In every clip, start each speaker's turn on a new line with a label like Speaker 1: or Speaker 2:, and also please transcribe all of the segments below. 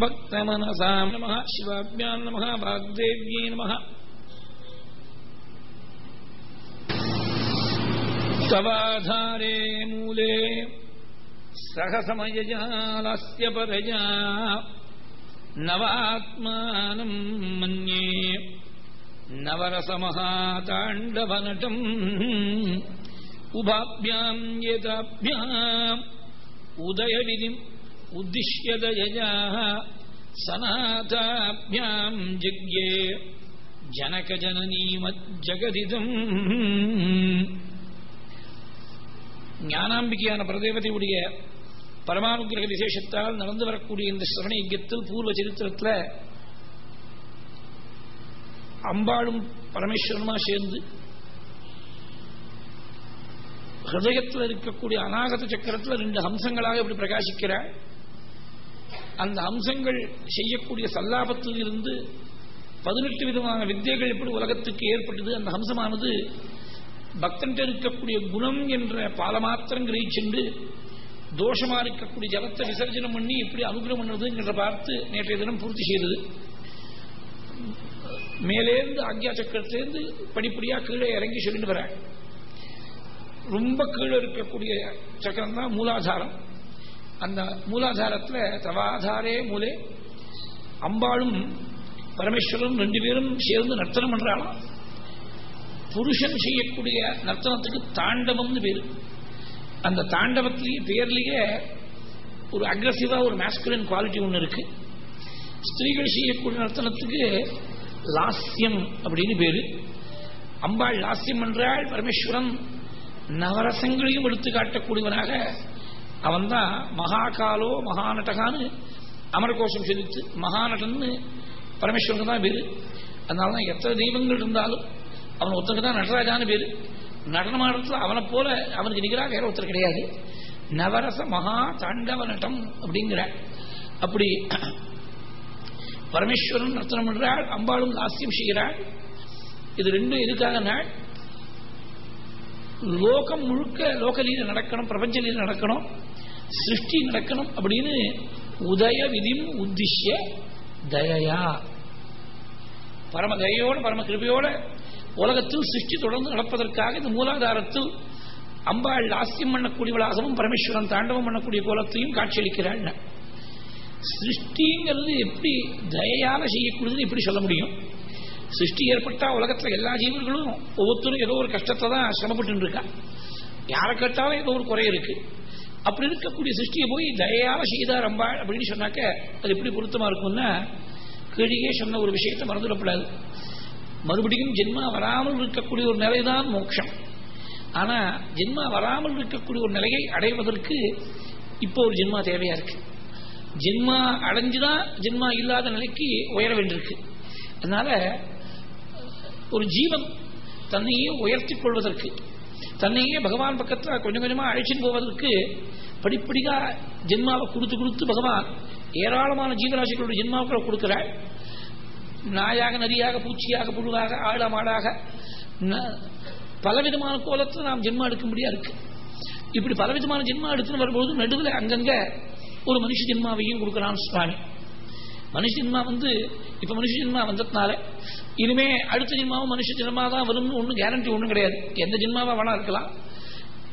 Speaker 1: भक्तमनसां नमः शिवाभ्यां नमः वाग्देव्यै नमः। तवाधारे मूले सहसमयजालस्य परजा नवात्मानं मन्ये नवरसमहाताण्डवनटम् उभाभ्याम् एताभ्याम् उदयविधिम् उद्दिश्य दयजाः सनाथाभ्याम् जज्ञे ஜனகஜனனீமஜகதிதம் ஞானாம்பிகையான பிரதேவதையுடைய பரமானுகிரக விசேஷத்தால் நடந்து வரக்கூடிய இந்த சிரவண யஜ்யத்தில் பூர்வ சரித்திரத்தில் அம்பாளும் பரமேஸ்வரனுமா சேர்ந்து ஹிருதயத்தில் இருக்கக்கூடிய அநாகத சக்கரத்தில் ரெண்டு ஹம்சங்களாக இப்படி பிரகாசிக்கிறாள் அந்த அம்சங்கள் செய்யக்கூடிய சல்லாபத்தில் இருந்து பதினெட்டு விதமான வித்தியைகள் எப்படி உலகத்துக்கு ஏற்பட்டது அந்த அம்சமானது பக்தன்கிட்ட இருக்கக்கூடிய குணம் என்ற பாலமாத்திரம் கிரகிச்சென்று தோஷமா இருக்கக்கூடிய ஜலத்தை விசர்ஜனம் பண்ணி எப்படி அனுகிரகம் பண்ணுறதுங்கிற பார்த்து நேற்றைய தினம் பூர்த்தி செய்தது. மேலேருந்து ஆக்யா சக்கரத்திலேருந்து படிப்படியா கீழே இறங்கி சொல்லிட்டு வர ரொம்ப கீழே இருக்கக்கூடிய சக்கரம் தான் மூலாதாரம். அந்த மூலாதாரத்தில் தவாதாரே மூலே அம்பாளும் பரமேஸ்வரரும் ரெண்டு பேரும் சேர்ந்து நர்த்தனம் பண்றாளாம். புருஷன் செய்யக்கூடிய நர்த்தனத்துக்கு தாண்டவம்னு பேரு. அந்த தாண்டவத்திலேயே பேர்லேயே ஒரு அக்ரஸிவா ஒரு மேஸ்குலின் குவாலிட்டி ஒன்று இருக்கு. ஸ்திரீகள் செய்யக்கூடிய நர்த்தனத்துக்கு லாஸ்யம் அப்படின்னு பேரு. அம்பாள் லாஸ்யம் என்றால் பரமேஸ்வரன் நவரசங்களையும் எடுத்து காட்டக்கூடியவனாக அவன்தான் மகாகாலோ மகாநட்டகான்னு அமரகோஷம் சொல்லித்து மகாநடன்னு பரமேஸ்வரனுக்கு தான் பேரு. அதனால தான் எத்தனை தெய்வங்கள் இருந்தாலும் அவன் ஒருத்தனுக்கு தான் நடராஜான்னு பேரு. நடனமாடத்தில் அவனை போல அவனுக்கு நிகராக வேற ஒருத்தர் கிடையாது. நவரச மகா தாண்டவ நட்டம் அப்படிங்கிற. அப்படி பரமேஸ்வரன் நர்த்தனம் பண்றாள் அம்பாளும் லாஸ்யம் செய்கிறாள் இது ரெண்டும் எதுக்காக நாள்? லோகம் முழுக்க லோகலீல நடக்கணும் பிரபஞ்ச லீல நடக்கணும். சிருஷ்டி நடக்கணும் அப்படின்னு உதய விதிம் உத்திஷ்ய தயையா. பரம தயோட பரம கிருபையோட உலகத்தில் சிருஷ்டி தொடர்ந்து நடப்பதற்காக இந்த மூலாதாரத்தில் அம்பாள் லாஸ்யம் பண்ணக்கூடியவளாகவும் பரமேஸ்வரன் தாண்டவம் பண்ணக்கூடிய கோலத்தையும் காட்சியளிக்கிறாள். சிருஷ்டிங்கிறது எப்படி தயையால செய்யக்கூடியதுன்னு எப்படி சொல்ல முடியும்? சிருஷ்டி ஏற்பட்டா உலகத்துல எல்லா ஜீவர்களும் ஒவ்வொருத்தரும் ஏதோ ஒரு கஷ்டத்தை தான் சிரமப்பட்டு இருக்கா? யாரை கேட்டாலும் ஏதோ ஒரு குறை இருக்கு. அப்படி இருக்கக்கூடிய சிருஷ்டியை போய் தயையாக செய்தார் அம்பாள் அப்படின்னு சொன்னாக்க அது எப்படி பொருத்தமா இருக்கும்னா கீழே சொன்ன ஒரு விஷயத்தை மறந்துவிடப்படாது மறுபடியும் ஜென்மா வராமல் இருக்கக்கூடிய ஒரு நிலைதான் மோட்சம் ஆனா ஜென்மா வராமல் இருக்கக்கூடிய ஒரு நிலையை அடைவதற்கு இப்போ ஒரு ஜென்மா தேவையா இருக்கு. ஜென்மா அடைஞ்சுதான் ஜென்மா இல்லாத நிலைக்கு உயர வேண்டியிருக்கு. அதனால ஒரு ஜீவன் தன்னையே உயர்த்தி கொள்வதற்கு தன்னையே பகவான் பக்கத்தில் கொஞ்சம் கொஞ்சமா அழைச்சிட்டு போவதற்கு படிப்படியாக ஜென்மாவை கொடுத்து கொடுத்து பகவான் ஏராளமான ஜீவராசிகளுடைய ஜென்மாவுக்களை கொடுக்கிறாள் நாயாக நரியாக பூச்சியாக புழுவாக ஆழ மாடாக பலவிதமான கோலத்தில் நாம் ஜென்மா எடுக்கும்படியா இருக்கு. இப்படி பலவிதமான ஜென்மா எடுத்துன்னு வரும்போது நடுவில் அங்கங்க ஒரு மனுஷ ஜென்மாவையும் கொடுக்குறான் சுவாமி. மனுஷ ஜென்மா வந்து இப்ப மனுஷ ஜென்மா வந்ததுனால இனிமே அடுத்த ஜென்மாவும் மனுஷ ஜென்மா தான் வரும்னு ஒன்றும் கேரண்டி ஒன்றும் கிடையாது. எந்த ஜென்மாவா வேணா இருக்கலாம்.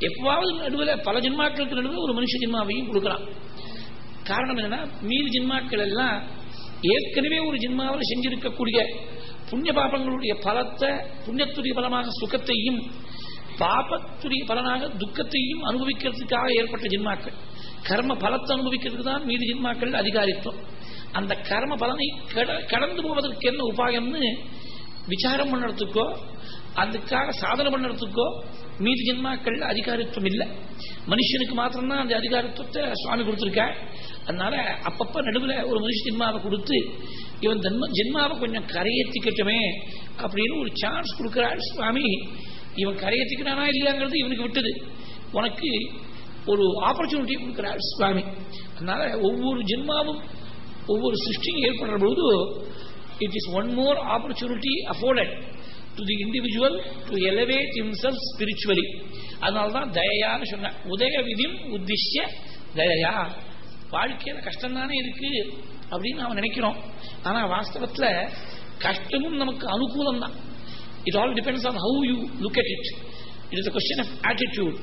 Speaker 1: எப்பவாவது நடுவில் பல ஜென்மாக்களுக்கு நடுவில் ஒரு மனுஷ ஜென்மாவையும் கொடுக்கலாம். காரணம் என்னன்னா மீதி ஜென்மாக்கள் எல்லாம் ஏற்கனவே ஒரு ஜென்மாவில் செஞ்சிருக்கக்கூடிய புண்ணிய பாபங்களுடைய பலத்தை புண்ணியத்துடைய பலமாக சுகத்தையும் பாபத்துடைய பலனாக துக்கத்தையும் அனுபவிக்கிறதுக்காக ஏற்பட்ட ஜென்மாக்கள். கர்ம பலத்தை அனுபவிக்கிறதுக்கு தான் மீதி ஜென்மாக்கள் அதிகாரித்துவம். அந்த கர்ம பலனை கடந்து போவதற்கு என்ன உபாயம்னு விசாரம் பண்ணுறதுக்கோ அதுக்காக சாதனை பண்ணுறதுக்கோ மீதி ஜென்மாக்கள் அதிகாரித்துவம் இல்லை. மனுஷனுக்கு மாத்திரம்தான் அந்த அதிகாரத்துவத்தை சுவாமி கொடுத்துருக்க அதனால அப்பப்ப நடுவில் ஒரு மனுஷ ஜென்மாவை கொடுத்து இவன் தன்ம ஜென்மாவை கொஞ்சம் கரையேற்றிக்கட்டுமே அப்படின்னு ஒரு சான்ஸ் கொடுக்குறாரு சுவாமி. இவன் கரையேற்றிக்கிறானா இல்லையாங்கிறது இவனுக்கு விட்டது. உனக்கு ஒரு ஆப்பர்ச்சுனிட்டி கொடுக்கிறார் சுவாமி. அதனால ஒவ்வொரு ஜென்மாவும் ஒவ்வொரு சிருஷ்டியும் ஏற்படுற பொழுது it is one more opportunity afforded to the individual to elevate himself spiritually அதனால தான் தயையான்னு சொன்ன உதய விதியும் உத்திஷ்ய தயையா வாழ்க்கையில கஷ்டம் தானே இருக்கு அப்படின்னு நாம நினைக்கிறோம். ஆனா வாஸ்தவத்துல கஷ்டமும் நமக்கு அனுகூலம் தான் it all depends on how you look at it it is question of attitude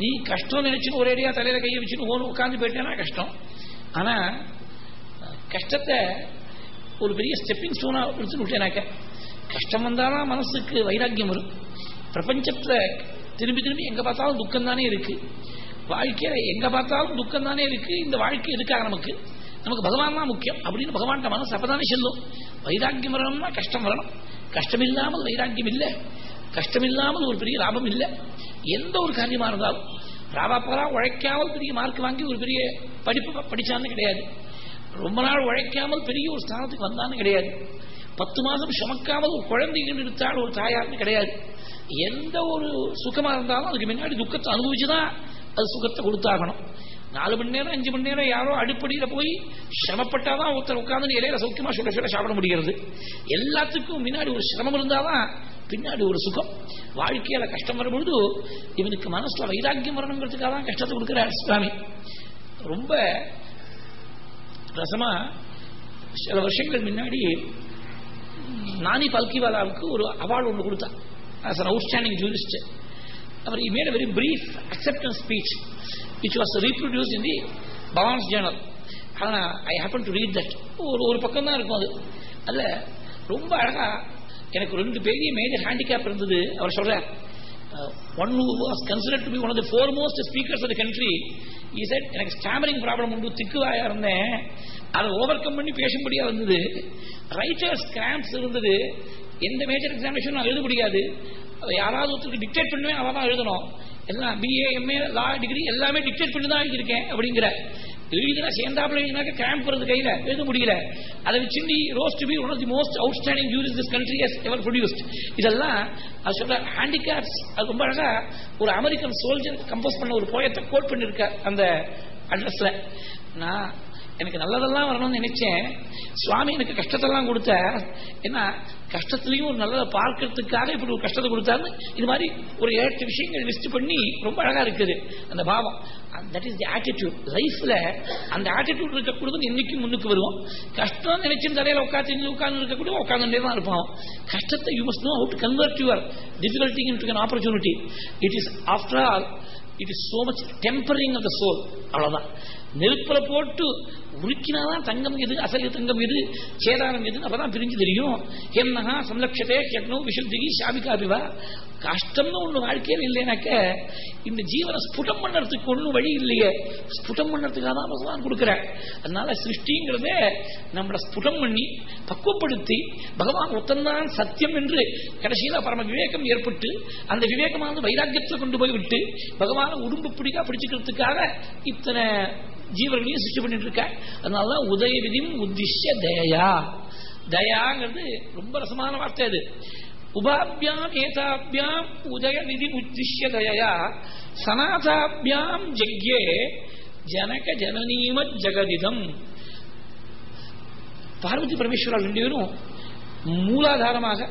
Speaker 1: நீ கஷ்டம் நினைச்சுன்னு ஒரேடியா தலையில கையை வச்சுன்னு ஓன் உட்காந்து போயிட்டேன்னா கஷ்டம். ஆனா கஷ்டத்தை ஒரு பெரிய ஸ்டெப்பிங் ஸ்டோனா எடுத்து விட்டேனாக்க கஷ்டம் வந்தாலும் மனசுக்கு வைராக்கியம் வரும். பிரபஞ்சத்துல திரும்பி திரும்பி எங்க பார்த்தாலும் துக்கம் தானே இருக்கு. வாழ்க்கையில எங்க பார்த்தாலும் துக்கம் தானே இருக்கு. இந்த வாழ்க்கை எதுக்காக நமக்கு? நமக்கு பகவான் தான் முக்கியம். அப்படின்னு பகவான் மனசு அப்பதானே செல்லும். வைராக்கியம் வரணும்னா கஷ்டம் வரணும். கஷ்டம் இல்லாமல் வைராக்கியம் இல்லை. கஷ்டம் இல்லாமல் ஒரு பெரிய லாபம் இல்லை. எந்த ஒரு காரியமா இருந்தாலும் ராவாப்பரா உழைக்காமல் பெரிய மார்க் வாங்கி ஒரு பெரிய படிப்பு படிச்சான்னு கிடையாது. ரொம்ப நாள் உழைக்காமல் பெரிய ஒரு ஸ்தானத்துக்கு வந்தான்னு கிடையாது. பத்து மாதம் சுமக்காமல் ஒரு குழந்தைகள் எடுத்தால் ஒரு தாயார்னு கிடையாது. எந்த ஒரு சுகமாக இருந்தாலும் அதுக்கு முன்னாடி துக்கத்தை அனுபவிச்சுதான் அது சுகத்தை கொடுத்தாகணும். நாலு மணி நேரம் அஞ்சு மணி நேரம் யாரோ அடுப்படியில் போய் சிரமப்பட்டாதான் ஒருத்தர் உட்காந்து இலையில சௌக்கியமாக சுட சுட சாப்பிட முடிகிறது. எல்லாத்துக்கும் முன்னாடி ஒரு சிரமம் இருந்தாதான் பின்னாடி ஒரு சுகம். வாழ்க்கையில கஷ்டம் வரும்பொழுது இவனுக்கு மனசுல வைராக்கியம் வரணுங்கிறதுக்காக தான் கஷ்டத்தை கொடுக்கிறார் சுவாமி. ரொம்ப ரசமா சில வருஷங்கள் முன்னாடி நானி பல்கிவாலாவுக்கு ஒரு அவார்டு ஒன்று கொடுத்தா. ஆஸ் அன் அவுட்ஸ்டாண்டிங் ஜூரிஸ்ட் அவர் இ made a very brief acceptance speech which was reproduced in the Bhavan's journal ஆனால் I happen to read that ஒரு ஒரு பக்கம் தான் இருக்கும் அது. அதில் ரொம்ப அழகாக எனக்கு ரெண்டு பெரிய மேஜர் ஹேண்டிகேப் இருந்தது. அவர் சொல்கிறார் one who was consider to be one of the foremost speakers of the country is said எனக்கு ஸ்டாமரிங் ப்ராப்ளம் உண்டு திக்குவாயாக இருந்தேன். அதை ஓவர் கம் பண்ணி பேசும்படியாக இருந்தது ரைட்டர்ஸ் கிராம்ப்ஸ் இருந்தது. எந்த மேஜர் எக்ஸாமினேஷன் நான் எழுத முடியாது. யாராவது ஒருத்தருக்கு டிக்டேட் பண்ணுவேன் அவன் தான் எழுதணும். எல்லாம் பிஏ எம்ஏ லா டிகிரி எல்லாமே டிக்டேட் பண்ணி தான் எழுதியிருக்கேன் அப்படிங்கிற எழுதினா சேர்ந்தாப்புல எழுதினாக்க கிராம்ப் வருது கையில? எழுத முடியல. அதை வச்சு rose to be one of the most outstanding jurists this country has ever produced இதெல்லாம் அது சொல்ற ஹேண்டிகேப்ஸ் அது ரொம்ப அழகா ஒரு அமெரிக்கன் சோல்ஜர் கம்போஸ் பண்ண ஒரு போயத்தை கோட் பண்ணிருக்க அந்த அட்ரஸ்ல நான் எனக்கு நல்லதெல்லாம் வரணும்னு நினைச்சேன். சுவாமி எனக்கு கஷ்டத்தெல்லாம் கொடுத்த. ஏன்னா கஷ்டத்திலையும் ஒரு நல்லதை பார்க்கறதுக்காக இப்படி ஒரு கஷ்டத்தை கொடுத்தாரு இது மாதிரி ஒரு ஏழு விஷயங்கள் லிஸ்ட் பண்ணி ரொம்ப அழகா இருக்குது. அந்த பாவம். தட் இஸ் தி ஆட்டிடியூட் லைஃப்ல அந்த ஆட்டிடியூட் இருக்கக்கூடாது இன்னைக்கு முன்னுக்கு வருவோம். கஷ்டம் நினைச்சு தலையில உட்காந்து உட்கார்ந்து இருக்கக்கூடிய உட்கார்ந்துட்டே தான் இருப்போம். கஷ்டத்தை you must know how convert your difficulty into an opportunity it is after all it is so much tempering of the soul அவ்வளவுதான். நெருப்புல போட்டு உருக்கினாதான் தங்கம் எது அசல் தங்கம் எது சேதாரம் எது அப்பதான் பிரிஞ்சு தெரியும். என்னஹா சம்லட்சத்தே கெட்னோ விசுத்திகி சாமிகாபிவா கஷ்டம்னு ஒண்ணு வாழ்க்கையில் இல்லைனாக்க இந்த ஜீவனை ஸ்புடம் பண்ணறதுக்கு ஒன்றும் வழி இல்லையே. ஸ்புடம் பண்ணறதுக்காக தான் பகவான் கொடுக்குறேன் அதனால சிருஷ்டிங்கிறதே நம்மளை ஸ்புடம் பண்ணி பக்குவப்படுத்தி பகவான் ஒத்தந்தான் சத்தியம் என்று கடைசியில பரம விவேகம் ஏற்பட்டு அந்த விவேகமானது வைராக்கியத்தில் கொண்டு போய் விட்டு பகவான உடும்பு பிடிக்கா பிடிச்சுக்கிறதுக்காக இத்தனை ஜீவர்களையும் சிருஷ்டி பண்ணிட்டு இருக்க அதனாலதான் உதயவிதியும் உத்திஷ்ய தயா. தயாங்கிறது ரொம்ப ரசமான வார்த்தை அது. உபாபியாம் ஏதாபியாம் உதய விதி உத்திஷ்ய தயா. சனாதாபியாம் ஜக்யே ஜனக ஜனநீம ஜெகதிதம். பார்வதி பரமேஸ்வரர் ரெண்டு பேரும் மூலாதாரமாக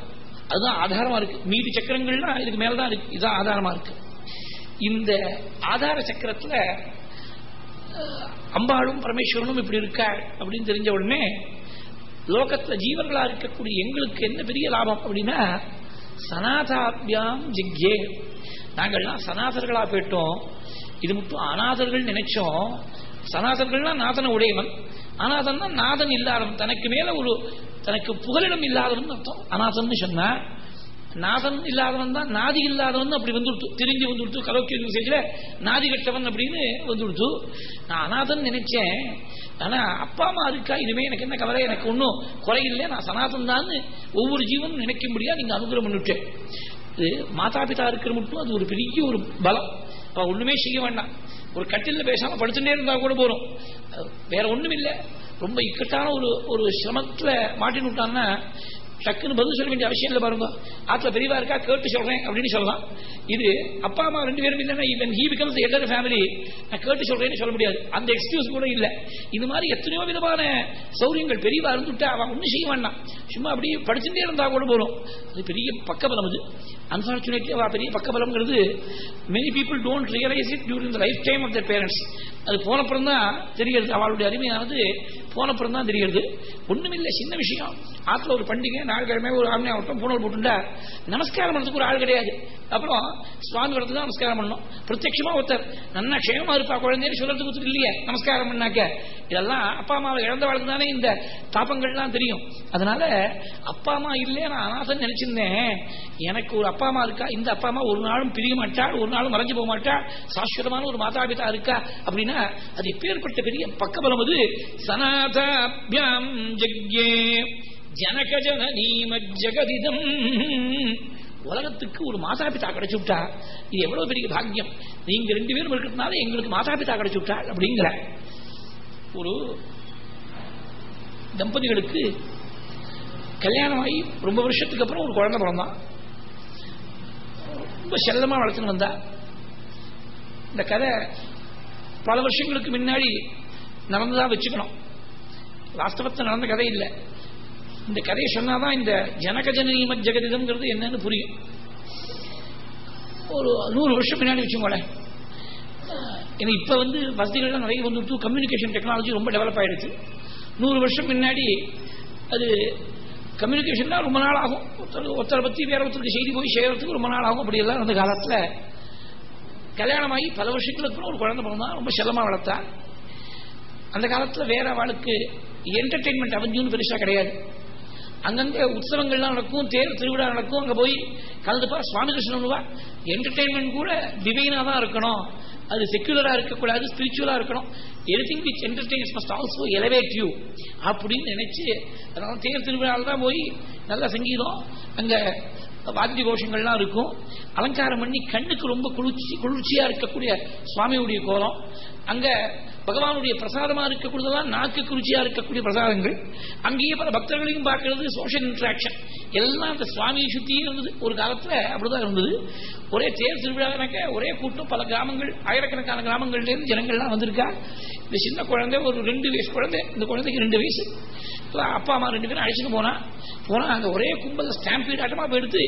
Speaker 1: அதுதான் ஆதாரமா இருக்கு. மீதி சக்கரங்கள்னா இதுக்கு மேலதான் இருக்கு. இதுதான் ஆதாரமா இருக்கு. இந்த ஆதார சக்கரத்துல அம்பாளும் பரமேஸ்வரனும் இப்படி இருக்காள் அப்படின்னு தெரிஞ்ச உடனே லோகத்துல ஜீவர்களா இருக்கக்கூடிய எங்களுக்கு என்ன பெரிய லாபம் அப்படின்னா சனாதாபியாம் ஜிக்யே. நாங்கள்லாம் சனாதர்களா போயிட்டோம். இது மட்டும் அநாதர்கள் நினைச்சோம். சனாதர்கள்னா நாதன உடையவன். அநாதன்னா நாதன் இல்லாதவன். தனக்கு மேல ஒரு தனக்கு புகலிடம் இல்லாதவன் அர்த்தம். அநாதன் சொன்னா நாதன் இல்லாதவன் தான் நாதி இல்லாதவன் அப்படி வந்துடுத்து. திரும்பி வந்துடுத்து கலோக்கியம் யூசேஜ்ல நாதி கட்டவன் அப்படின்னு வந்துடுத்து. நான் அநாதன் நினைச்சேன். ஆனா அப்பா அம்மா இருக்கா? இனிமே எனக்கு என்ன கவலை? எனக்கு ஒன்றும் குறையில்லை நான் சனாதன் தான் ஒவ்வொரு ஜீவனும் நினைக்க முடியாது நீங்க அனுகிரம் பண்ணிவிட்டேன் இது மாதா பிதா இருக்கிற மட்டும் அது ஒரு பெரிய ஒரு பலம். அவ ஒண்ணுமே செய்ய வேண்டாம். ஒரு கட்டில பேசாம படுத்துட்டே இருந்தா கூட போறோம் வேற ஒண்ணும் இல்லை ரொம்ப இக்கட்டான ஒரு ஒரு சிரமத்துல மாட்டின்னு விட்டான்னா டக்குன்னு பதில் சொல்ல வேண்டிய அவசியம் இல்லை பாருங்க. ஆத்துல பெரியவா இருக்கா? கேட்டு சொல்றேன் அப்படின்னு சொல்லலாம். இது அப்பா அம்மா ரெண்டு பேரும் இல்லைன்னா ஈவன் ஹீ பிகம்ஸ் எல்லர் ஃபேமிலி நான் கேட்டு சொல்றேன்னு சொல்ல முடியாது. அந்த எக்ஸ்கியூஸ் கூட இல்லை. இது மாதிரி எத்தனையோ விதமான சௌரியங்கள் பெரியவா இருந்துட்டா அவன் ஒன்றும் செய்ய வேண்டாம் சும்மா அப்படியே படிச்சுட்டே இருந்தா கூட போறோம் அது பெரிய பக்கபலம் அது. அன்பார்ச்சுனேட்லி அவ பெரிய பக்கபலம்ங்கிறது many people don't realise it during the life time of the parents அது போனப்புறம் தான் தெரிகிறது. அவளுடைய அருமையானது போனப்புறம் தான் தெரிகிறது. ஒண்ணுமில்லை சின்ன விஷயம். ஆத்துல ஒரு பண்டிகை நாள் கிழமை ஒரு ஆம்னி அவர்கிட்ட பூனல் போட்டுண்டா நமஸ்காரம் பண்ணுறதுக்கு ஒரு ஆள் கிடையாது. அப்புறம் சுவாமி இடத்துல தான் நமஸ்காரம் பண்ணணும். பிரத்யட்சமா ஒருத்தர் நல்லா க்ஷேமா இருப்பா குழந்தைன்னு சொல்றதுக்கு ஒருத்தர் இல்லையே நமஸ்காரம் பண்ணாக்க. இதெல்லாம் அப்பா அம்மாவை இழந்தவாளுக்கு தானே இந்த தாபங்கள்லாம் தெரியும். அதனால அப்பா அம்மா இல்லையே நான் அனாசன் நினைச்சிருந்தேன். எனக்கு ஒரு அப்பா அம்மா இருக்கா? இந்த அப்பா அம்மா ஒரு நாளும் பிரிய மாட்டாள் ஒரு நாளும் மறைஞ்சு போக மாட்டாள் சாஸ்வதமான ஒரு மாதாபிதா இருக்கா? அப்படின்னா அது எப்பேற்பட்ட பெரிய பக்கபலம் அது. சனாதாபியாம் ஜக்யே ஜனக ஜனநீம ஜெகதிதம் உலகத்துக்கு ஒரு மாதாபிதா கிடைச்சு விட்டா இது எவ்வளவு பெரிய பாக்கியம்? நீங்க ரெண்டு பேரும் இருக்கிறதுனால எங்களுக்கு மாதாபிதா கிடைச்சு விட்டா அப்படிங்கிற ஒரு தம்பதிகளுக்கு கல்யாணம் ஆகி ரொம்ப வருஷத்துக்கு அப்புறம் ஒரு குழந்தை பிறந்தான். ரொம்ப செல்லமா வளர்த்துன்னு வந்தா. இந்த கதை பல வருஷங்களுக்கு முன்னாடி நடந்துதான் வச்சுக்கணும். வாஸ்தவத்தை நடந்த கதை இல்லை. இந்த கதையை சொன்னாதான் இந்த ஜனக ஜனதி மத் ஜெகதிதம்ங்கிறது என்னன்னு புரியும். ஒரு நூறு வருஷம் பின்னாடி வச்சுக்கோங்களேன். ஏன்னா இப்ப வந்து வசதிகள்லாம் நிறைய வந்துட்டு கம்யூனிகேஷன் டெக்னாலஜி ரொம்ப டெவலப் ஆயிடுச்சு. நூறு வருஷம் முன்னாடி அது கம்யூனிகேஷன் தான் ரொம்ப நாள் ஆகும். ஒருத்தர் ஒருத்தரை பத்தி வேற ஒருத்தருக்கு செய்தி போய் செய்கிறதுக்கு ரொம்ப நாள் ஆகும். அப்படியெல்லாம் அந்த காலத்துல கல்யாணமாகி பல வருஷங்களுக்கு அப்புறம் ஒரு குழந்தை பிறந்தா ரொம்ப செல்லமா வளர்த்தா. அந்த காலத்துல வேற அவளுக்கு என்டர்டெயின்மெண்ட் அவஞ்சுன்னு பெருசா கிடையாது. அங்கங்கே உற்சவங்கள்லாம் நடக்கும் தேர் திருவிழா நடக்கும் அங்கே போய் கலந்துப்பா சுவாமி கிருஷ்ணன் என்டர்டைன்மெண்ட் கூட டிவைனாக தான் இருக்கணும். அது செக்யூலராக இருக்கக்கூடாது ஸ்பிரிச்சுவலாக இருக்கணும். Anything which entertains must also elevate you அப்படின்னு நினைச்சு அதனால தேர் திருவிழாவில் தான் போய் நல்ல சங்கீதம் அங்கே வாத்திய கோஷங்கள்லாம் இருக்கும். அலங்காரம் பண்ணி கண்ணுக்கு ரொம்ப குளிர்ச்சி குளிர்ச்சியாக இருக்கக்கூடிய சுவாமியுடைய கோலம். அங்கே பகவானுடைய பிரசாதமா இருக்கக்கூடியதெல்லாம் நாக்கு ருச்சியா இருக்கக்கூடிய பிரசாதங்கள். அங்கேயே பல பக்தர்களையும் பார்க்கறது சோஷியல் இன்ட்ராக்ஷன் எல்லாம் அந்த சுவாமியை சுத்தியே இருந்தது. ஒரு காலத்துல அப்படிதான் இருந்தது. ஒரே தேர் திருவிழாக்க ஒரே கூட்டம் பல கிராமங்கள் ஆயிரக்கணக்கான கிராமங்கள்ல இருந்து ஜனங்கள்லாம் வந்திருக்கா. இந்த சின்ன குழந்தை ஒரு ரெண்டு வயசு குழந்தை இந்த குழந்தைக்கு ரெண்டு வயசு. அப்பா அம்மா ரெண்டு பேரும் அழைச்சிட்டு போனா போனா அங்க ஒரே கும்பல ஸ்டாம்பீட் ஆட்டமா போயிடுத்து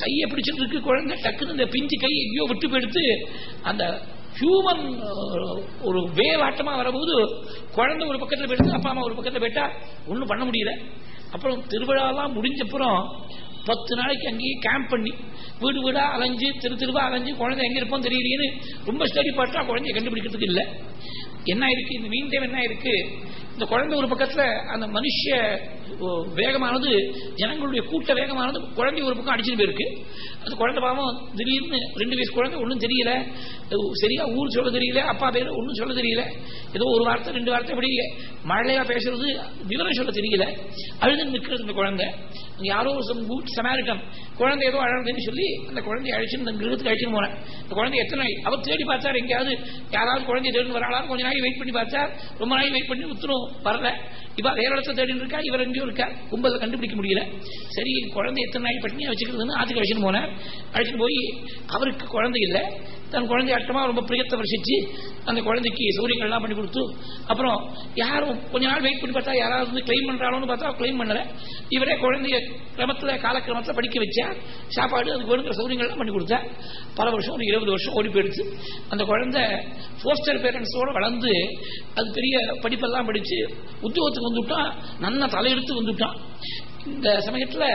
Speaker 1: கையை பிடிச்சிட்டு இருக்கு குழந்தை டக்குன்னு இந்த பிஞ்சு கை எங்கேயோ விட்டு போயிடுத்து அந்த ஹியூமன் uh, ஒரு வேவ் ஆட்டமா வரும்போது குழந்தை ஒரு பக்கத்தில் போயிடுத்து அப்பா அம்மா ஒரு பக்கத்தில் போயிட்டா ஒன்றும் பண்ண முடியல. அப்புறம் திருவிழாலாம் முடிஞ்சப்புறம் பத்து நாளைக்கு அங்கேயே கேம்ப் பண்ணி வீடு வீடா அலைஞ்சு திரு திருவா அலைஞ்சு குழந்தை எங்க இருப்போம் தெரியலையேன்னு ரொம்ப ஸ்டடி பார்த்தா குழந்தைய கண்டுபிடிக்கிறதுக்கு இல்லை. என்ன இருக்கு இந்த மீன் டைம் என்ன இருக்கு இந்த குழந்தை ஒரு பக்கத்துல அந்த மனுஷ வேகமானது ஜனங்களுடைய கூட்ட வேகமானது குழந்தை ஒரு பக்கம் அடிச்சுட்டு போயிருக்கு. அந்த குழந்தை பாவம் திடீர்னு ரெண்டு வயசு குழந்தை ஒன்றும் தெரியல. சரியா ஊர் சொல்ல தெரியல அப்பா பேர் ஒன்றும் சொல்ல தெரியல. ஏதோ ஒரு வார்த்தை ரெண்டு வார்த்தை அப்படி மழையா பேசுறது விவரம் சொல்ல தெரியல. அழுதுன்னு நிற்கிறது இந்த குழந்தை. யாரோ குட் சமாரிட்டம் குழந்தை ஏதோ அழகுன்னு சொல்லி அந்த குழந்தைய அழிச்சுன்னு அந்த கிரகத்துக்கு அழிச்சுன்னு போனேன் இந்த குழந்தை எத்தனை நாள்? அவர் தேடி பார்த்தார் எங்கேயாவது. யாராவது குழந்தைய தேடி வராளான்னு கொஞ்ச நாள் வெயிட் பண்ணி பார்த்தார். ரொம்ப நாளைக்கு வெயிட் பண்ணி உத்தரவும் வரல இவ வேற இடத்த தேடின்னு இருக்கா? இவர் எங்கேயும் இருக்கா? கும்பல கண்டுபிடிக்க முடியல. சரி குழந்தை எத்தனை நாள் பட்டினியா வச்சுக்கிறதுன்னு ஆத்துக்கு அழைச்சிட்டு போனேன் அழைச்சிட்டு போய் அவருக்கு குழந்தை இல்லை. தன் குழந்தை அட்டமா ரொம்ப பிரியத்தை வருஷிச்சு அந்த குழந்தைக்கு சௌரியங்கள்லாம் பண்ணி கொடுத்து அப்புறம் யாரும் கொஞ்ச நாள் வெயிட் பண்ணி பார்த்தா யாராவது வந்து கிளைம் பண்றாளோன்னு பார்த்தா கிளைம் பண்ணல. இவரே குழந்தைய கிரமத்துல காலக்கிரமத்தில் படிக்க வச்சா சாப்பாடு அதுக்கு வேணுங்கிற சௌரியங்கள்லாம் பண்ணி கொடுத்தா பல வருஷம் ஒரு இருபது வருஷம் ஓடி போயிடுச்சு. அந்த குழந்தை போஸ்டர் பேரண்ட்ஸோட வளர்ந்து அது பெரிய படிப்பெல்லாம் படிச்சு உத்தியோகத்துக்கு வந்துவிட்டான் நன்னா தலையெடுத்து வந்துவிட்டான் இந்த சமயத்தில்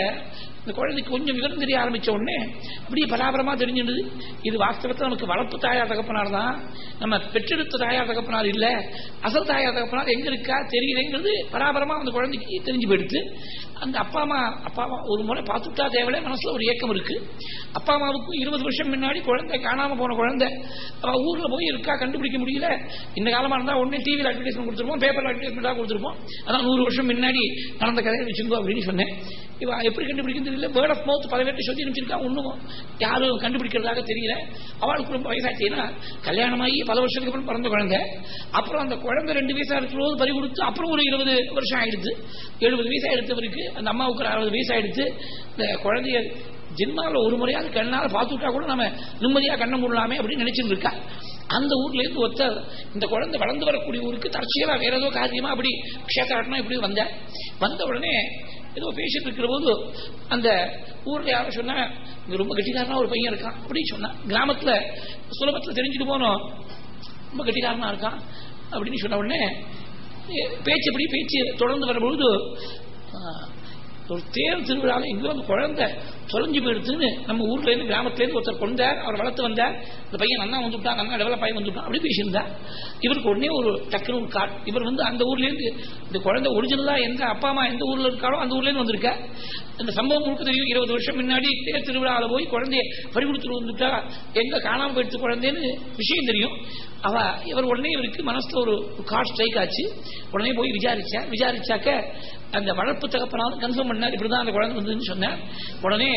Speaker 1: இந்த குழந்தைக்கு கொஞ்சம் விவரம் தெரிய ஆரம்பிச்ச உடனே அப்படியே பராபரமாக தெரிஞ்சுடுது இது வாஸ்தவத்தில் நமக்கு வளர்ப்பு தாயார் தகப்பனார் தான். நம்ம பெற்றெடுத்த தாயார் தகப்பனார் இல்ல. அசல் தாயார் தகப்பனார் எங்க இருக்கா தெரியலங்கிறது பராபரமாக அந்த குழந்தைக்கு தெரிஞ்சு போயிடுது அந்த அப்பா அம்மா அப்பா அம்மா ஒரு முறை பார்த்துட்டா தேவையில்ல. மனசுல ஒரு ஏக்கம் இருக்கு. அப்பா அம்மாவுக்கும் இருபது வருஷம் முன்னாடி குழந்தை காணாம போன குழந்தை. அவ ஊர்ல போய் இருக்கா கண்டுபிடிக்க முடியல. இந்த காலமா இருந்தா உடனே டிவியில் அட்வர்டைஸ்மெண்ட் கொடுத்துருப்போம் பேப்பரில் அட்வர்டைஸ்மெண்டா கொடுத்துருப்போம். அதான் நூறு வருஷம் முன்னாடி நடந்த கதையை வச்சுக்கோ அப்படின்னு சொன்னேன். இவ எப்படி கண்டுபிடிக்கிறது தெரியல. வேர்ட் ஆஃப் மவுத் பல பேர்ட்டு சொல்லி அனுப்பிச்சிருக்கா. ஒன்றும் யாரும் கண்டுபிடிக்கிறதாக தெரியல. அவளுக்கு ரொம்ப வயசாச்சுன்னா கல்யாணமாகி பல வருஷத்துக்கு அப்புறம் பிறந்த குழந்தை. அப்புறம் அந்த குழந்தை ரெண்டு வயசா இருக்கும்போது பறி கொடுத்து அப்புறம் ஒரு இருபது வருஷம் ஆயிடுது. எழுபது வயசாக எடுத்தவருக்கு அந்த அம்மாவுக்கு ஒரு அறுபது வயசு ஆயிடுச்சு இந்த குழந்தைய ஜென்மாவில் ஒரு முறையாவது கண்ணால் பார்த்து விட்டா கூட நம்ம நிம்மதியாக கண்ண மூடலாமே அப்படின்னு நினைச்சிட்டு இருக்கா அந்த ஊர்ல இருந்து ஒருத்தர் இந்த குழந்தை வளர்ந்து வரக்கூடிய ஊருக்கு தற்செயலா வேற ஏதோ காரியமா அப்படி க்ஷேத்திராட்டமா இப்படி வந்த வந்த உடனே ஏதோ பேசிட்டு இருக்கிற போது அந்த ஊர்ல யாரும் சொன்னா இங்க ரொம்ப கட்டிக்காரனா ஒரு பையன் இருக்கான் அப்படின்னு சொன்னா. கிராமத்துல சுலபத்துல தெரிஞ்சுட்டு போனோம் ரொம்ப கட்டிக்காரனா இருக்கான் அப்படின்னு சொன்ன உடனே பேச்சு எப்படி பேச்சு தொடர்ந்து வரும்பொழுது ஒரு தேர் திருவிழாவில் எங்கேயோ அந்த குழந்தை தொலைஞ்சு போயிடுச்சுன்னு நம்ம ஊர்லேருந்து கிராமத்துலேருந்து ஒருத்தர் கொண்டார் அவர் வளர்த்து வந்தார். இந்த பையன் அண்ணா வந்துவிட்டான் அண்ணா டெவலப் ஆகி வந்துவிட்டான் அப்படி பேசியிருந்தா இவருக்கு உடனே ஒரு டக்குனு ஒரு காட் இவர் வந்து அந்த ஊர்லேருந்து இந்த குழந்தை ஒரிஜினலாக எந்த அப்பா அம்மா எந்த ஊரில் இருக்காரோ அந்த ஊர்லேருந்து வந்திருக்க அந்த சம்பவம் முழுக்க தெரியும். இருபது வருஷம் முன்னாடி தேர் திருவிழாவில் போய் குழந்தைய பறி கொடுத்துட்டு வந்துட்டா. எங்கே காணாமல் போயிடுச்சு குழந்தைன்னு விஷயம் தெரியும். அவ இவர் உடனே இவருக்கு மனசில் ஒரு காட் ஸ்ட்ரைக் ஆச்சு. உடனே போய் விசாரிச்சா. விசாரிச்சாக்க அந்த வளர்ப்பு தகப்பனாவது கன்ஃபார்ம் பண்ணார். இப்படிதான் அந்த குழந்தை வந்ததுன்னு சொன்னேன். உடனே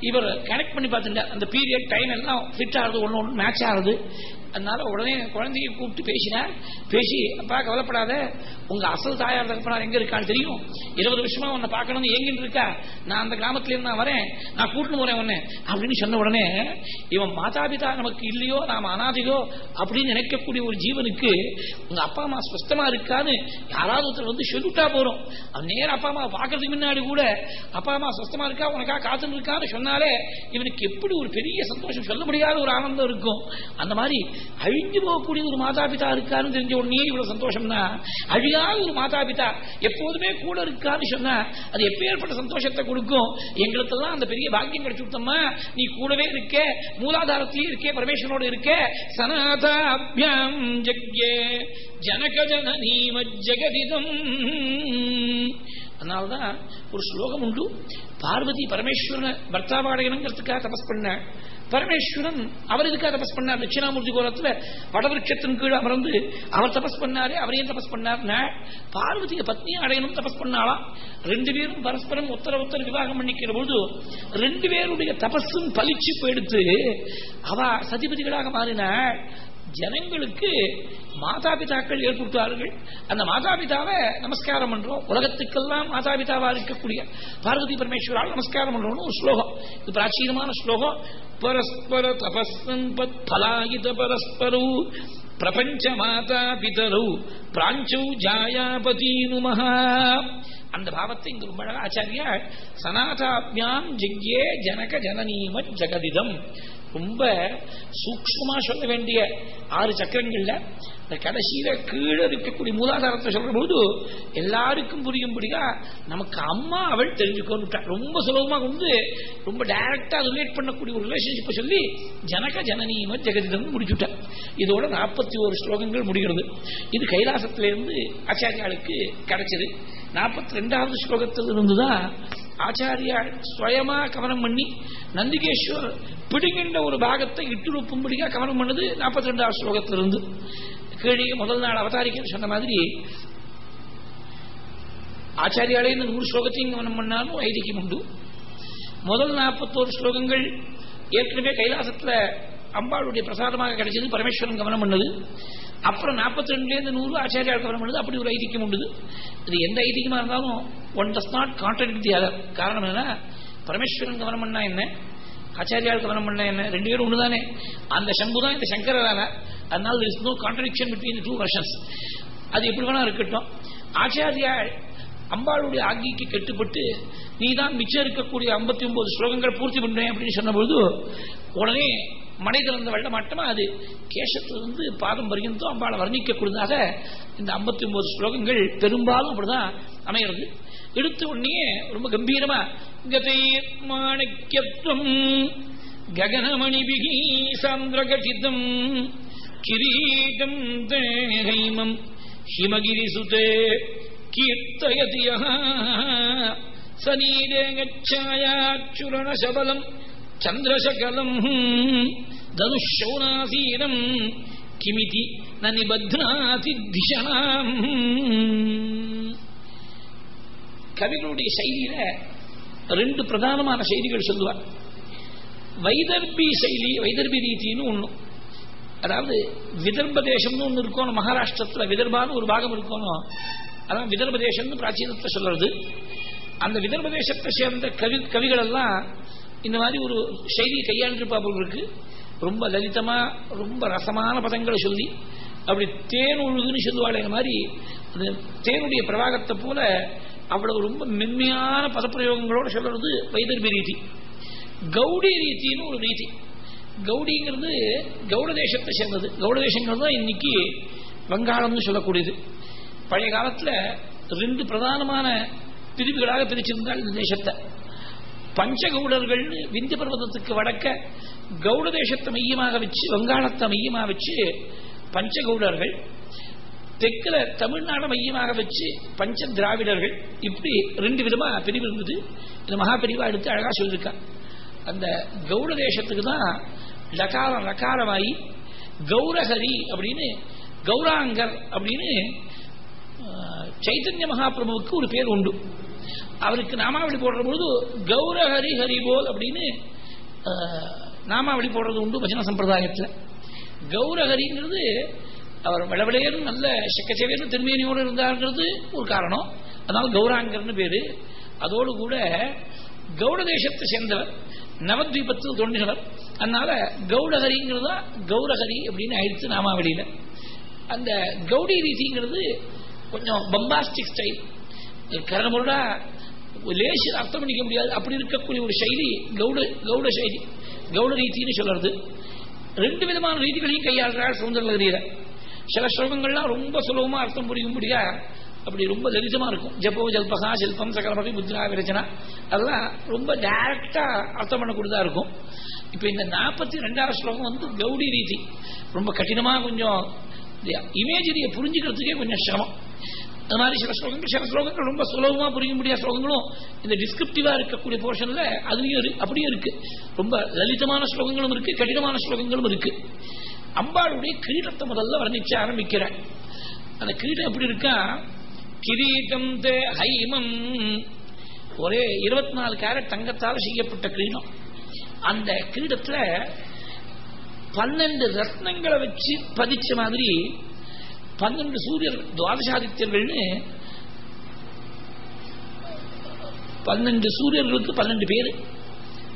Speaker 1: இவர் கனெக்ட் பண்ணி பார்த்துட்டார். அந்த பீரியட் டைம் எல்லாம் ஃபிட் ஆகுது ஒன்று ஒன்று மேட்ச் ஆகுது. அதனால உடனே குழந்தைய கூப்பிட்டு பேசினார். பேசி அப்பா கவலைப்படாத. உங்க அசல் தாயார் தகப்பனார் எங்க இருக்கான்னு தெரியும். இருபது வருஷமா உன்னை பார்க்கணும்னு எங்கிட்டு இருக்கா. நான் அந்த கிராமத்துல இருந்து நான் வரேன். நான் கூட்டின்னு போறேன் உன்னை. அப்படின்னு சொன்ன உடனே இவன் மாதாபிதா நமக்கு இல்லையோ நாம அனாதையோ? அப்படின்னு நினைக்கக்கூடிய ஒரு ஜீவனுக்கு உங்க அப்பா அம்மா ஸ்பஷ்டமா இருக்கான்னு யாராவது ஒருத்தர் வந்து சொல்லிட்டா போறோம். அவன் நேரம் அப்பா அம்மா பார்க்கறதுக்கு முன்னாடி கூட அப்பா அம்மா சுத்தமா இருக்கா உனக்கா காத்துன்னு இருக்கான்னு சொன்னாலே இவனுக்கு எப்படி ஒரு பெரிய சந்தோஷம் சொல்ல முடியாத ஒரு ஆனந்தம் இருக்கும். அந்த மாதிரி அழிஞ்சு போகக்கூடிய ஒரு மாதாபிதா இருக்காருன்னு தெரிஞ்ச உடனே இவ்வளவு சந்தோஷம்னா அழியாத ஒரு மாதாபிதா எப்போதுமே கூட இருக்கான்னு சொன்னா அது எப்பேற்பட்ட சந்தோஷத்தை கொடுக்கும். எங்களுக்கெல்லாம் அந்த பெரிய பாக்கியம் கிடைச்சு நீ கூடவே இருக்க மூலாதாரத்திலேயே இருக்கே பரமேஸ்வரனோடு இருக்க. சனாதாபியம் ஜக்யே. ஜனக ஜனனீ அதனால்தான் ஒரு ஸ்லோகம் உண்டு. பார்வதி பரமேஸ்வரனை பர்த்தாவாடையனுங்கிறதுக்காக தபஸ் பண்ண பரமேஸ்வரன் அவர் இதுக்காக தபஸ் பண்ணார்? தட்சிணாமூர்த்தி கோலத்துல வடவிருட்சத்தின் கீழ் அமர்ந்து அவர் தபஸ் பண்ணாரு அவரையும் தபஸ் பண்ணார்னா பார்வதியை பத்னியை அடையணும் தபஸ் பண்ணாலாம் ரெண்டு பேரும் பரஸ்பரம் உத்தர உத்தர விவாகம் பண்ணிக்கிற பொழுது ரெண்டு பேருடைய தபஸும் பலிச்சு போயிடுத்து. அவ சதிபதிகளாக மாறினாள். ஜனங்களுக்கு மாதாபிதாக்கள் ஏற்படுத்தார்கள் அந்த மாதாபிதாவை நமஸ்காரம் பண்றோம். உலகத்துக்கெல்லாம் மாதாபிதாவா இருக்கக்கூடிய பார்வதி பரமேஸ்வரால் நமஸ்காரம் பண்றோம்னு ஒரு ஸ்லோகம். இது பிராச்சீனமான ஸ்லோகம். பரஸ்பர தபஸ்வன் பலாயுத பரஸ்பரு பிரபஞ்ச மாதா பிதரு பிராஞ்சௌ ஜாயாபதீனு மகா. அந்த பாவத்தை இங்கு ரொம்ப அழகா ஆச்சாரியா சனாதாபியாம் ஜிக்யே ஜனக ஜனநீம ஜெகதிதம். ரொம்ப சூக்மமா சொல்ல வேண்டிய ஆறு சக்கரங்கள்ல இந்த கடைசியில கீழே இருக்கக்கூடிய மூலாதாரத்தை சொல்ற போது எல்லாருக்கும் புரியும்படியா நமக்கு அம்மா அவள் தெரிஞ்சுக்கோன்னு ரொம்ப சுலபமா வந்து ரொம்ப டைரக்டா ரிலேட் பண்ணக்கூடிய ஒரு ரிலேஷன்ஷிப்பை சொல்லி ஜனக ஜனநீம ஜெகதிதம் முடிச்சுட்டார் இதோட நாற்பத்தி ஒரு ஸ்லோகங்கள் முடிகிறது. இது கைலாசத்திலிருந்து ஆச்சாரியாளுக்கு கிடைச்சது. நாற்பத்தி ரெண்டாவது ஸ்லோகத்தில் தான் ஆச்சாரியா சுயமா கவனம் பண்ணி நந்திகேஸ்வர் பிடிக்கின்ற ஒரு பாகத்தை இட்டுருப்பும்படியா கவனம் பண்ணது நாற்பத்தி ரெண்டாவது ஸ்லோகத்திலிருந்து. கீழே முதல் நாள் அவதாரிக்க சொன்ன மாதிரி ஆச்சாரியாலே இந்த நூறு ஸ்லோகத்தையும் கவனம் பண்ணாலும் ஐதிக்கம் உண்டு. முதல் நாற்பத்தோரு ஸ்லோகங்கள் ஏற்கனவே கைலாசத்துல அம்பாளுடைய பிரசாதமாக கிடைச்சது பரமேஸ்வரன் கவனம் பண்ணது. அப்புறம் நாற்பத்தி ரெண்டுலேருந்து நூறு ஆச்சாரியாவுக்கு கவனம் அப்படி ஒரு ஐதிக்கம் உண்டு இது எந்த ஐதிகமா இருந்தாலும் one does not contradict the other காரணம் என்னன்னா பரமேஸ்வரன் கவனம் பண்ணா என்ன? ஆச்சாரியால் கவனம் பண்ணா என்ன? ரெண்டு பேரும் ஒண்ணுதானே? அந்த சம்பு தான் இந்த சங்கரான அதனால is no contradiction between two versions அது எப்படி வேணா இருக்கட்டும். ஆச்சாரியால் அம்பாளுடைய ஆக்கிக்கு கெட்டுப்பட்டு நீ தான் மிச்சம் இருக்கக்கூடிய ஐம்பத்தி ஒன்பது ஸ்லோகங்கள் பூர்த்தி பண்ணுறேன் அப்படின்னு சொன்னபொழுது உடனே மனை திறந்த வெள்ள மாட்டமா? அது கேசத்திலிருந்து பாதம் பரியந்தோ அம்பாளை வர்ணிக்கக்கூடியதாக இந்த ஐம்பத்தி ஒன்பது ஸ்லோகங்கள் பெரும்பாலும் அப்படிதான் அமைகிறது. எடுத்த உடனே ரொம்ப கம்பீரமா கதை மாணிக்கத்துவம் ககனமணிபிகி சாந்திரகடிதம் கிரீடம் தேகைமம் ஹிமகிரிசுதே கீர்த்தய சனீரே கச்சாயாச்சுரண சபலம் சந்திரசகலம் தனுஷௌனாசீனம் கிமிதி ந நிபத்னாதி திசனாம் கவிகளுடைய சைலியில ரெண்டு பிரதானமான செய்திகள் சொல்லுவார். வைதர்பி செயலி வைதர்பி ரீதின்னு ஒண்ணு. அதாவது விதர்ப தேசம்னு ஒன்று இருக்கணும். மகாராஷ்டிரத்தில் விதர்பான்னு ஒரு பாகம் இருக்கணும். அதான் விதர்ப தேசம்னு பிராச்சீனத்தை சொல்றது. அந்த விதர்ப தேசத்தை சேர்ந்த கவி கவிகள் எல்லாம் இந்த மாதிரி ஒரு செய்தி கையாண்டிருப்பா போல் இருக்கு ரொம்ப லலிதமா ரொம்ப ரசமான பதங்களை சொல்லி அப்படி தேன் ஒழுகுன்னு சொல்லுவாள் மாதிரி அந்த தேனுடைய பிரவாகத்தை போல அவ்வளவு ரொம்ப மென்மையான பதப்பிரயோகங்களோட சொல்றது வைதர்பி ரீதி. கௌடி ரீதின்னு ஒரு ரீதி. கௌடிங்கிறது கௌட தேசத்தை சேர்ந்தது. கௌட தேசங்கிறது தான் இன்னைக்கு வங்காளம்னு சொல்லக்கூடியது. பழைய காலத்துல ரெண்டு பிரதானமான பிரிவுகளாக பிரிச்சிருந்தால் இந்த தேசத்தை. பஞ்சகௌடர்கள் விந்திய பர்வதத்துக்கு வடக்க கௌட தேசத்தை மையமாக வச்சு வங்காளத்தை மையமாக வச்சு பஞ்சகௌடர்கள் தெற்குல தமிழ்நாடு மையமாக வச்சு பஞ்ச திராவிடர்கள் இப்படி ரெண்டு விதமா பிரிவு இருந்தது. இந்த மகா பிரிவா எடுத்து அழகா சொல்லியிருக்கா அந்த கௌட தேசத்துக்கு தான் லகாரம் லகாரமாயி கௌரஹரி அப்படின்னு கௌராங்கர் அப்படின்னு சைத்தன்ய மகாபிரபுவுக்கு ஒரு பேர் உண்டு. அவருக்கு நாமாவளி போடுற பொழுது கௌரஹரி ஹரிபோல் அப்படின்னு நாமாவளி போடுறது உண்டு பஜன சம்பிரதாயத்தில். கௌரஹரிங்கிறது அவர் விளவிளையரும் நல்ல செக்கச்செவியரும் திருமேனியோடு இருந்தாருங்கிறது ஒரு காரணம். அதனால கௌராங்கர்னு பேரு. அதோடு கூட கௌட தேசத்தை சேர்ந்தவர் நவத்வீபத்தில் தோன்றினவர். அதனால கௌடஹரிங்கிறது தான் கௌரஹரி அப்படின்னு ஆயிடுச்சு நாமாவளியில். அந்த கௌடி ரீதிங்கிறது கொஞ்சம் பம்பாஸ்டிக் ஸ்டைல் கரணமுருடா லேசில் அர்த்தம் பண்ணிக்க முடியாது. அப்படி இருக்கக்கூடிய ஒரு சைலி கௌட கௌட சைலி கௌட ரீதின்னு சொல்றது. ரெண்டு விதமான ரீதிகளையும் கையாளுறாள் சுதந்திரகிரியில சில ஸ்லோகங்கள்லாம் ரொம்ப சுலபமா அர்த்தம் புரியும்படியா அப்படி ரொம்ப லலிதமா இருக்கும். ஜப்போ ஜல்பகா சில்பம் சகலபகை முத்ரா விரச்சனா அதெல்லாம் ரொம்ப டைரக்டா அர்த்தம் பண்ணக்கூடியதா இருக்கும். இப்ப இந்த நாற்பத்தி ரெண்டாவது ஸ்லோகம் வந்து கௌடி ரீதி. ரொம்ப கடினமா கொஞ்சம் இமேஜரியை புரிஞ்சுக்கிறதுக்கே கொஞ்சம் சிரமம். அது மாதிரி சில ஸ்லோகங்கள் சில ஸ்லோகங்கள் ரொம்ப சுலபமா புரிய முடியாத ஸ்லோகங்களும் இந்த டிஸ்கிரிப்டிவா இருக்கக்கூடிய போர்ஷன்ல அதுலயும் அப்படியும் இருக்கு. ரொம்ப லலிதமான ஸ்லோகங்களும் இருக்கு கடினமான ஸ்லோகங்களும் இருக்கு. அம்பாளுடைய கிரீடத்தை முதல்ல வர்ணிச்சு ஆரம்பிக்கிறேன் அந்த கிரீடம் எப்படி இருக்கா? கிரீடம் தே ஹைமம். ஒரே இருபத்தி நாலு கேரட் தங்கத்தால் செய்யப்பட்ட கிரீடம். அந்த கிரீடத்துல பன்னெண்டு ரத்னங்களை வச்சு பதிச்ச மாதிரி பன்னெண்டு சூரியர் துவாதசாதித்யர்கள்னு பன்னெண்டு சூரியர்களுக்கு பன்னெண்டு பேர்.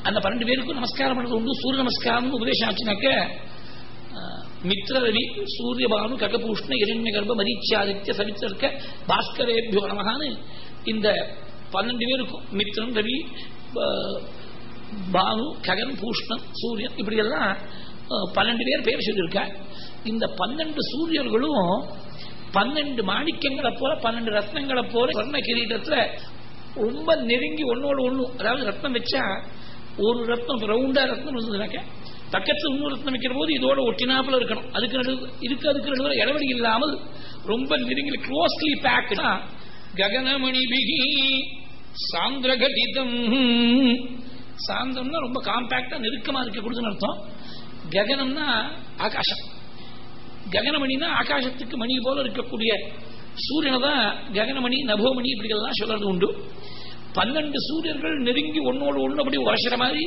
Speaker 1: அந்த பன்னெண்டு பேருக்கும் நமஸ்காரம் பண்ணுறது உண்டு. சூரிய நமஸ்காரம் உபதேசம் ஆச்சுனாக்க மித்ர ரவி சூரியபானு ககபூஷ்ண இரண்ய கர்ப்ப மரீச்சாதித்ய சவித்திருக்க பாஸ்கரேபியோ நமகான்னு இந்த பன்னெண்டு பேருக்கும் மித்ரன் ரவி பானு ககன் பூஷ்ணன் சூரியன் இப்படி எல்லாம் பன்னெண்டு பேர் பேர் சொல்லியிருக்காங்க இந்த பன்னெண்டு சூரியர்களும் பன்னெண்டு மாணிக்கங்களை போல பன்னெண்டு ரத்னங்களை போல சொர்ண கிரீடத்துல ரொம்ப நெருங்கி ஒன்னோட ஒண்ணு அதாவது ரத்னம் வச்சா ஒரு ரத்னம் ரவுண்டா ரத்னம் இருந்ததுனாக்க பக்கத்தில் இன்னொரு ரத்னம் வைக்கிற போது இதோட ஒட்டினாப்புல இருக்கணும். அதுக்கு நடுவு இதுக்கு அதுக்கு நடுவில் இடைவெளி இல்லாமல் ரொம்ப நெருங்கி க்ளோஸ்லி பேக்டா ககனமணி பிகி சாந்திரகடிதம் சாந்தம்னா ரொம்ப காம்பாக்டா நெருக்கமா இருக்கக்கூடியதுன்னு அர்த்தம். ககனம்னா ஆகாசம். ககனமணினா ஆகாசத்துக்கு மணி போல இருக்கக்கூடிய சூரியனை தான் ககனமணி நபோமணி இப்படிகள்லாம் சொல்றது உண்டு. பன்னெண்டு சூரியர்கள் நெருங்கி ஒன்னோடு ஒன்று அப்படி வருஷற மாதிரி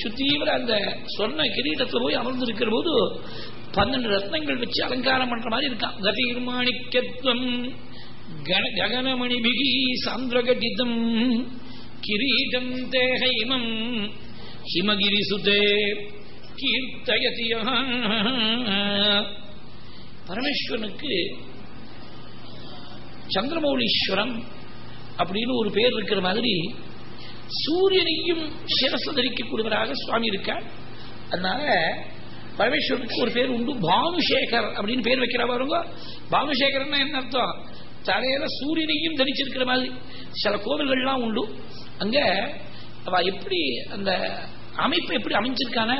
Speaker 1: சுத்தீவிர அந்த சொர்ண கிரீடத்தில் போய் அமர்ந்து இருக்கிற போது பன்னெண்டு ரத்னங்கள் வச்சு அலங்காரம் பண்ற மாதிரி இருக்கான். கதிர்மாணிக்கத்துவம் ககனமணி பிகி சாந்திரகடிதம் கிரீடம் தேகைமம் ஹிமகிரி சுதே கீர்த்தயதிய பரமேஸ்வரனுக்கு சந்திரமௌலீஸ்வரம் அப்படின்னு ஒரு பேர் இருக்கிற மாதிரி சூரியனையும் சிரச தரிக்கக்கூடியவராக சுவாமி இருக்கார். அதனால பரமேஸ்வரனுக்கு ஒரு பேர் உண்டு. பானுசேகர் அப்படின்னு பேர் வைக்கிறா பாருங்க. பானுசேகர்னா என்ன அர்த்தம்? தலையில சூரியனையும் தரிச்சிருக்கிற மாதிரி. சில கோவில்கள்லாம் உண்டு. அங்க அவ எப்படி அந்த அமைப்பு எப்படி அமைஞ்சிருக்கானா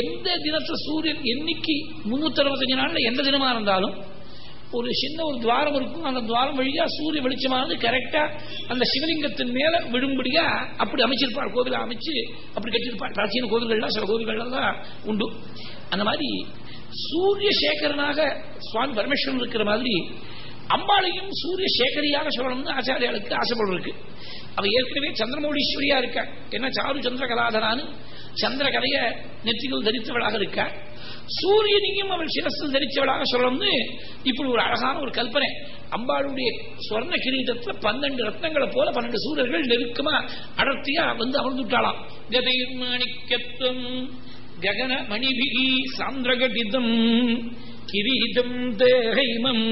Speaker 1: எந்த தினத்தை சூரியன் என்னைக்கு முன்னூத்தி அறுபத்தஞ்சு நாள்ல எந்த தினமா இருந்தாலும் ஒரு சின்ன ஒரு துவாரம் இருக்கும். அந்த துவாரம் வழியா சூரிய வெளிச்சமானது கரெக்டா அந்த சிவலிங்கத்தின் மேல விடும்படியா அப்படி அமைச்சிருப்பார். கோவில அமைச்சு அப்படி கட்டிருப்பார் பிராச்சீன கோவில்கள்லாம் சில கோவில்கள்லாம் தான் உண்டு. அந்த மாதிரி சூரிய சேகரனாக சுவாமி பரமேஸ்வரன் இருக்கிற மாதிரி அம்பாளையும் சூரிய சேகரியாக சொல்லணும்னு ஆச்சாரியாளுக்கு ஆசைப்படுறதுக்கு. அவ ஏற்கனவே சந்திரமௌலீஸ்வரியா இருக்கா. என்ன சாரு சந்திர கலாதரான்னு சந்திர நெற்றிகள் தரித்தவளாக இருக்கா. சூரியனையும் அவள் சிரசில் தரித்தவளாக சொல்லணும்னு இப்படி ஒரு அழகான ஒரு கல்பனை. அம்பாளுடைய சுவர்ண கிரீடத்துல பன்னெண்டு ரத்னங்களை போல பன்னெண்டு சூரியர்கள் நெருக்கமா அடர்த்தியா வந்து அமர்ந்துட்டாளாம் கதையும் மாணிக்கத்துவம் ககன மணிபிகி சாந்திரகடிதம் கிரீடம் தேகைமம்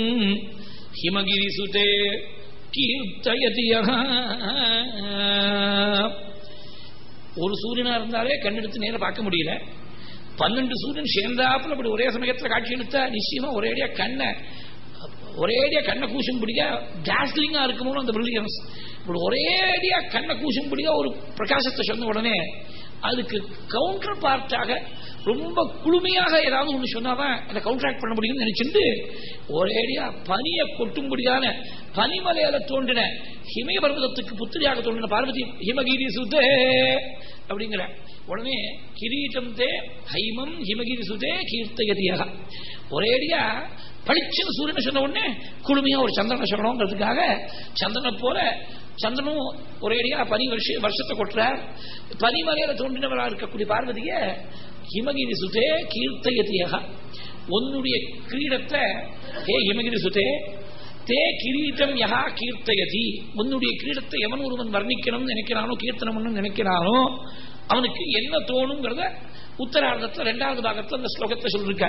Speaker 1: ஹிமகிரி சுதே ஒரு சூரியனா இருந்தாலே கண்ணெடுத்து நேரம் பார்க்க முடியல. பன்னெண்டு சூரியன் சேர்ந்தாப்புல அப்படி ஒரே சமயத்தில் காட்சி எடுத்தா நிச்சயமா ஒரேடியா கண்ணை ஒரேடியா கண்ணை கூசும் பிடிக்க ஜாஸ்லிங்கா இருக்குமோ அந்த பிரில்லியன்ஸ் இப்படி ஒரேடியா கண்ணை கூசும் பிடிக்க ஒரு பிரகாசத்தை சொன்ன உடனே அதுக்கு கவுண்டர் பார்ட்டாக ரொம்ப குளுமையாக ஏதாவது ஒன்று சொன்னாதான் அதை கவுண்டராக்ட் பண்ண முடியும்னு நினைச்சிட்டு ஒரேடியா பனியை கொட்டும்படியான பனிமலையால தோன்றின ஹிமய பர்வதத்துக்கு புத்திரியாக தோன்றின பார்வதி ஹிமகிரி சுதே அப்படிங்கிற. உடனே கிரீட்டம் தே ஹைமம் ஹிமகிரி சுதே கீர்த்தகதியாக ஒரேடியா பளிச்சுன்னு சூரியனை சொன்ன உடனே குளுமையா ஒரு சந்திரனை சொல்லணுங்கிறதுக்காக சந்திரனை போல சந்திரனும் ஒரேடியா பனி வருஷ வருஷத்தை கொட்டுறார். பனிமலையில தோன்றினவரா இருக்கக்கூடிய பார்வதிய ஹிமகிரி சுதே கீர்த்தயத்தியகா உன்னுடைய கிரீடத்தை ஹே ஹிமகிரி சுதே தே கிரீட்டம் யகா கீர்த்தயதி உன்னுடைய கிரீடத்தை எவன் ஒருவன் வர்ணிக்கணும்னு நினைக்கிறானோ கீர்த்தனம் நினைக்கிறானோ அவனுக்கு என்ன தோணுங்கிறத உத்தரார்த்தத்தில் ரெண்டாவது பாகத்தில் அந்த ஸ்லோகத்தை சொல்லிருக்க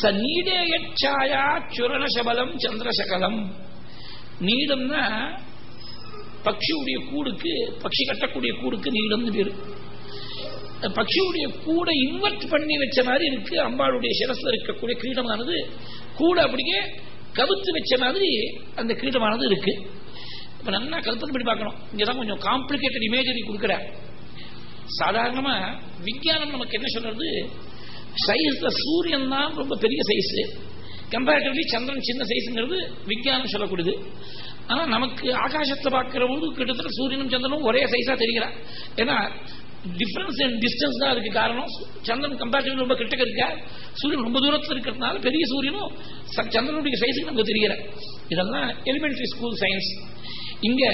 Speaker 1: ச நீடேயாயா சுரணசபலம் சந்திரசகலம். நீளம்னா பக்ஷியுடைய கூடுக்கு பக்ஷி கட்டக்கூடிய கூடுக்கு நீளம்னு பேரு. பக்ஷியுடைய கூடை இன்வெர்ட் பண்ணி வச்ச மாதிரி இருக்கு. அம்பாளுடைய சிரஸ்ல இருக்கக்கூடிய கிரீடமானது. கூட அப்படியே கவுத்து வச்ச மாதிரி அந்த கிரீடமானது இருக்கு. இப்ப நல்லா கல்பனை பண்ணி பார்க்கணும். இங்கதான் கொஞ்சம் காம்ப்ளிகேட்டட் இமேஜரி கொடுக்குற சாதாரணமா விஞ்ஞானம் நமக்கு என்ன சொல்றது? சைஸ்ல சூரியன் தான் ரொம்ப பெரிய சைஸ் கம்பேரிட்டிவ்லி சந்திரன் சின்ன சைஸ்ங்கிறது விஞ்ஞானம் சொல்லக்கூடியது. ஆனால் நமக்கு ஆகாசத்தை பார்க்கிற போது கிட்டத்தட்ட சூரியனும் சந்திரனும் ஒரே சைஸாக தெரிகிறார் ஏன்னா டிஃபரன்ஸ் அண்ட் டிஸ்டன்ஸ் தான் அதுக்கு காரணம். சந்திரன் கம்பேரிட்டிவ்லி ரொம்ப கிட்டக்க இருக்கா? சூரியன் ரொம்ப தூரத்தில் இருக்கிறதுனால பெரிய சூரியனும் சந்திரனுடைய சைஸுக்கு நமக்கு தெரியல இதெல்லாம் எலிமெண்ட்ரி ஸ்கூல் சயின்ஸ் இங்கே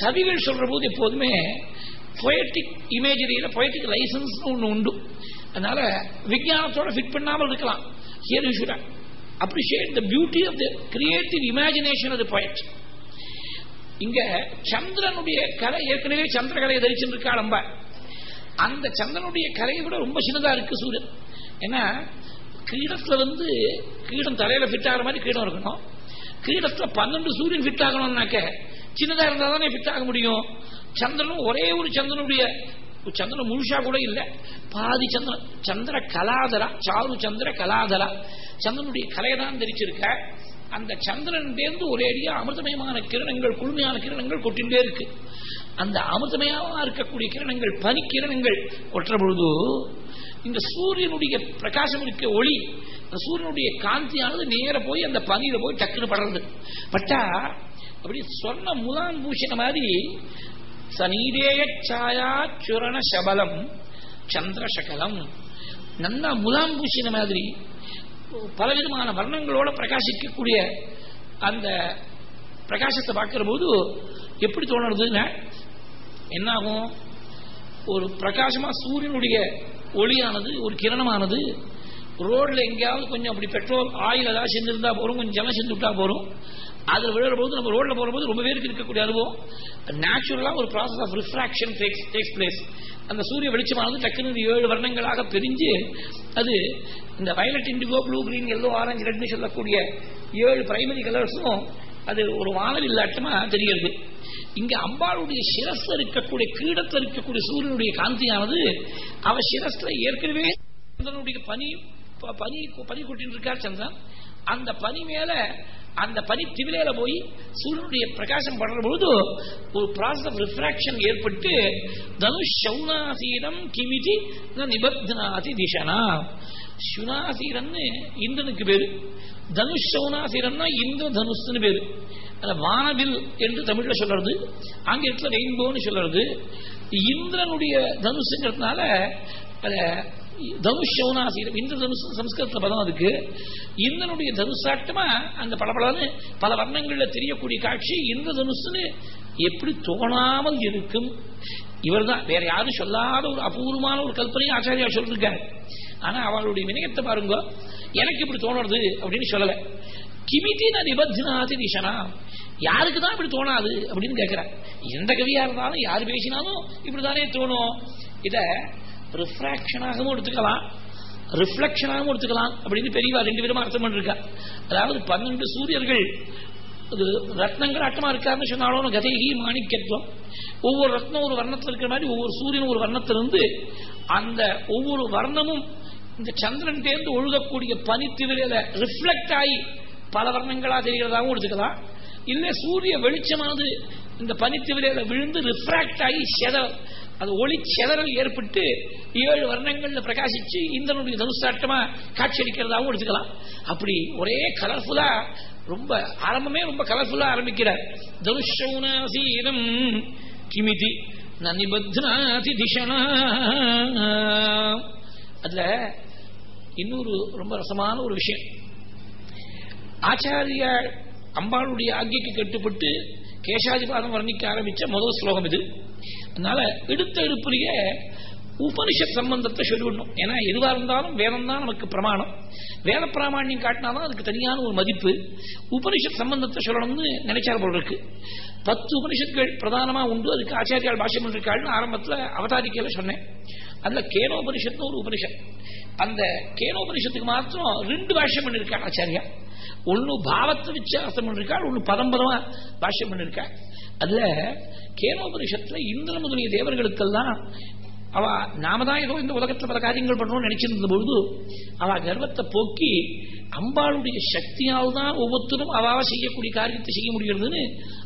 Speaker 1: கவிகள் சொல்கிற போது எப்போதுமே பொயட்டிக் இமேஜரியில் பொயட்டிக் லைசன்ஸ்னு ஒன்று உண்டு. அதனால விஞ்ஞானத்தோட ஃபிட் பண்ணாமல் இருக்கலாம். Here you should appreciate the beauty of the creative imagination of the point இங்க சந்திரனுடைய கலை ஏற்கனவே சந்திர கலையை தரிச்சிருக்கால நம்ம அந்த சந்திரனுடைய கலையை விட ரொம்ப சின்னதா இருக்கு சூரியன். ஏன்னா கிரீடத்துல வந்து கிரீடம் தலையில ஃபிட் ஆகிற மாதிரி கிரீடம் இருக்கணும். கிரீடத்துல பன்னெண்டு சூரியன் ஃபிட் ஆகணும்னாக்க சின்னதா இருந்தா தானே ஃபிட் ஆக முடியும். சந்திரனும் ஒரே ஒரு சந்திரனுடைய சந்திரன் முழுஷா கூட இல்லை பாதி சந்திரன் சந்திர கலாதரா சாரு சந்திர கலாதரா சந்திரனுடைய கலையை தான் தெரிச்சிருக்க அந்த சந்திரன் தேர்ந்து ஒரே அடியா அமிர்தமயமான கிரணங்கள் குளுமையான கிரணங்கள் கொட்டின்றே இருக்கு அந்த அமிர்தமயமா இருக்கக்கூடிய கிரணங்கள் பனி கிரணங்கள் கொட்டுற பொழுது இந்த சூரியனுடைய பிரகாசம் இருக்க ஒளி அந்த சூரியனுடைய காந்தியானது நேர போய் அந்த பனியில போய் டக்குன்னு படுறது பட்டா அப்படி சொன்ன முலாம் பூஷண மாதிரி சனீடேய சாயா சுரண சபலம் சந்திரசகலம். நல்லா முலாம் பூசின மாதிரி பலவிதமான வர்ணங்களோட பிரகாசிக்கக்கூடிய அந்த பிரகாசத்தை பார்க்கிற போது எப்படி தோணுறதுன்னா என்னாகும்? ஒரு பிரகாசமா சூரியனுடைய ஒளியானது ஒரு கிரணமானது ரோட்ல எங்கேயாவது கொஞ்சம் அப்படி பெட்ரோல் ஆயில் ஏதாவது செஞ்சிருந்தா போறோம் கொஞ்சம் ஜலம் செஞ்சு விட்டா போறோம் அதில் விழுற போது நம்ம ரோட்ல போற போது ரொம்ப பேருக்கு இருக்கக்கூடிய அனுபவம். நேச்சுரலா ஒரு process of refraction takes place அந்த சூரிய வெளிச்சமானது டக்குனு ஏழு வர்ணங்களாக பிரிஞ்சு அது இந்த violet indigo blue green yellow orange ரெட்னு சொல்லக்கூடிய ஏழு பிரைமரி கலர்ஸும் அது ஒரு வானல் இல்லாட்டமா தெரிகிறது. இங்க அம்பாளுடைய சிரஸ்ல இருக்கக்கூடிய கீழத்தில் இருக்கக்கூடிய சூரியனுடைய காந்தியானது அவ சிரஸ்ல ஏற்கனவே சந்திரனுடைய பனி பனி பனி கொட்டின்னு இருக்கார் சந்திரன்? அந்த பனி மேல அந்த பனி திவிலையில போய் சூரியனுடைய பிரகாசம் படுற பொழுது ஒரு ப்ராசஸ் ஆஃப் ரிஃப்ராக்ஷன் ஏற்பட்டு தனுஷ் கிமிதி நிபத்னாதி திசனா சுனாசீரன்னு இந்திரனுக்கு பேரு. தனுஷ் சௌனாசீரம்னா இந்திர தனுஷ்னு பேரு வானவில் என்று தமிழ்ல சொல்றது ஆங்கிலத்தில் ரெயின்போன்னு சொல்றது. இந்திரனுடைய தனுஷுங்கிறதுனால அத ஆசீரம் இந்த தனுஷ் சம்ஸ்கிருத பதம் அதுக்கு. இந்தனுடைய தனுஷாட்டமா அந்த பளபளன்னு பல வர்ணங்கள்ல தெரியக்கூடிய காட்சி இந்த தனுஷ்னு எப்படி தோணாமல் இருக்கும்? இவர்தான் வேற யாரும் சொல்லாத ஒரு அபூர்வமான ஒரு கல்பனையும் ஆச்சாரியா சொல்லிருக்காரு. ஆனா அவளுடைய வினயத்தை பாருங்க எனக்கு இப்படி தோணுறது அப்படின்னு சொல்லல. கிமிதி நான் நிபத்தினாதி நிஷனா யாருக்கு தான் இப்படி தோணாது அப்படின்னு கேட்கிறேன் எந்த கவியா இருந்தாலும் யார் பேசினாலும் இப்படிதானே தோணும். இத ரிஃப்ராக்ஷனாகவும் எடுத்துக்கலாம். ரிஃப்ளெக்ஷனாகவும் எடுத்துக்கலாம். அப்படின்னு பெரியவா ரெண்டு விதமா அர்த்தம் பண்ணிருக்கா. அதாவது பன்னெண்டு சூரியர்கள் அது ரத்னங்கள் ஆட்டமா இருக்காருன்னு சொன்னாலும் கதைகி மாணிக்கத்துவம். ஒவ்வொரு ரத்னம் ஒரு வர்ணத்தில் இருக்கிற மாதிரி ஒவ்வொரு சூரியனும் ஒரு வர்ணத்திலிருந்து அந்த ஒவ்வொரு வர்ணமும் இந்த சந்திரன் தேர்ந்து ஒழுகக்கூடிய பனித்திவிரையில ரிஃப்ளெக்ட் ஆகி பல வர்ணங்களா தெரிகிறதாகவும் எடுத்துக்கலாம். இல்ல சூரிய வெளிச்சமானது இந்த பனித்திவிரையில விழுந்து ரிஃப்ராக்ட் ஆகி செத அது ஒளி செதறல் ஏற்பட்டு ஏழு வர்ணங்கள்ல பிரகாசிச்சு இந்தனுடைய தனுசாட்டமா காட்சியளிக்கிறதாகவும் எடுத்துக்கலாம். அப்படி ஒரே கலர்ஃபுல்லா ரொம்ப ஆரம்பமே ரொம்ப கலர்ஃபுல்லா ஆரம்பிக்கிறார். தனுஷௌனாசீரம் கிமிதி நிபத்னாதி திஷனா அதுல இன்னொரு ரொம்ப ரசமான ஒரு விஷயம். ஆச்சாரிய அம்பாளுடைய ஆக்கிக்கு கட்டுப்பட்டு கேசாதிபாதம் வர்ணிக்க ஆரம்பிச்ச முதல் ஸ்லோகம் இது. அதனால எடுத்த எடுப்புலயே உபனிஷத் சம்பந்தத்தை சொல்லிவிடணும் ஏன்னா எதுவா இருந்தாலும் வேதம் தான் நமக்கு பிரமாணம். வேத பிராமணியம் காட்டினாதான் அதுக்கு தனியான ஒரு மதிப்பு. உபனிஷத் சம்பந்தத்தை சொல்லணும்னு நினைச்சார் போல இருக்கு. பத்து உபனிஷத்துகள் பிரதானமா உண்டு. அதுக்கு ஆச்சாரியால் பாஷ்யம் இருக்காள்னு ஆரம்பத்தில் அவதாரிக்கையில சொன்னேன். அதுல கேனோபனிஷத்து ஒரு உபனிஷத். அந்த கேனோபனிஷத்துக்கு மாத்திரம் ரெண்டு பாஷ்யம் பண்ணியிருக்காள் ஆச்சாரியா ஒன்னு பாவத்தை வச்சு அர்த்தம் பண்ணிருக்காள் ஒன்னு பதம்பதமா பாஷ்யம் பண்ணிருக்காள் அதுல கேனோபனிஷத்துல இந்திர முதலிய தேவர்களுக்கெல்லாம் அவ நாம தான் ஏதோ இந்த உலகத்துல பல காரியங்கள் பண்றோம்னு நினைச்சிருந்த பொழுது அவ கர்வத்தை போக்கி அம்பாளுடைய சக்தியால் தான் ஒவ்வொருத்தரும் அவாவ செய்யக்கூடிய காரியத்தை செய்ய முடிகிறதுன்னு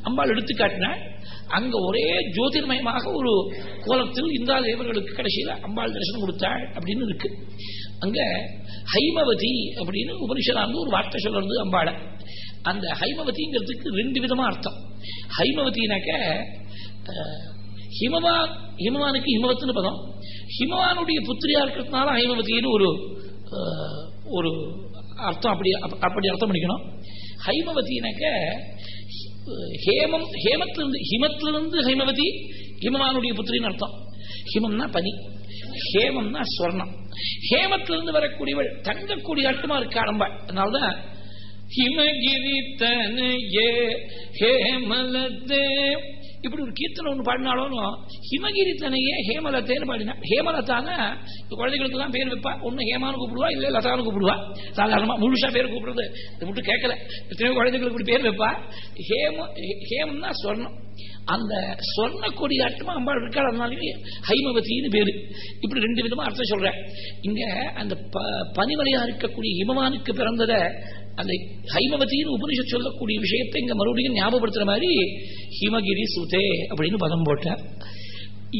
Speaker 1: அம்பாள் எடுத்து காட்டினாள் அங்க ஒரே ஜோதிர்மயமாக ஒரு கோலத்தில் இந்திரா தேவர்களுக்கு கடைசியில அம்பாள் தரிசனம் கொடுத்தாள் அப்படின்னு இருக்கு. அங்க ஹைமவதி அப்படின்னு உபனிஷராந்து ஒரு வார்த்தை சொல்றது அம்பாளை. அந்த ஹைமவதிங்கிறதுக்கு ரெண்டு விதமா அர்த்தம். ஹைமவதினாக்க ஹிமவான் ஹிமவானுக்கு ஹிமவத்துன்னு பதம். ஹிமவானுடைய புத்திரியா இருக்கிறதுனால ஹைமவதினு ஒரு ஒரு அர்த்தம் அப்படி அப்படி அர்த்தம் பண்ணிக்கணும். ஹைமவதினாக்க ஹேமம் ஹேமத்திலிருந்து ஹிமத்திலிருந்து ஹைமவதி ஹிமவானுடைய புத்திரின்னு அர்த்தம். ஹிமம்னா பனி. ஹேமம்னா ஸ்வர்ணம். ஹேமத்திலிருந்து வரக்கூடியவள் தங்கக்கூடிய அட்டுமா இருக்க நம்ம அதனால்தான் ஹிமகிரி ஹேமலத்தே இப்படி ஒரு கீர்த்தனை ஒன்று பாடினாலும் ஹிமகிரி தனையே ஹேமலத்தேன்னு பாடினா ஹேமலத்தான குழந்தைகளுக்கு எல்லாம் பேர் வைப்பா. ஒன்னு ஹேமானு கூப்பிடுவா இல்ல லதானு கூப்பிடுவா. சாதாரணமா முழுஷா பேர் கூப்பிடுறது. இது மட்டும் கேட்கல. எத்தனையோ குழந்தைகளுக்கு இப்படி பேர் வைப்பா. ஹேம ஹேமம்னா சொர்ணம். அந்த சொர்ண கொடியாட்டமா அம்பாள் இருக்காள் அதனாலே ஹைமவத்தின்னு பேரு. இப்படி ரெண்டு விதமா அர்த்தம் சொல்றேன். இங்க அந்த பனிமலையா இருக்கக்கூடிய ஹிமவானுக்கு பிறந்தத அந்த ஹைமவத்தின்னு உபனிஷத் சொல்லக்கூடிய விஷயத்தை இங்க மறுபடியும் ஞாபகப்படுத்துற மாதிரி ஹிமகிரி சுதே அப்படின்னு பதம் போட்டார்.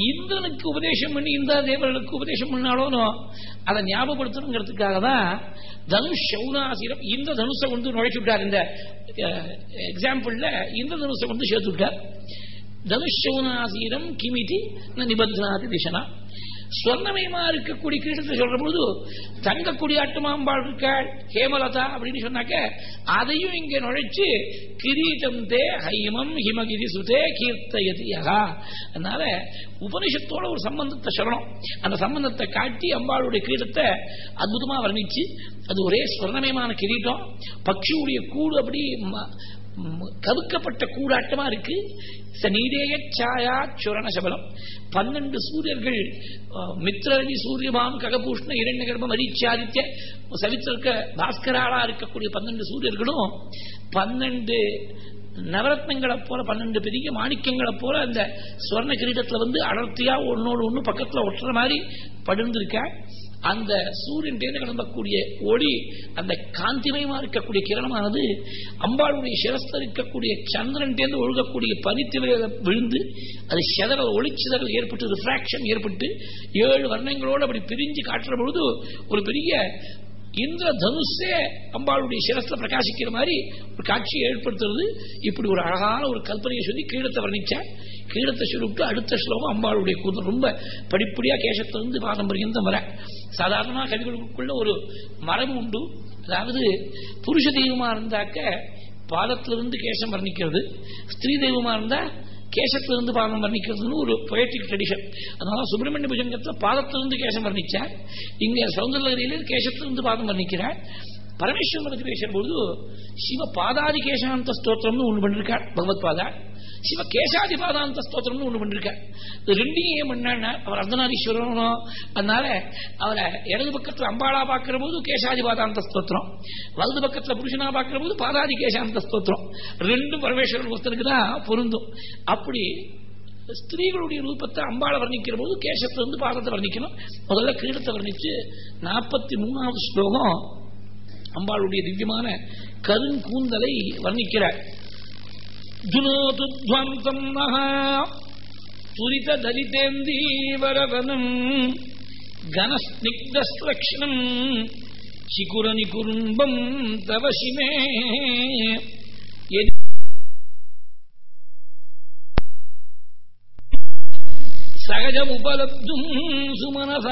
Speaker 1: இந்திரனுக்கு உபதேசம் பண்ணி இந்த தேவர்களுக்கு உபதேசம் பண்ணாலும் அதை ஞாபகப்படுத்தணுங்கிறதுக்காக தான் தனுஷ் சௌனாசிரம் இந்த தனுஷை வந்து நுழைச்சு விட்டார். இந்த எக்ஸாம்பிள்ல இந்த தனுஷை வந்து சேர்த்து விட்டார். தனுஷ் சௌனாசிரம் கிமிதி நிபந்தனாதி திசனா. சொன்னமயமா இருக்கக்கூடிய கிருஷ்ணத்தை சொல்ற பொழுது தங்க குடியாட்டமாம்பாள் இருக்காள் ஹேமலதா அப்படின்னு சொன்னாக்க அதையும் இங்க நுழைச்சு கிரீட்டம் தே ஹைமம் ஹிமகிரி சுதே கீர்த்தயதியா அதனால உபனிஷத்தோட ஒரு சம்பந்தத்தை சொல்லணும். அந்த சம்பந்தத்தை காட்டி அம்பாளுடைய கிரீடத்தை அற்புதமா வர்ணிச்சு அது ஒரே ஸ்வர்ணமயமான கிரீட்டம் பக்ஷியுடைய கூடு அப்படி கவுக்கப்பட்ட கூடாட்டமா இருக்கு. நீரேய சாயா சுரண சபலம். பன்னெண்டு சூரியர்கள் மித்ரவி சூரியமாம் ககபூஷ்ண இரண்ய கர்ப்பம் அரிச்சாதித்ய சவித்திருக்க பாஸ்கராளா இருக்கக்கூடிய பன்னெண்டு சூரியர்களும் பன்னெண்டு நவரத்னங்களை போல பன்னெண்டு பெரிய மாணிக்கங்களை போல அந்த சுவர்ண கிரீடத்துல வந்து அடர்த்தியா ஒன்னோடு ஒண்ணு பக்கத்துல ஒட்டுற மாதிரி படுந்திருக்க. அந்த சூரியன் கிளம்பக்கூடிய ஒளி அந்த காந்திமயமா இருக்கக்கூடிய கிரணமானது அம்பாளுடைய சிரஸ்தில் இருக்கக்கூடிய சந்திரன் ஒழுகக்கூடிய பனித்திரையில விழுந்து அது செதறல் ஒளிச்சிதறல் ஏற்பட்டு ரிஃப்ராக்ஷன் ஏற்பட்டு ஏழு வர்ணங்களோடு அப்படி பிரிஞ்சு காட்டுற பொழுது ஒரு பெரிய இந்திர தனுஷே அம்பாளுடைய சிரஸ்ல பிரகாசிக்கிற மாதிரி ஒரு காட்சியை ஏற்படுத்துறது. இப்படி ஒரு அழகான ஒரு கல்பனையை சொல்லி கீழத்தை வர்ணிச்ச கீழத்தை சொல்லிவிட்டு அடுத்த ஸ்லோகம் அம்பாளுடைய கூந்தல் ரொம்ப படிப்படியா கேசத்திலிருந்து பாதம் தான் வர. சாதாரணமா கவிகளுக்குள்ள ஒரு மரபு உண்டு. அதாவது புருஷ தெய்வமா இருந்தாக்க பாதத்திலிருந்து கேசம் வர்ணிக்கிறது. ஸ்திரீ தெய்வமா இருந்தா கேசத்திலிருந்து பாதம் வர்ணிக்கிறதுன்னு ஒரு பொயட்டிக் ட்ரெடிஷன் அதனால சுப்பிரமணிய புஜங்கத்தில் பாதத்திலிருந்து கேசம் வர்ணிச்சார். இங்கே சௌந்தரகிரியில கேசத்திலிருந்து பாதம் வர்ணிக்கிறார். பரமேஸ்வரன் பற்றி பேசும்போது சிவ பாதாதி கேசாந்த ஸ்தோத்திரம்னு ஒன்று பண்ணிருக்கார் பகவத் பாதா. சிவ கேசாதி பாதாந்த ஸ்தோத்திரம்னு ஒண்ணு பண்ணிருக்கார். ரெண்டையும் ஏன் பண்ணா அவர் அர்த்தநாதீஸ்வரனும் அதனால அவரை இடது பக்கத்தில் அம்பாளா பார்க்கிற போது கேசாதி பாதாந்த ஸ்தோத்திரம். வலது பக்கத்துல புருஷனா பாக்குற போது பாதாதி கேசாந்த ஸ்தோத்திரம். ரெண்டும் பரமேஸ்வரன் ஒருத்தருக்கு தான் பொருந்தும். அப்படி ஸ்திரீகளுடைய ரூபத்தை அம்பாளை வர்ணிக்கிற போது கேசத்திலிருந்து பாதத்தை வர்ணிக்கணும். முதல்ல கிரீடத்தை வர்ணிச்சு நாற்பத்தி மூணாவது ஸ்லோகம் அம்பாளுடைய திவ்யமான கருங்கூந்தலை வர்ணிக்கிறார். துனோதுத்வந்தம் மகா. துரித தலிதேந்தீவரவனம் கனஸ்னிக்தஸ்லக்ஷணம் சிகுரனி குறும்பம் தவசிமே சகஜமுபலப்தும் சுமனச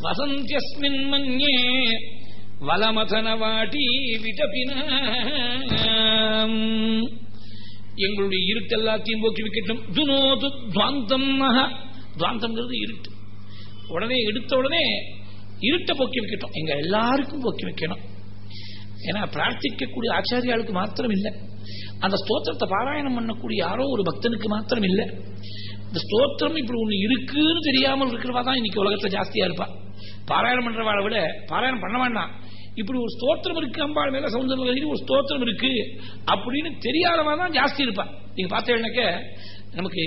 Speaker 1: வசந்தியஸ்மின் மன்யே வலமதன வாட்டி விடபின எங்களுடைய இருட்டு எல்லாத்தையும் போக்கி வைக்கட்டும். துனோது துவாந்தம் துவாந்தம்ங்கிறது இருட்டு. உடனே எடுத்த உடனே இருட்டை போக்கி வைக்கட்டும். எங்க எல்லாருக்கும் போக்கி வைக்கணும். ஏன்னா பிரார்த்திக்கக்கூடிய ஆச்சாரியாளுக்கு மாத்திரம் இல்லை அந்த ஸ்தோத்திரத்தை பாராயணம் பண்ணக்கூடிய யாரோ ஒரு பக்தனுக்கு மாத்திரம் இல்லை இந்த ஸ்தோத்திரம் இப்படி ஒண்ணு இருக்குன்னு தெரியாமல் இருக்கிறவா தான் இன்னைக்கு உலகத்துல ஜாஸ்தியா இருப்பா. பாராயணம் பண்றவாளை விட பாராயணம் பண்ண வேண்டாம். இப்படி ஒரு ஸ்தோத்திரம் இருக்கு அம்பாள் மேல சௌந்தரகிரி ஒரு ஸ்தோத்திரம் இருக்கு அப்படின்னு தெரியாதவா தான் ஜாஸ்தி இருப்பான். நீங்க பார்த்தீங்கன்னாக்க நமக்கு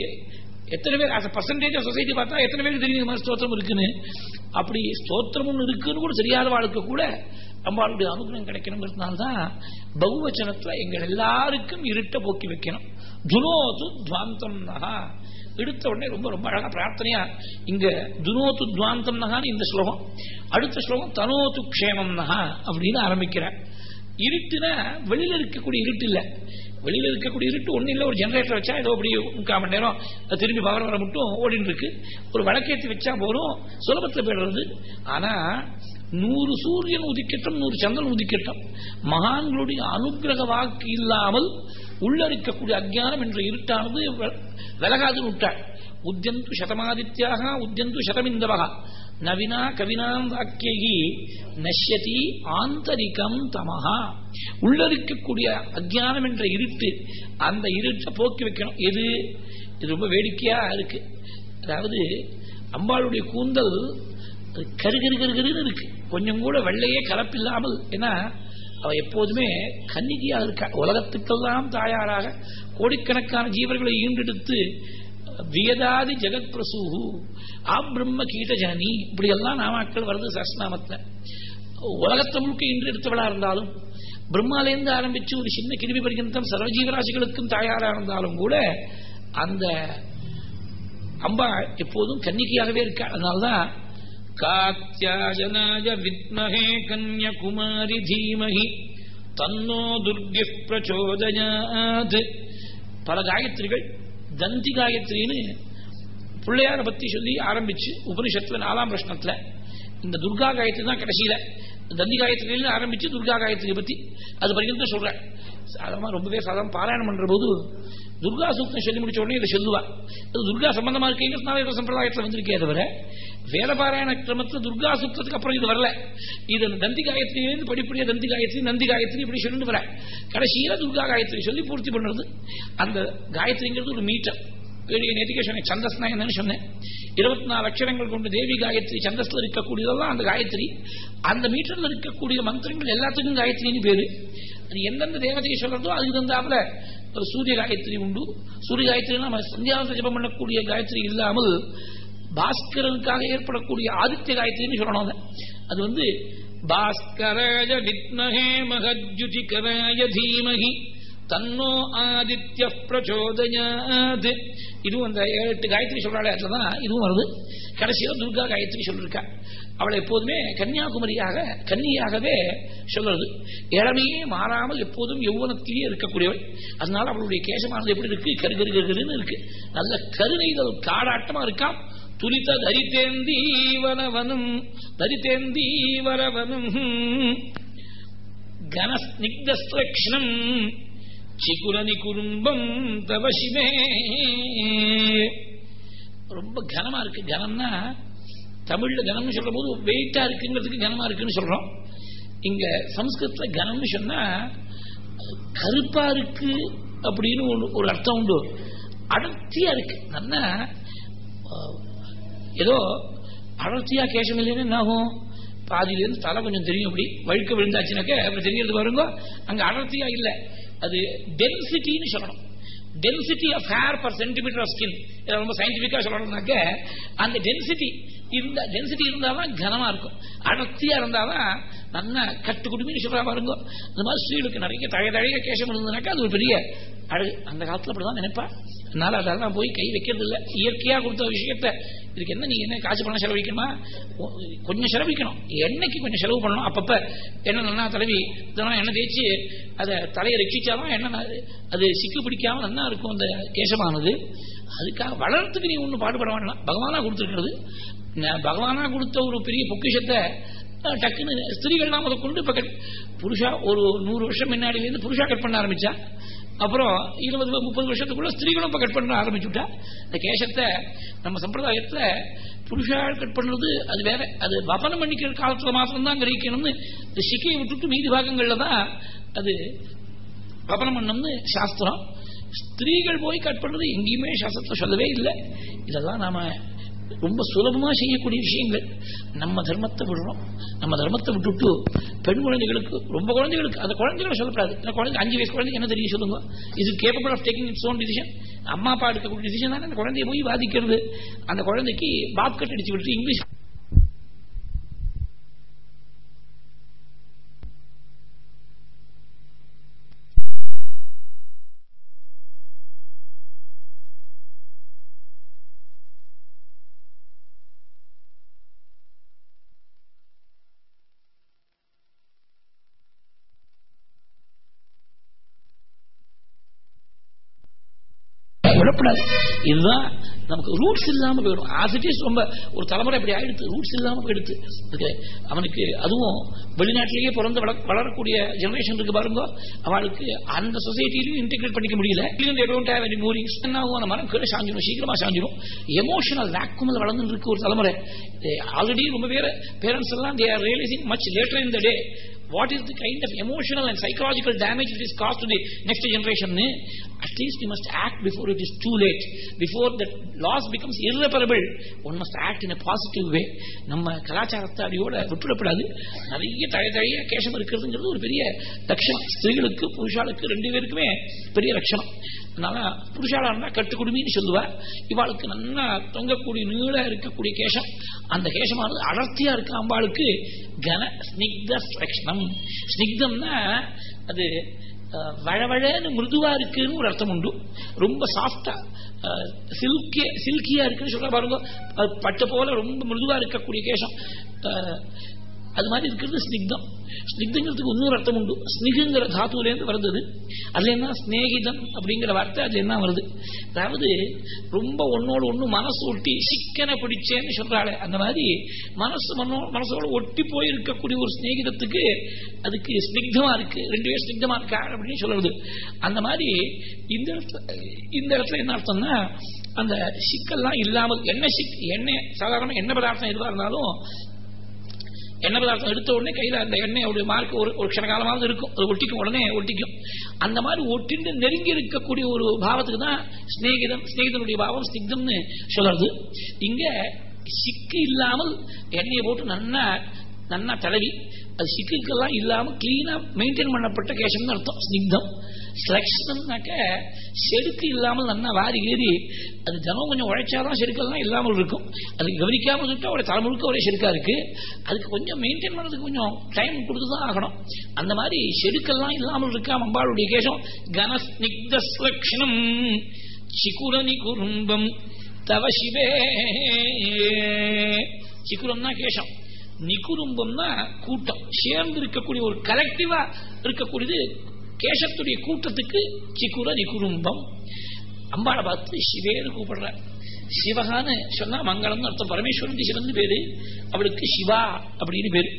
Speaker 1: எத்தனை பேர் ஆஸ் பர்சன்டேஜ் ஆஃப் சொசைட்டி பார்த்தா எத்தனை பேருக்கு தெரியும் மாதிரி ஸ்தோத்திரம் இருக்குன்னு? அப்படி ஸ்தோத்திரம் ஒன்று இருக்குன்னு கூட தெரியாத வாழ்க்கை கூட அம்பாளுடைய அனுகிரகம் கிடைக்கணுங்கிறதுனால தான் பகுவச்சனத்துல எங்கள் எல்லாருக்கும் இருட்ட போக்கி வைக்கணும். துனோது துவாந்தம் நகா எடுத்த உடனே ரொம்ப ரொம்ப அழகா பிரார்த்தனையா இங்க துனோத்து துவாந்தம் நகான்னு இந்த ஸ்லோகம். அடுத்த ஸ்லோகம் தனோத்து க்ஷேமம் நகா அப்படின்னு ஆரம்பிக்கிறேன் இருட்டுனா வெளியில இருக்கக்கூடிய இருட்டு இல்ல. வெளியில இருக்கக்கூடிய இருட்டு ஒண்ணு இல்ல ஒரு ஜெனரேட்டர் வச்சா ஏதோ அப்படி முக்கால் மணி நேரம் திரும்பி பவர் வர மட்டும் ஓடின்னு இருக்கு ஒரு வழக்கேற்றி வச்சா போறோம் சுலபத்தில் போயிடுறது. ஆனா நூறு சூரியன் உதிக்கட்டும் நூறு சந்திரன் உதிக்கட்டும். மகான்களுடைய அனுகிரக வாக்கு இல்லாமல் உள்ள இருக்கக்கூடிய அஜானம் என்ற இருட்டானது விலகாது விட்டாள். உத்தியந்து சதமாதித்யாக உத்தியந்து சதமிந்தவகா. நவினா கவினாம் வாக்கியகி நஷ்யதி ஆந்தரிகம் தமஹா. உள்ள இருக்கக்கூடிய அஜானம் என்ற இருட்டு அந்த இருட்டை போக்கி வைக்கணும். எது? இது ரொம்ப வேடிக்கையா இருக்கு. அதாவது அம்பாளுடைய கூந்தல் கருகரு கருகருன்னு இருக்கு. கொஞ்சம் கூட வெள்ளையே கலப்பில்லாமல் ஏன்னா அவ எப்போதுமே கன்னிகையாக இருக்கா. உலகத்துக்கெல்லாம் தாயாராக கோடிக்கணக்கான ஜீவர்களை ஈண்டெடுத்து வியதாதி ஜெகத் பிரசூஹு ஆ பிரம்ம இப்படியெல்லாம் இப்படி எல்லாம் நாமாக்கள் வருது சஸ்நாமத்தில் உலகத்தை முழுக்க இன்று எடுத்தவளா இருந்தாலும் பிரம்மாலேருந்து ஆரம்பிச்சு ஒரு சின்ன கிருமி பர்யந்தம் சர்வஜீவராசிகளுக்கும் தாயாரா இருந்தாலும் கூட அந்த அம்பா எப்போதும் கன்னிகையாகவே இருக்கா. அதனால்தான் காத்தியாஜனாய வித்மஹே கன்யகுமாரி தீமஹி தன்னோ துர்கி பிரச்சோதயாத். பல காயத்ரிகள் தந்தி காயத்ரின்னு பிள்ளையார பத்தி சொல்லி ஆரம்பிச்சு உபனிஷத்துல நாலாம் பிரஷ்னத்துல இந்த துர்கா காயத்ரி தான் கடைசியில. தந்தி காயத்ரியில ஆரம்பிச்சு துர்கா காயத்ரி பத்தி அது பரிந்து சொல்றேன் சாதாரணமா ரொம்பவே சாதாரண பாராயணம் பண்ற போது துர்கா சூக்தம் சொல்லி முடிச்ச உடனே இதை சொல்லுவா அது துர்கா சம்பந்தமா இருக்கீங்கிறதுனால இந்த சம்பிரதாயத்தில் வந்திருக்கே தவிர வேத பாராயண கிரமத்தில் துர்கா சூக்தத்துக்கு அப்புறம் இது வரல இது தந்தி காயத்ரியிலிருந்து படிப்படியா தந்தி காயத்ரி நந்தி காயத்ரி இப்படி சொல்லிட்டு வர கடைசியில துர்கா காயத்ரி சொல்லி பூர்த்தி பண்றது அந்த காயத்ரிங்கிறது ஒரு மீட்டர் நேற்றுக்கே சொன்னேன் சந்தஸ்னா என்னன்னு சொன்னேன் இருபத்தி நாலு அக்ஷரங்கள் கொண்டு தேவி காயத்ரி சந்தஸ்ல இருக்கக்கூடியதெல்லாம் அந்த காயத்ரி அந்த மீட்டர்ல இருக்கக்கூடிய மந்திரங்கள் எல்லாத்துக்கும் காயத்ரின்னு பேரு அது எந்தெந்த தேவதையை சொல்றதோ அதுக்கு தந்தாப்புல சூரிய காயத்ரி உண்டு. சூரிய காயத்ரி நம்ம சந்தியாவந்த ஜபம் பண்ணக்கூடிய காயத்ரி இல்லாமல் பாஸ்கரனுக்காக ஏற்படக்கூடிய ஆதித்ய காயத்ரின்னு சொல்லணும் அது. வந்து பாஸ்கராய மகஜுதி மகஜுதிகராய தீமகி. தன்னோ ஆதித்ய பிரச்சோதயாத். இதுவும் அந்த ஏழு எட்டு காயத்ரி சொல்றாள் தான் இதுவும் வருது. கடைசியில் துர்கா காயத்ரி சொல்லிருக்கா. அவளை எப்போதுமே கன்னியாகுமரியாக கன்னியாகவே சொல்றது. இளமையே மாறாமல் எப்போதும் யௌவனத்திலேயே இருக்கக்கூடியவள். அதனால அவளுடைய கேசமானது எப்படி இருக்கு? கரு கரு கருன்னு இருக்கு. நல்ல கருணைகள் காடாட்டமா இருக்காம் துரித தரித்தேந்தீவனவனும் தரித்தேந்தீவரவனும் கனஸ்னிக்தஸ்லக்ஷணம் சிகுரனி குறும்பம் தவசிவே ரொம்ப கனமா இருக்கு. கனம்னா தமிழ்ல கனம்னு சொல்ற போது வெயிட்டா இருக்குங்கிறதுக்கு கனமா இருக்குன்னு சொல்றோம். இங்க சம்ஸ்கிருத்துல கனம்னு சொன்னா கருப்பா இருக்கு அப்படின்னு ஒரு அர்த்தம் உண்டு. அடர்த்தியா இருக்கு. நல்லா ஏதோ அடர்த்தியா கேசம் இல்லைன்னு என்ன ஆகும்? பாதியிலேருந்து தலை கொஞ்சம் தெரியும் அப்படி. வழுக்க விழுந்தாச்சுனாக்க அப்படி தெரியறது பாருங்க அங்க அடர்த்தியா இல்லை. அது டென்சிட்டின்னு சொல்லணும். Density of hair per centimetre of skin ரொம்ப சயின்டிபிக்காக சொல்லணும்னாக்க அந்த டென்சிட்டி இருந்த டென்சிட்டி இருந்தாதான் கனமா இருக்கும். அடர்த்தியா இருந்தாதான் நல்லா கட்டு குடுமின்னு சொல்றா பாருங்க. இந்த மாதிரி ஸ்ரீலுக்கு நிறைய தழைய தழைய கேசம் இருந்ததுனாக்கா அது ஒரு பெரிய அழகு அந்த காலத்துல அப்படிதான் நினைப்பா. அதனால அதெல்லாம் போய் கை வைக்கிறது இல்லை. இயற்கையா கொடுத்த விஷயத்த. இதுக்கு என்ன நீ என்ன காசு பண்ண செலவழிக்கணுமா? கொஞ்சம் செலவழிக்கணும். எண்ணெய்க்கு கொஞ்சம் செலவு பண்ணணும்? அப்பப்ப என்ன நல்லா தலைவி இதெல்லாம் எண்ணெய் தேய்ச்சி அதை தலையை ரட்சிச்சாலும் என்ன அது சிக்கு பிடிக்காம நல்லா இருக்கும் அந்த கேசமானது அதுக்காக வளர்றதுக்கு நீ ஒன்றும் பாடுபட வேண்டாம். பகவானா கொடுத்துருக்கிறது. பகவானா கொடுத்த ஒரு பெரிய பொக்கிஷத்தை டக்குன்னு ஸ்திரீகள்லாம் முதல் கொண்டு இப்ப புருஷா ஒரு நூறு வருஷம் முன்னாடியிலேருந்து புருஷா கட் பண்ண ஆரம்பிச்சா அப்புறம் இருபது முப்பது வருஷத்துக்குள்ள ஸ்திரீகளும் இப்ப கட் பண்ண ஆரம்பிச்சுட்டா. இந்த கேசத்தை நம்ம சம்பிரதாயத்துல புருஷா கட் பண்ணுறது அது வேற அது வபனம் பண்ணிக்கிற காலத்துல மாத்திரம்தான் கிரகிக்கணும்னு இந்த சிக்கையை விட்டுட்டு மீதி பாகங்கள்ல தான் அது வபனம் பண்ணம்னு சாஸ்திரம். ஸ்திரீகள் போய் கட் பண்றது எங்கேயுமே சாஸ்திரத்தை சொல்லவே இல்லை. இதெல்லாம் நாம ரொம்ப சுலபமா செய்யக்கூடிய விஷயங்கள். நம்ம தர்மத்தை விடுறோம். நம்ம தர்மத்தை விட்டுட்டு பெண் குழந்தைகளுக்கு ரொம்ப குழந்தைகளுக்கு அந்த குழந்தைகளை சொல்லக்கூடாது. இந்த குழந்தை அஞ்சு வயசு குழந்தைக்கு என்ன தெரியும் சொல்லுங்க? இது capable of taking its own decision அம்மா அப்பா எடுக்கக்கூடிய டிசிஷன் தானே? அந்த குழந்தைய போய் பாதிக்கிறது அந்த குழந்தைக்கு பாப் கட் அடிச்சு விட்டு இங்கிலீஷ் கூடாது இதுதான் நமக்கு ரூட்ஸ் இல்லாம போயிடும். ஆசிட்டிஸ் ரொம்ப ஒரு தலைமுறை அப்படி ஆயிடுத்து ரூட்ஸ் இல்லாம போயிடுத்து. அவனுக்கு அதுவும் வெளிநாட்டிலேயே பிறந்து வளரக்கூடிய ஜெனரேஷன் இருக்கு பாருங்க. அவளுக்கு அந்த சொசைட்டிலையும் இன்டிகிரேட் பண்ணிக்க முடியல. என்ன ஆகும் மரம் கீழே சாஞ்சிடும் சீக்கிரமா சாஞ்சிடும் எமோஷனல் வேக்குமல் வளர்ந்து இருக்கு ஒரு தலைமுறை. ஆல்ரெடி ரொம்ப பேர் பேரண்ட்ஸ் எல்லாம் they are realising much later இந்த the day what is the kind of emotional and psychological damage it is caused to the next generation? At least we must act before it is too late. Before the loss becomes irreparable one must act in a positive way. நம்ம கலாச்சாரத்தை அடியோட விட்டுவிடப்படாது நிறைய தழை தழைய கேசம் இருக்கிறதுங்கிறது ஒரு பெரிய லட்சணம். ஸ்திரீகளுக்கு புருஷாளுக்கு ரெண்டு பேருக்குமே பெரிய லட்சணம். அதனால புருஷாளா இருந்தா கட்டுக்குடுமின்னு சொல்லுவா. இவாளுக்கு நல்லா தொங்கக்கூடிய நீள இருக்கக்கூடிய கேசம். அந்த கேசமானது அடர்த்தியா இருக்கு அம்பாளுக்கு கன ஸ்னிக்த லட்சணம் ஸ்னிக்தம்னா அது வழவழன்னு மிருதுவா இருக்குன்னு ஒரு அர்த்தம் உண்டு. ரொம்ப சாஃப்டா சில்கி சில்கியா இருக்குன்னு சொல்ல பாருங்க. பட்டு போல ரொம்ப மிருதுவா இருக்கக்கூடிய கேசம். அது மாதிரி இருக்கிறது ஸ்னிக்தம். ஸ்னிக்தங்கிறதுக்கு இன்னொரு அர்த்தம் உண்டு. ஸ்னிகுங்கிற தாத்துலேருந்து வருது அதுல என்ன? ஸ்நேகிதம் அப்படிங்கிற வார்த்தை அதுல என்ன வருது? அதாவது ரொம்ப ஒன்னோடு ஒன்று மனசு ஒட்டி சிக்கனை பிடிச்சேன்னு சொல்றாளே. அந்த மாதிரி மனசு மனசோட ஒட்டி போய் இருக்கக்கூடிய ஒரு ஸ்நேகிதத்துக்கு அதுக்கு ஸ்னிக்தமா இருக்கு. ரெண்டு பேரும் ஸ்னிக்தமா இருக்கா அப்படின்னு சொல்றது. அந்த மாதிரி இந்த இடத்துல இந்த இடத்துல என்ன அர்த்தம்னா அந்த சிக்கல்லாம் இல்லாமல் என்ன சிக் எண்ணெய் சாதாரண எண்ணெய் பதார்த்தம் எதுவாக இருந்தாலும் எண்ணெய் பதார்த்தம் எடுத்த உடனே கையில அந்த எண்ணெயோடைய மார்க் ஒரு ஒரு க்ஷண இருக்கும். அது ஒட்டிக்கும் உடனே ஒட்டிக்கும். அந்த மாதிரி ஒட்டிண்டு நெருங்கி இருக்கக்கூடிய ஒரு பாவத்துக்கு தான் ஸ்நேகிதம் ஸ்நேகிதனுடைய பாவம் ஸ்னிக்தம்னு சொல்றது. இங்க சிக்கு இல்லாமல் எண்ணெயை போட்டு நல்லா நல்லா தடவி அது சிக்குக்கெல்லாம் இல்லாமல் கிளீனாக மெயின்டைன் பண்ணப்பட்ட கேசம்னு அர்த்தம் ஸ்னிக்தம் ஸ்லக்ஷனாக்க செடுக்கு இல்லாமல் நல்லா வாரி ஏறி அது தினம் கொஞ்சம் உழைச்சாதான் செடுக்கெல்லாம் இல்லாமல் இருக்கும். அதுக்கு கவனிக்காமல் விட்டா ஒரு தலைமுழுக்க ஒரே செடுக்கா இருக்கு. அதுக்கு கொஞ்சம் மெயின்டைன் பண்ணுறதுக்கு கொஞ்சம் டைம் கொடுத்து தான் ஆகணும். அந்த மாதிரி செடுக்கெல்லாம் இல்லாமல் இருக்கா அம்பாளுடைய கேசம்? கனஸ்னிக்தலக்ஷணம் சிக்குரணி குறும்பம் தவ சிவே. சிக்குரம்னா கேசம். நிகுரும்பம்னா கூட்டம். சேர்ந்து இருக்கக்கூடிய ஒரு கலெக்டிவா இருக்கக்கூடியது கேசத்துடைய கூட்டத்துக்கு சிக்குர நிகுரும்பம். அம்பாளை பார்த்து சிவேன்னு கூப்பிடுற. சிவகான்னு சொன்னா மங்களம்னு அர்த்தம். பரமேஸ்வரன் சிவன் பேரு. அவளுக்கு சிவா அப்படின்னு பேரு.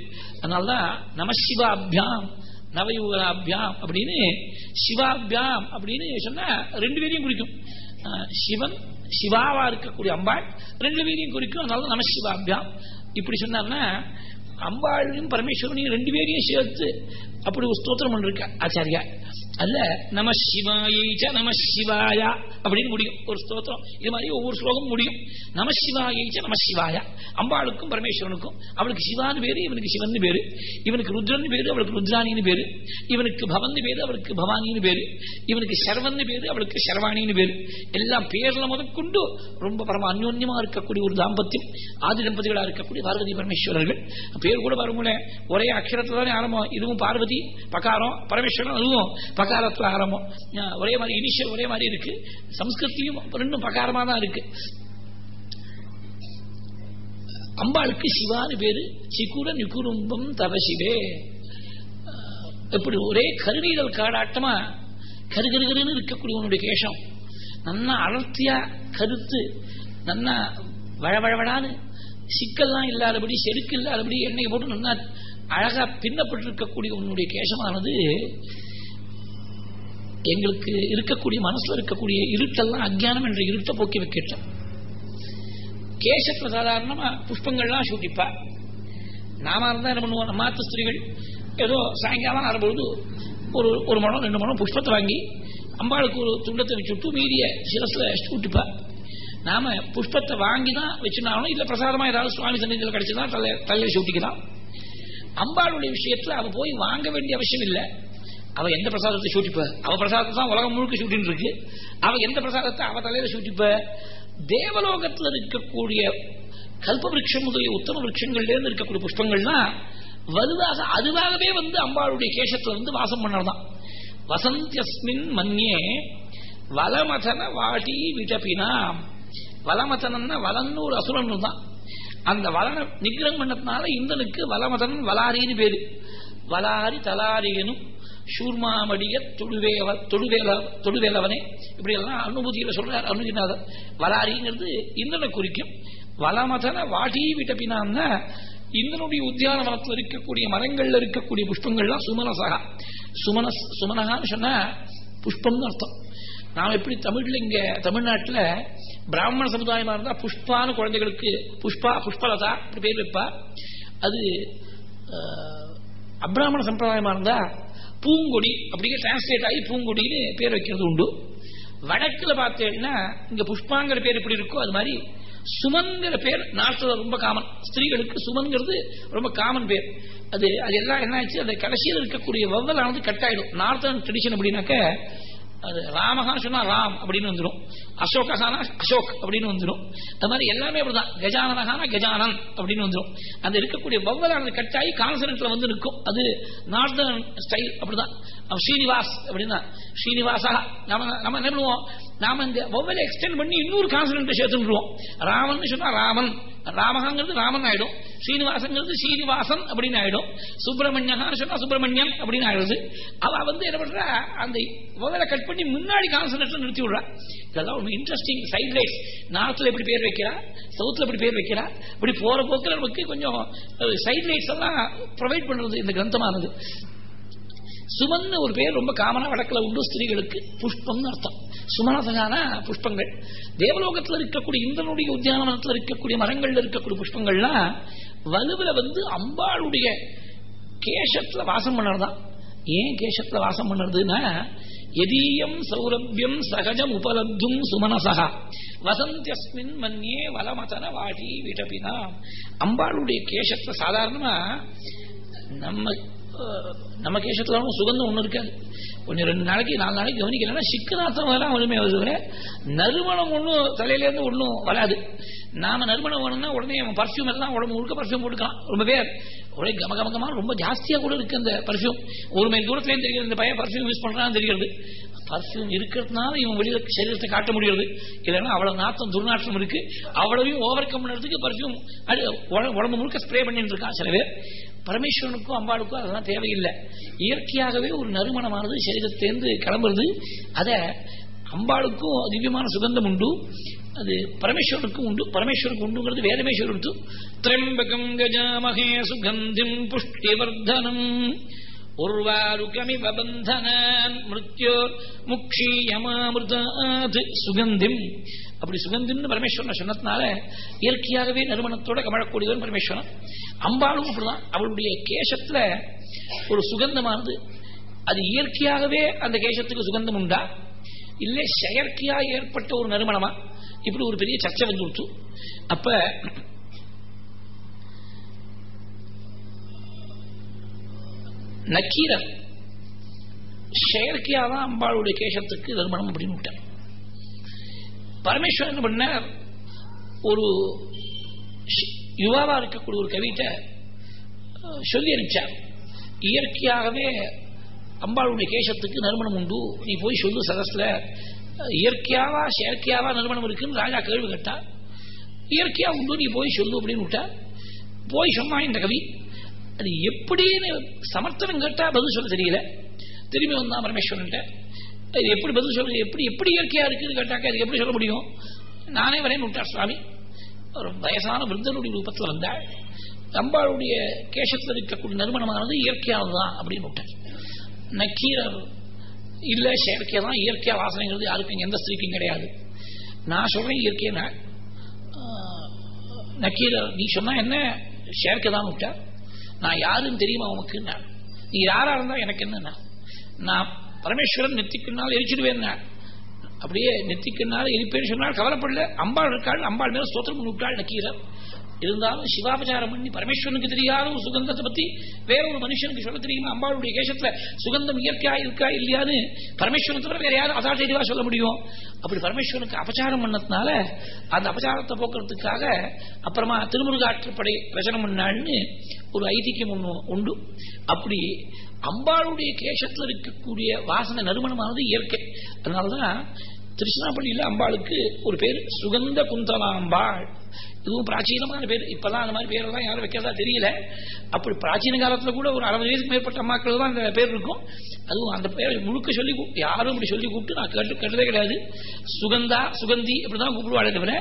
Speaker 1: அதனாலதான் நம சிவாபியாம் நவயுகாபியாம் அப்படின்னு சிவாபியாம் அப்படின்னு சொன்னா ரெண்டு பேரையும் குறிக்கும். சிவன் சிவாவா இருக்கக்கூடிய அம்பாள் ரெண்டு பேரையும் குறிக்கும். அதனால நம சிவாபியாம். இப்படி சொன்னார்னா அம்பாளையும் பரமேஸ்வரனையும் ரெண்டு பேரையும் சேர்த்து அப்படி ஒரு ஸ்தோத்திரம் பண்ணிருக்க. ஆச்சாரியா அல்ல நம சிவாயைச்ச நம சிவாயா அப்படின்னு முடியும். ஒரு ஸ்தோத்திரம். இது மாதிரி ஒவ்வொரு ஸ்லோகம் முடியும். நம சிவாயைச்ச நம சிவாயா. அம்பாளுக்கும் பரமேஸ்வரனுக்கும் அவளுக்கு சிவான்னு பேரு இவனுக்கு சிவன் பேரு. இவனுக்கு ருத்ரன் பேரு அவளுக்கு ருத்ராணின்னு பேரு. இவனுக்கு பவன் பேரு அவளுக்கு பவானின்னு பேரு. இவனுக்கு சர்வன் பேரு அவளுக்கு சர்வாணின்னு பேரு. எல்லாம் பேர்ல முதற்கொண்டு ரொம்ப பரம அந்யோன்யமா இருக்கக்கூடிய ஒரு தாம்பத்தியம் ஆதி தம்பதிகளா இருக்கக்கூடிய பார்வதி பரமேஸ்வரர்கள். பேர் கூட பாருங்களேன். ஒரே அக்ஷரத்துல தானே ஆரம்பம். இதுவும் பார்வதி பகாரம் பரமேஸ்வரன் அதுவும் பகாரத்துல ஆரம்பம் ஒரே மாதிரி இனிஷியல் ஒரே மாதிரி இருக்கு. சம்ஸ்கிருத்தியும் ரெண்டும் பகாரமா தான் இருக்கு. அம்பாளுக்கு சிவான்னு பேரு. சிக்குர நிகுரும்பம் தவசிவே எப்படி ஒரே கருநீரல் காடாட்டமா கருகருகருன்னு இருக்கக்கூடிய உன்னுடைய கேசம் நல்லா அடர்த்தியா கருத்து நன்னா வழவழவடான்னு சிக்கல்லாம் இல்லாதபடி செருக்கு இல்லாதபடி எண்ணெய் போட்டு நல்லா அழகா பின்னப்பட்டிருக்கக்கூடிய உன்னுடைய கேசமானது எங்களுக்கு இருக்கக்கூடிய மனசுல இருக்கக்கூடிய இருட்டெல்லாம் அஜானம் என்ற இருட்டை போக்கி வைக்கட்டும் கேசத்துல சாதாரணமா புஷ்பங்கள்லாம் சூட்டிப்பா. நாம இருந்தா என்ன பண்ணுவோம்? நம்ம மாத்து ஸ்திரீகள். ஏதோ சாயங்காலம் ஆறும்பொழுது ஒரு ஒரு மனம் ரெண்டு மனம் புஷ்பத்தை வாங்கி அம்பாளுக்கு ஒரு துண்டத்தை வச்சுட்டு மீதிய சிரஸ்ல சூட்டிப்பா. நாம புஷ்பத்தை வாங்கி தான் வச்சுனாலும் இல்ல பிரசாதமா ஏதாவது சுவாமி சன்னிதியில் கிடைச்சதுதான் தலை தலையில சூட்டிக்கலாம். அம்பாளுடைய விஷயத்துல அவ போய் வாங்க வேண்டிய அவசியம் இல்லை. அவ எந்த பிரசாதத்தை சூட்டிப்ப? அவ பிரசாதத்தை தான் உலகம் முழுக்க சூட்டின்னு இருக்கு அவ எந்த பிரசாதத்தை அவ தலையில சூட்டிப்ப? தேவலோகத்தில் இருக்கக்கூடிய கல்ப விரட்சம் முதலிய உத்தம விரட்சங்கள்லேருந்து இருக்கக்கூடிய புஷ்பங்கள்னா வலுவாக அதுவாகவே வந்து அம்பாளுடைய கேசத்துல வந்து வாசம் பண்ணதான் வசந்தியஸ்மின் மன்யே வலமதன வாடி விடப்பினா வலமதனன்னா வலன்னு ஒரு அசுரன் தான் அந்த வளன நிகிரம் பண்ணதுனால இந்தனுக்கு வலமதன் வலாரின்னு பேரு. வலாரி தலாரியனும் சூர்மாமடிய தொடுவேவ தொடுவேல தொடுவேலவனே இப்படி எல்லாம் அனுபூதியில சொல்றார் அனுஜிநாதர். வலாரிங்கிறது இந்திரனை குறிக்கும். வலமதன வாட்டி விட்டபினான்னா இந்தனுடைய உத்தியானவனத்தில் இருக்கக்கூடிய மரங்கள்ல இருக்கக்கூடிய புஷ்பங்கள்லாம் சுமனசகா. சுமன சுமனகான்னு சொன்னா புஷ்பம்னு அர்த்தம். நாம் எப்படி தமிழ்ல இங்க தமிழ்நாட்டில் பிராமண சமுதாயமா இருந்தா புஷ்பான்னு குழந்தைகளுக்கு புஷ்பா புஷ்பலதா இப்படி பேர் வைப்பா. அது அப்ராமண சம்பிரதாயமா இருந்தா பூங்கொடி அப்படிங்க டிரான்ஸ்லேட் ஆகி பூங்கொடின்னு பேர் வைக்கிறது உண்டு. வடக்குல பார்த்தேன்னா இங்க புஷ்பாங்கிற பேர் எப்படி இருக்கோ அது மாதிரி சுமன்கிற பேர் நாட்டுல ரொம்ப காமன் ஸ்திரீகளுக்கு சுமன்கிறது ரொம்ப காமன் பேர். அது அது எல்லாம் என்ன ஆச்சு அந்த கடைசியில் இருக்கக்கூடிய வவ்வலானது கட் ஆயிடும். நார்த்தன் ட்ரெடிஷன் அப்படின்னாக்க அது ராமகான்னு சொன்னா ராம் அப்படின்னு வந்துடும் அசோகானா அசோக் அப்படின்னு வந்துடும் அது மாதிரி எல்லாமே அப்படிதான். கஜானனகானா கஜானன் அப்படின்னு வந்துடும் அந்த இருக்கக்கூடிய வவ்வலானது கட்டாயி கான்சனட்ல வந்து நிற்கும். அது நார்தன் ஸ்டைல் அப்படிதான். ஸ்ரீனிவாஸ் அப்படின்னா ஸ்ரீனிவாசா. நம்ம நம்ம என்ன பண்ணுவோம்? நாம இந்த வவ்வலை எக்ஸ்டெண்ட் பண்ணி இன்னொரு கான்சனட்டை சேர்த்துருவோம் ராமன் சொன்னா ராமன். ராமகாங்கிறது ராமன் ஆயிடும். ஸ்ரீனிவாசங்கிறது ஸ்ரீனிவாசன் அப்படின்னு ஆயிடும். சுப்பிரமணியன் சொன்னா சுப்பிரமணியன் அப்படின்னு ஆயிடுது. அவ வந்து என்ன பண்றா? அந்த முதல்ல கட் பண்ணி முன்னாடி கான்சனட்ல நிறுத்தி விடுறா. இதெல்லாம் ஒரு இன்ட்ரெஸ்டிங் சைட் லைட்ஸ் நார்த்ல எப்படி பேர் வைக்கிறா சவுத்ல எப்படி பேர் வைக்கிறா. இப்படி போற போக்கில் நமக்கு கொஞ்சம் சைட் லைட்ஸ் எல்லாம் ப்ரொவைட் பண்றது இந்த கிரந்தமானது. சுமன் ஒரு பேர் ரொம்ப காமனா வடக்கில் உண்டு ஸ்திரீகளுக்கு புஷ்பம்னு அர்த்தம். சுமனசகானா புஷ்பங்கள். தேவலோகத்தில் இருக்கக்கூடிய இந்திரனுடைய உத்தியானவனத்தில் இருக்கக்கூடிய மரங்கள்ல இருக்கக்கூடிய புஷ்பங்கள்லாம் வலுவில வந்து அம்பாளுடைய கேசத்துல வாசம் பண்ணுறதுதான். ஏன் கேசத்துல வாசம் பண்ணுறதுன்னா எதீயம் சௌரபியம் சகஜம் உபலப்தும் சுமனசகா வசந்தியஸ்மின் மன்யே வலமதன வாடி விடபினா அம்பாளுடைய கேசத்துல சாதாரணமா நம்ம நம்ம கேசத்துல சுகந்தம் ஒண்ணு இருக்காது. கொஞ்சம் ரெண்டு நாளைக்கு நாலு நாளைக்கு கவனிக்கலன்னா சிக்கனாத்தம் எல்லாம் ஒண்ணுமே வருது நறுமணம் ஒன்றும் தலையில இருந்து ஒன்றும் வராது. நாம நறுமணம் வேணும்னா உடனே பர்ஃபியூம் எல்லாம் உடம்பு முழுக்க பர்ஃபியூம் போட்டுக்கலாம். ரொம்ப பேர் ஒரே கமகமகமாக ரொம்ப ஜாஸ்தியாக கூட இருக்கு அந்த பர்ஃபியூம் ஒரு மைல் தூரத்துலேயும் தெரிகிறது இந்த பையன் பர்ஃபியூம் யூஸ் பண்ணுறான்னு தெரிகிறது. பர்ஃபியூம் இருக்கிறதுனால இவன் வெளியில சரீரத்தை காட்ட முடியாது இல்லைன்னா அவ்வளோ நாத்தம் துர்நாற்றம் இருக்கு. அவ்வளவையும் ஓவர் கம் பண்ணுறதுக்கு பர்ஃபியூம் உடம்பு முழுக்க ஸ்ப்ரே பண்ணிட்டு இருக்கான் சில பேர். பரமேஸ்வரனுக்கும் அம்பாளுக்கும் அதெல்லாம் தேவையில்லை. இயற்கையாகவே ஒரு நறுமணமானது சரீரத்திலேருந்து கிளம்புறது. அதை அம்பாளுக்கும் திவ்யமான சுகந்தம் உண்டு. அது பரமேஸ்வரனுக்கும் உண்டு. பரமேஸ்வருக்கு உண்டுங்கிறது வேதமேஸ்வரர் திரம்பகம் கஜாமகே சுகந்திம் புஷ்டிவர்தனம் சுகந்திம் அப்படி சுகந்தின்னு பரமேஸ்வரன் சொன்னதுனால இயற்கையாகவே நறுமணத்தோட கமழக்கூடியவன் பரமேஸ்வரன். அம்பாளும் அப்படிதான். அவளுடைய கேசத்துல ஒரு சுகந்தமானது. அது இயற்கையாகவே அந்த கேசத்துக்கு சுகந்தம் உண்டா? இல்லை செயற்கையா ஏற்பட்ட ஒரு நறுமணமா? இப்படி ஒரு பெரிய சர்ச்சை வந்து விட்டு அப்ப நக்கீரன் செயற்கையாதான் அம்பாளுடைய கேசத்துக்கு நறுமணம் அப்படின்னு விட்டார். பரமேஸ்வரன் என்ன பண்ண ஒரு யுவாவா இருக்கக்கூடிய ஒரு கவிட்ட சொல்லி அனுப்பிச்சார் இயற்கையாகவே அம்பாளுடைய கேசத்துக்கு நறுமணம் உண்டு. நீ போய் சொல்லு சதஸ்ல இயற்கையாவா செயற்கையாவா நறுமணம் இருக்குன்னு ராஜா கேள்வி கேட்டா. இயற்கையா உண்டு நீ போய் சொல்லு அப்படின்னு விட்டா. போய் சொன்னா இந்த கவி. அது எப்படின்னு சமர்த்தனம் கேட்டா பதில் சொல்ல தெரியல. திரும்பி வந்தான் பரமேஸ்வரன்ட்ட. இது எப்படி பதில் சொல்ல எப்படி எப்படி இயற்கையா இருக்குன்னு கேட்டாக்க அது எப்படி சொல்ல முடியும்? நானே வரேன் விட்டார் சுவாமி. ஒரு வயசான விருந்தனுடைய ரூபத்தில் வந்தாள். அம்பாளுடைய கேசத்தில் இருக்கக்கூடிய நறுமணமானது இயற்கையானதுதான் அப்படின்னு விட்டார். நக்கீரர் இல்ல செயற்கை தான் இயற்கையா வாசனைங்கிறது யாருக்கும் எந்த ஸ்திரீக்கும் கிடையாது. நான் சொல்றேன் இயற்கையா நக்கீரர் நீ சொன்னா என்ன? செயற்கை தான் விட்டா நான் யாருன்னு தெரியுமா உனக்கு? நீ யாரா இருந்தா எனக்கு என்ன நான்? பரமேஸ்வரன் நெத்திக்குன்னால் எரிச்சிடுவேன் அப்படியே நெத்திக்குன்னால் எரிப்பேன்னு சொன்னால் கவலைப்படல. அம்பாள் இருக்காள் அம்பாள் மேல ஸ்தோத்திரம் விட்டாள் நக்கீரர் இருந்தாலும் சிவாபச்சாரம் பண்ணி பரமேஸ்வரனுக்கு தெரியாத ஒரு சுகந்தத்தை பத்தி வேற ஒரு மனுஷனுக்கு சொல்ல தெரியுமா? அம்பாளுடைய கேசத்துல சுகந்தம் இயற்கையா இருக்கா இல்லையான்னு பரமேஸ்வரன் தவிர வேற யாரும் அதாட்டா சொல்ல முடியும்? அப்படி பரமேஸ்வரனுக்கு அபச்சாரம் பண்ணதுனால அந்த அபச்சாரத்தை போக்குறதுக்காக அப்புறமா திருமுருகாற்றுப்படை ரச்சனம் பண்ணாள்னு ஒரு ஐதிக்கியம் ஒன்று உண்டு. அப்படி அம்பாளுடைய கேசத்துல இருக்கக்கூடிய வாசனை நறுமணமானது இயற்கை. அதனாலதான் திருச்சினாப்பள்ளியில அம்பாளுக்கு ஒரு பேர் சுகந்த குந்தலாம்பாள் இதுவும் பிராச்சீனமான பேர். இப்பெல்லாம் அந்த மாதிரி பேரெல்லாம் யாரும் வைக்கிறதா தெரியல. அப்படி பிராச்சீன காலத்துல கூட ஒரு அறுபது வயதுக்கு மேற்பட்ட அம்மாக்கள் தான் அந்த பேர் இருக்கும். அதுவும் அந்த பேர் முழுக்க சொல்லி யாரும் இப்படி சொல்லி கூப்பிட்டு நான் கேட்டு கேட்டதே கிடையாது. சுகந்தா சுகந்தி இப்படிதான் கூப்பிடுவாள் தவிர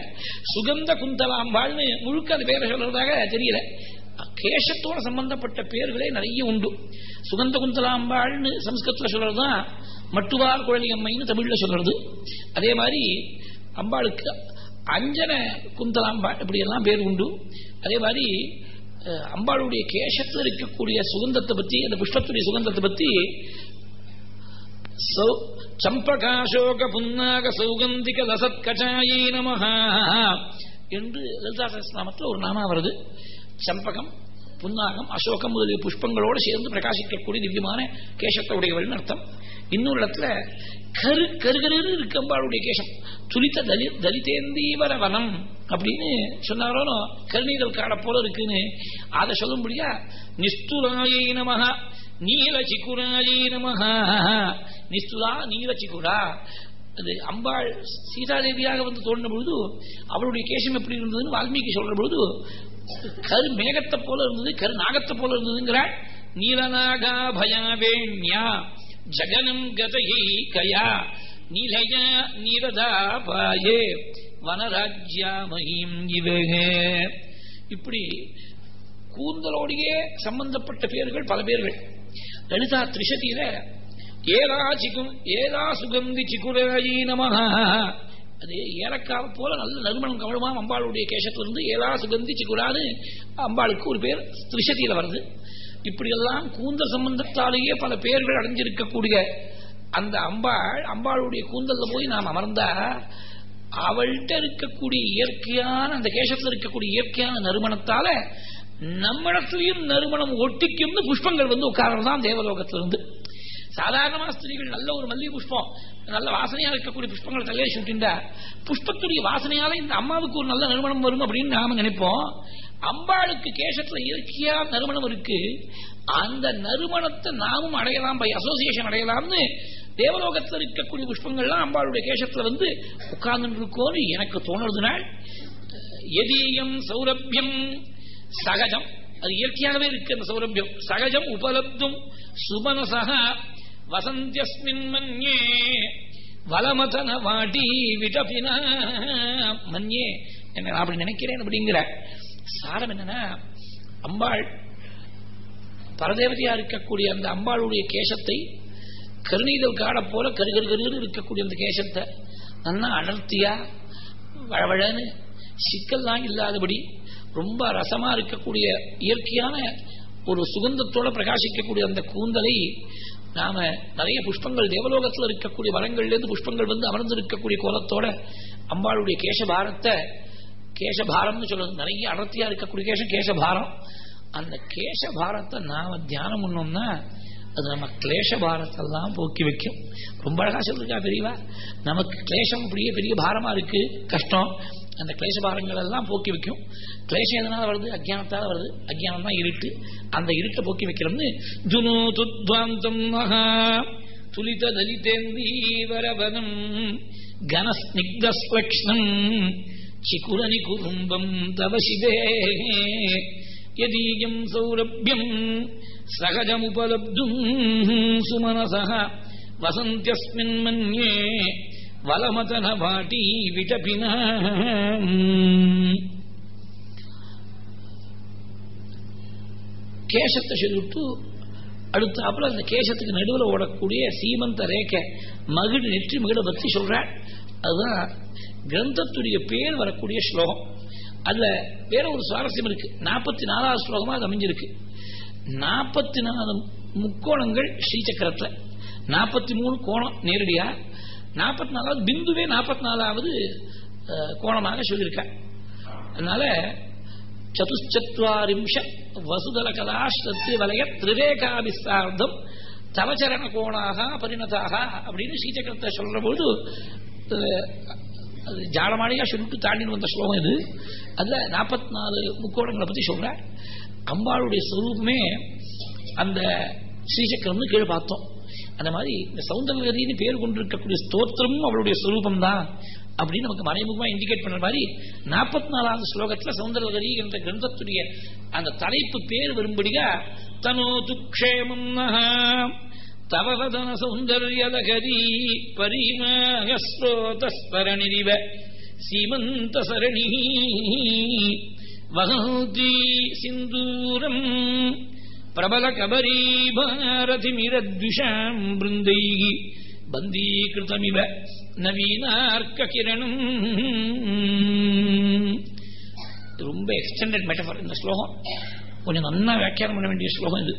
Speaker 1: சுகந்த குந்தலாம்பாள்னு முழுக்க அந்த பேரை சொல்றதாக தெரியல. கேசத்தோட சம்பந்தப்பட்ட பேர்களே நிறைய உண்டு. சுகந்த குந்தலாம்பாள்னு சம்ஸ்கிருத்தில் சொல்றதுதான் மட்டுவார் குழலி அம்மைன்னு தமிழ்ல சொல்றது. அதே மாதிரி அம்பாளுக்கு அஞ்சன குந்தலாம்பாள் இப்படியெல்லாம் பேர் உண்டு. அதே மாதிரி அம்பாளுடைய கேசத்தில் இருக்கக்கூடிய சுகந்தத்தை பத்தி அந்த புஷ்பத்துடைய சுகந்தத்தை பற்றி சம்பகாசோக புன்னாக சௌகந்திக லசத் கச்சாயி நமஹா என்று லலிதா சஹஸ்நாமத்தில் ஒரு நாமா வருது. சம்பகம் புன்னாகம் அசோகம் முதலிய புஷ்பங்களோடு சேர்ந்து பிரகாசிக்கக்கூடிய திவ்யமான கேசத்தை உடையவள் அர்த்தம். இன்னொரு இடத்துல கரு கருகரு இருக்கம்பாளுடைய கேசம். துளித்த தலி தலிதேந்தீவர வனம் அப்படின்னு சொன்னாரோ கருணீதல் காட போல இருக்குன்னு. அதை சொல்லும்படியா நிஸ்துராயை நமஹா நீல சிக்குராயை நமஹா. நிஸ்துரா நீல சிக்குரா அது அம்பாள் சீதாதேவியாக வந்து தோன்ற பொழுது அவளுடைய கேசம் எப்படி இருந்ததுன்னு வால்மீகி சொல்ற பொழுது கரு மேகத்தை போல இருந்தது கரு நாகத்தை போல இருந்ததுங்கிறாள் நீலநாகா பயாவேண்யா ஜகனம் கதகி கயா நிலைய நீரதா பாயே வனராஜ்யா மகிம் இவகே இப்படி கூந்தலோடையே சம்பந்தப்பட்ட பேர்கள் பல பேர்கள். லலிதா திரிசதியில ஏலா சிகும் ஏலா சுகந்தி சிகுராயி நமஹா. அது ஏலக்காவை போல நல்ல நறுமணம் கவனமா அம்பாளுடைய கேசத்திலிருந்து ஏலா சுகந்தி சிகுரான்னு அம்பாளுக்கு ஒரு பேர் திருஷதியில வருது. இப்படியெல்லாம் கூந்தல் சம்பந்தத்தாலேயே பல பேர்கள் அடைஞ்சிருக்கக்கூடிய அந்த அம்பாள் அம்பாளுடைய கூந்தல்ல போய் நாம் அமர்ந்தா அவள்கிட்ட இருக்கக்கூடிய இயற்கையான அந்த கேசத்தில் இருக்கக்கூடிய இயற்கையான நறுமணத்தால நம்மிடத்திலையும் நறுமணம் ஒட்டிக்கும்னு புஷ்பங்கள் வந்து உட்காரதான் தேவலோகத்திலிருந்து. சாதாரணமா ஸ்திரீகள் நல்ல ஒரு மல்லிகை புஷ்பம் நல்ல வாசனையா இருக்கக்கூடிய புஷ்பங்களை தலையை சுட்டிண்டா புஷ்பத்துடைய வாசனையால இந்த அம்மாவுக்கு ஒரு நல்ல நறுமணம் வரும் அப்படின்னு நாம நினைப்போம். அம்பாளுக்கு கேசத்துல இயற்கையா நறுமணம் இருக்கு. அந்த நறுமணத்தை நாமும் அடையலாம் பை அசோசியேஷன் அடையலாம்னு தேவலோகத்தில் இருக்கக்கூடிய புஷ்பங்கள்லாம் அம்பாளுடைய கேசத்துல வந்து உட்கார்ந்து இருக்கோன்னு எனக்கு தோணுறதுனால் எதீயம் சௌரபியம் சகஜம். அது இயற்கையாகவே இருக்கு அந்த சௌரபியம். சகஜம் உபலப்தும் சுமனசக வசந்தியஸ்மின் மன்யே வலமதன வாடி விடபினா மன்யே என்ன நான் அப்படி நினைக்கிறேன் அப்படிங்கிற சாரம் என்னன்னா அம்பாள் பரதேவதையா இருக்கக்கூடிய அந்த அம்பாளுடைய கேசத்தை கருணீதல் காட போல கருகரு கருகரு இருக்கக்கூடிய அந்த கேசத்தை நல்லா அடர்த்தியா வழவழன்னு சிக்கல்லாம் இல்லாதபடி ரொம்ப ரசமா இருக்கக்கூடிய இயற்கையான ஒரு சுகந்தத்தோட பிரகாசிக்கக்கூடிய அந்த கூந்தலை நாம நிறைய புஷ்பங்கள் தேவலோகத்தில் இருக்கக்கூடிய வரங்கள்லேருந்து புஷ்பங்கள் வந்து அமர்ந்து இருக்கக்கூடிய கோலத்தோட அம்பாளுடைய கேசபாரத்தை கேசபாரம்னு சொல்றது. நிறைய அடர்த்தியா இருக்கக்கூடிய கேசம் கேசபாரம். அந்த கேசபாரத்தை நாம தியானம் பண்ணோம்னா அது நம்ம கிளேஷ பாரத்தெல்லாம் போக்கி வைக்கும். ரொம்ப அழகா சொல்லிருக்கா பெரியவா. நமக்கு கிளேஷம் அப்படியே பெரிய பாரமா இருக்கு. கஷ்டம். அந்த கிளேச பாரங்கள் எல்லாம் போக்கி வைக்கும். கிளேஷம் எதனால வருது? அஜானத்தால வருது. அஜானம் தான் இருட்டு. அந்த இருட்டை போக்கி வைக்கிறோம்னு துனு துத்வாந்தம் மகா துலித தலிதேந்தீவரவனம் கனஸ்னிக்தஸ்லக்ஷ்ணம் சிகுரணி குடும்பம் தவசிதே. யதீயம் சௌரபியம் சகஜமுபலப்தும் சுமனசக வசந்தியஸ்மின் மன்யே வலமதன பாட்டி விடபின கேசத்தை சொல்லிவிட்டு அடுத்தாப்புல அந்த கேசத்துக்கு நடுவில் ஓடக்கூடிய சீமந்த ரேகை மகிழ் நெற்றி மகிழ பத்தி சொல்றாள் அதுதான் கிரந்தத்துடைய பேர் வரக்கூடிய ஸ்லோகம். அதுல வேற ஒரு சுவாரஸ்யம் இருக்கு. நாற்பத்தி நாலாவது ஸ்லோகமா அது அமைஞ்சிருக்கு. நாற்பத்தி நாலு முக்கோணங்கள் ஸ்ரீசக்கரத்தில். நாற்பத்தி மூணு கோணம் நேரடியா. நாற்பத்தி நாலாவது பிந்துவே நாற்பத்தி நாலாவது கோணமாக சொல்லியிருக்க. அதனால சதுச்சத்வாரிம்ஷ வசுதல கலாஸ்ரத்து வலய திரிவேகாபிஸ்தார்த்தம் தவச்சரண கோணாக பரிணதாக அப்படின்னு ஸ்ரீசக்கரத்தை சொல்ற போது ஜாடமாடியா சொல்லிட்டு தாண்டின்னு வந்த ஸ்லோகம் இது. அதுல நாற்பத்தி நாலு முக்கோணங்களை பத்தி சொல்கிறேன் அம்பாளுடைய ஸ்வரூபமே அந்த ஸ்ரீசக்கரம்னு கீழே பார்த்தோம். அந்த மாதிரி இந்த சௌந்தரகரின்னு பேர் கொண்டிருக்கக்கூடிய ஸ்தோத்திரமும் அவளுடைய ஸ்வரூபம் தான் அப்படின்னு நமக்கு மறைமுகமா இண்டிகேட் பண்ற மாதிரி நாற்பத்தி நாலாவது ஸ்லோகத்துல சௌந்தரகரி என்ற கிரந்தத்துடைய அந்த தலைப்பு பேர் வரும்படியா தனோ துக்ஷேமம் தவவதன சௌந்தர்யலகரி பரிமஸ்ரோதஸ்பரணிரிவ சீமந்த சரணி வகந்தி சிந்தூரம் பிரபல கபரி பாரதிமிரத்விஷாம் பிருந்தை பந்தீகிருதமிவ நவீனார்க்க கிரணம். ரொம்ப எக்ஸ்டெண்டட் மெட்டபர் இந்த ஸ்லோகம். கொஞ்சம் நன்னா வியாக்கியானம் பண்ண வேண்டிய ஸ்லோகம் இது.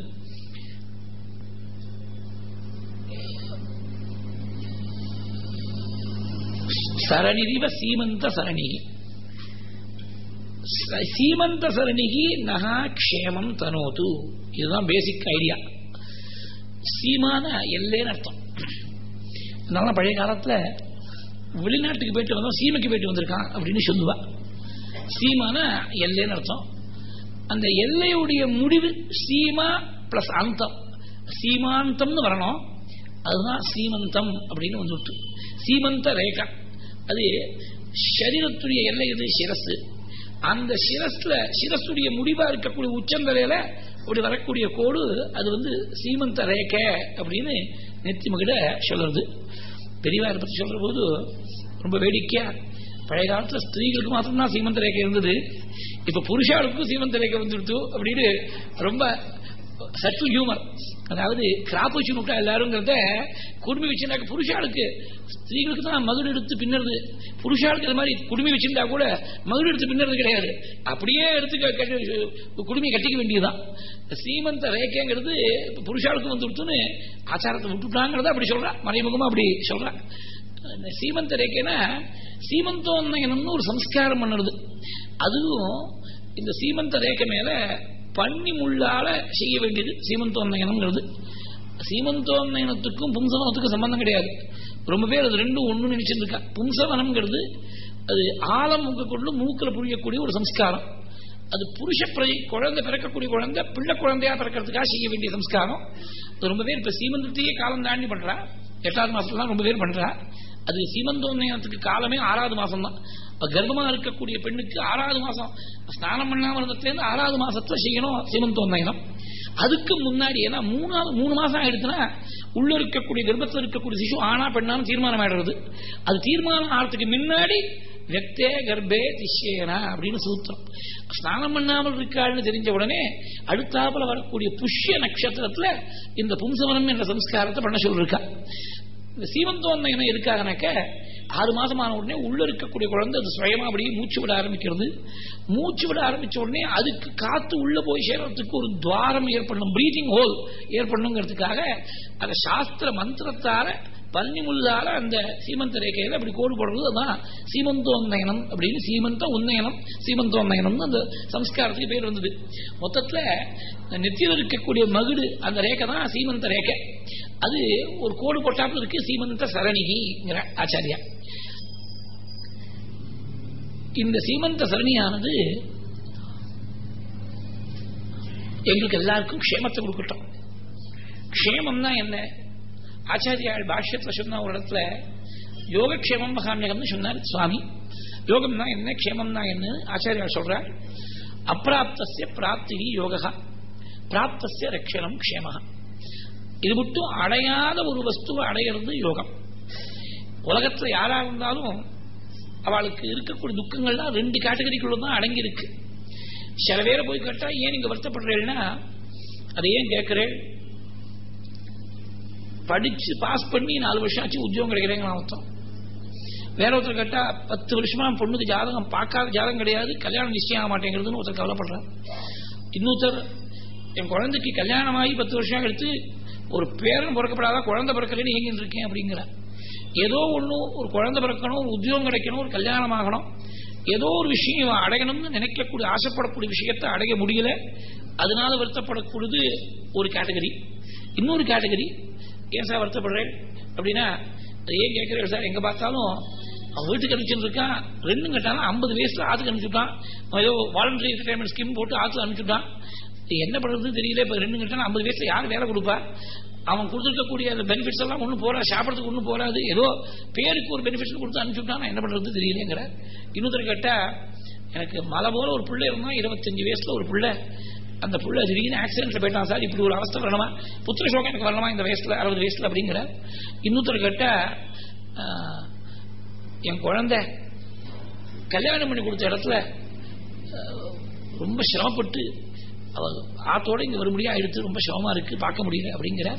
Speaker 1: சரணிதிவ சீமந்த சரணி சீமந்த சரணிகி நகா க்ஷேமம் தனோது. இதுதான் பேசிக் ஐடியா சீமான எல்லேன்னு அர்த்தம். அதனால பழைய காலத்துல வெளிநாட்டுக்கு போயிட்டு வந்தோம் சீமைக்கு போயிட்டு வந்திருக்கான் அப்படின்னு சொல்லுவா. சீமான எல்லேன்னு அர்த்தம். அந்த எல்லையுடைய முடிவு சீமா பிளஸ் அந்தம். சீமாந்தம்னு வரணும். அதுதான் சீமந்தம் அப்படின்னு வந்துட்டு. சீமந்த ரேகா. அது சரீரத்துடைய எல்லை இது சிரசு. அந்த சிரஸ்ல சிரஸுடைய முடிவா இருக்கக்கூடிய உச்சந்தலையில அப்படி வரக்கூடிய கோடு அது வந்து சீமந்த ரேகை அப்படின்னு நெத்தி மகிட சொல்றது. பெரியவார் பத்தி சொல்ற போது ரொம்ப வேடிக்கையா பழைய காலத்துல ஸ்திரீகளுக்கு மாத்திரம்தான் சீமந்த ரேகை இருந்தது. இப்ப புருஷாளுக்கும் சீமந்த ரேகை வந்துடுத்து அப்படின்னு ரொம்ப சட்டில் ஹியூமர் அதாவது கிராப் வச்சு விட்டா எல்லாருங்கிறத குடுமி வச்சிருந்தாக்க புருஷாளுக்கு ஸ்திரீகளுக்கு தான் மகுடு எடுத்து பின்னறது. புருஷாளுக்கு அது மாதிரி குடுமி வச்சிருந்தா கூட மகுடு எடுத்து பின்னறது கிடையாது. அப்படியே எடுத்து குடுமி கட்டிக்க வேண்டியதுதான். சீமந்த ரேக்கைங்கிறது புருஷாளுக்கு வந்து விட்டுன்னு ஆச்சாரத்தை விட்டுட்டாங்கிறத அப்படி சொல்றான் மறைமுகமா அப்படி சொல்றான் சீமந்த ரேக்கைனா சீமந்தோன்னு ஒரு சம்ஸ்காரம் பண்ணுறது. அதுவும் இந்த சீமந்த ரேகை மேல பன்னி முள்ளால செய்ய வேண்டியது சீமந்தோன்னயனம்ங்கிறது சீமந்தோன்னயனத்துக்கும் பும்சவனத்துக்கும் சம்பந்தம் கிடையாது. ரொம்ப பேர் அது ரெண்டும் ஒன்று நினைச்சிருக்கா பும்சவனம்ங்கிறது அது ஆழம் கொண்டு மூக்கில் புரியக்கூடிய ஒரு சம்ஸ்காரம். அது புருஷ பிரஜை குழந்தை பிறக்கக்கூடிய குழந்தை பிள்ளை குழந்தையா பிறக்கிறதுக்காக செய்ய வேண்டிய சம்ஸ்காரம். அது ரொம்ப பேர் இப்ப சீமந்தத்தையே காலம் தாண்டி பண்றா. எட்டாவது மாசத்துலாம் ரொம்ப பேர் பண்றா. அது சீமந்தோன்னயனத்துக்கு காலமே ஆறாவது மாசம் தான் கர்ப்பமா இருக்கக்கூடிய பெண்ணுக்கு ஆறாவது மாசம். ஸ்நானம் பண்ணாமல் இருந்ததுலேருந்து ஆறாவது மாசத்துல செய்யணும் சீமந்தோன்னயனம் அதுக்கு முன்னாடி ஏன்னா மூணாவது மூணு மாசம் ஆயிடுச்சுன்னா உள்ள இருக்கக்கூடிய கர்ப்பத்தில் இருக்கக்கூடிய சிசு ஆனா பெண்ணாலும் தீர்மானம் ஆயிடுறது அது தீர்மானம் ஆகிறதுக்கு முன்னாடி வெக்தே கர்ப்பே திஷ்யேனா அப்படின்னு சூத்திரம். ஸ்நானம் பண்ணாமல் இருக்காள்னு தெரிஞ்ச உடனே அடுத்தாப்புல வரக்கூடிய புஷ்ய நட்சத்திரத்துல இந்த பும்சவனம் என்ற சம்ஸ்காரத்தை பண்ண சொல்லிருக்கா. இந்த என்ன இருக்காங்கனாக்க ஆறு மாசமான உடனே உள்ள இருக்கக்கூடிய குழந்தை அது சுயமா அப்படியே மூச்சு விட ஆரம்பிக்கிறது. மூச்சு விட ஆரம்பிச்ச உடனே அதுக்கு காத்து உள்ள போய் சேர்றதுக்கு ஒரு துவாரம் ஏற்படணும் பிரீதிங் ஹோல் ஏற்படணுங்கிறதுக்காக அந்த சாஸ்திர மந்திரத்தார பன்னி முள்ளால அந்த சீமந்த ரேகையில அப்படி கோடு போடுறது அதான் சீமந்தோன்னயனம் அப்படின்னு சீமந்த உன்னயனம் சீமந்தோன்னயனம்னு அந்த சம்ஸ்காரத்துக்கு பேர் வந்தது. மொத்தத்துல நெத்தியில் இருக்கக்கூடிய மகுடு அந்த ரேகை தான் சீமந்த ரேகை. அது ஒரு கோடு போட்டாப்புல இருக்கு சீமந்த சரணிங்கிற ஆச்சாரியா. இந்த சீமந்த சரணியானது எங்களுக்கு எல்லாருக்கும் க்ஷேமத்தை கொடுக்கட்டும். க்ஷேமம்னா என்ன? ஆச்சாரியால் பாஷ்யத்துல சொன்ன ஒரு இடத்துல யோகக்ஷேமம் மகாமியகம்னு சொன்னார் சுவாமி. யோகம்னா என்ன க்ஷேமம்னா என்ன? ஆச்சாரியால் சொல்றார் அப்பிராப்தசிய பிராப்தி யோகா பிராப்தசிய ரக்ஷணம் க்ஷேமகா இது மட்டும் அடையாத ஒரு வஸ்துவை அடையிறது யோகம். உலகத்துல யாரா இருந்தாலும் அவளுக்கு இருக்கக்கூடிய துக்கங்கள்லாம் ரெண்டு கேட்டகரிக்குள்ள தான் அடங்கி இருக்கு சில பேரை போய் கேட்டா ஏன் நீங்க வருத்தப்படுறேன்னா அதை ஏன் கேட்கிறேன்? படிச்சு பாஸ் பண்ணி நாலு வருஷம் ஆச்சு உத்தியோகம் கிடைக்கிறேங்க அர்த்தம். வேற ஒருத்தர் கேட்டா பத்து வருஷமா பொண்ணுக்கு ஜாதகம் பார்க்காத ஜாதகம் கிடையாது கல்யாணம் நிச்சயம் ஆக மாட்டேங்கிறதுன்னு ஒருத்தர் கவலைப்படுறார். இன்னொருத்தர் என் குழந்தைக்கு கல்யாணம் ஆகி பத்து வருஷம் எடுத்து ஒரு பேரன் பிறக்கப்படாத குழந்தை பிறக்கலன்னு இயங்கிட்டு இருக்கேன் அப்படிங்கிற ஏதோ ஒன்று ஒரு குழந்தை பிறக்கணும் ஒரு உத்தியோகம் கிடைக்கணும் ஒரு கல்யாணம் ஆகணும். ஏதோ ஒரு விஷயம் அடையணும்னு நினைக்கக்கூடிய ஆசைப்படக்கூடிய விஷயத்தை அடைய முடியல. அதனால வருத்தப்படக்கூடியது ஒரு கேட்டகரி இன்னொரு கேட்டகரி ஏன் சார் வருத்தப்படுறேன்? அப்படின்னா ஏன் கேட்கிறேன் சார்? எங்க பார்த்தாலும் அவன் வீட்டுக்கு அனுப்பிச்சுருக்கான் இருக்கான். ரெண்டும் கட்டாலும் ஐம்பது வயசுல ஆத்துக்கு அனுப்பிச்சுட்டான். ஏதோ வாலண்டரி ரிட்டையர்மெண்ட் ஸ்கீம் போட்டு ஆத்துக்கு அனுப்பிச்சுட்டான். என்ன பண்றதுன்னு தெரியல. இப்ப ரெண்டு கட்டாலும் ஐம்பது வயசுல யார் வேலை கொடுப்பா? அவன் கொடுத்துருக்கக்கூடிய அந்த பெனிஃபிட்ஸ் எல்லாம் ஒன்றும் போகிறா சாப்பிட்றதுக்கு ஒன்றும் போறாது. ஏதோ பேருக்கு ஒரு பெனிஃபிட்ஸ் கொடுத்து அனுப்பிச்சுட்டான்? என்ன பண்றது தெரியலங்கிற. இன்னொருத்தர் கேட்டா எனக்கு மலை போல ஒரு பிள்ளை இருந்தா இருபத்தஞ்சு வயசுல ஒரு பிள்ளை. அந்த புள்ள திடீர்னு ஆக்சிடென்ட்ல போயிட்டான் சார். இப்படி ஒரு அவஸ்தை வரணுமா? புத்திர சோகம் எனக்கு வரணுமா? இந்த வயசுல அறுபது வயசுல அப்படிங்கிற இன்னொருத்தர் கேட்ட என் குழந்தை கல்யாணம் பண்ணி கொடுத்த இடத்துல ரொம்ப சிரமப்பட்டு அவ ஆத்தோட இங்க வரும்படியா எடுத்து ரொம்ப சிரமமா இருக்கு பார்க்க முடியல அப்படிங்கிற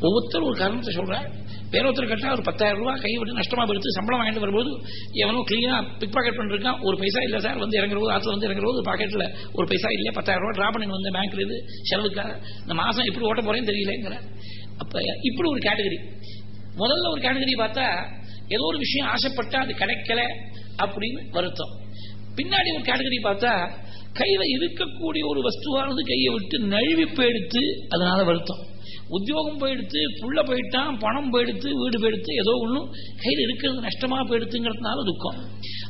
Speaker 1: ஒவ்வொருத்தரும் ஒரு காரணத்தை சொல்ற வேற ஒருத்தர் ஒரு பத்தாயிரம் ரூபாய் கை விட்டு நஷ்டமாக எடுத்து சம்பளம் வாங்கிட்டு வரும்போது எவனோ கிளீனாக பிக் பாக்கெட் பண்ணிருக்கான். ஒரு பைசா இல்லை சார் வந்து இறங்குற போது வந்து இறங்குற போது ஒரு பைசா இல்லையா பத்தாயிரம் ரூபா ட்ரா பண்ணி வந்து பேங்க்ல இது செலவுக்காக இந்த மாதம் எப்படி ஓட்ட போகிறேன்னு தெரியலங்கிற. அப்போ இப்படி ஒரு கேட்டகரி முதல்ல ஒரு கேட்டகரி பார்த்தா ஏதோ ஒரு விஷயம் ஆசைப்பட்டா அது கிடைக்கல அப்படின்னு வருத்தம். பின்னாடி ஒரு கேட்டகரி பார்த்தா கையில் இருக்கக்கூடிய ஒரு வஸ்துவானது கையை விட்டு நழுவி போயிடுத்து அதனால வருத்தம். உத்தியோகம் போயிடுத்து புள்ள போயிட்டான் பணம் போயிடுத்து வீடு போயிடுத்து ஏதோ ஒன்றும் கையில் இருக்கிறது நஷ்டமா போயிடுத்துங்கிறதுனால துக்கம்.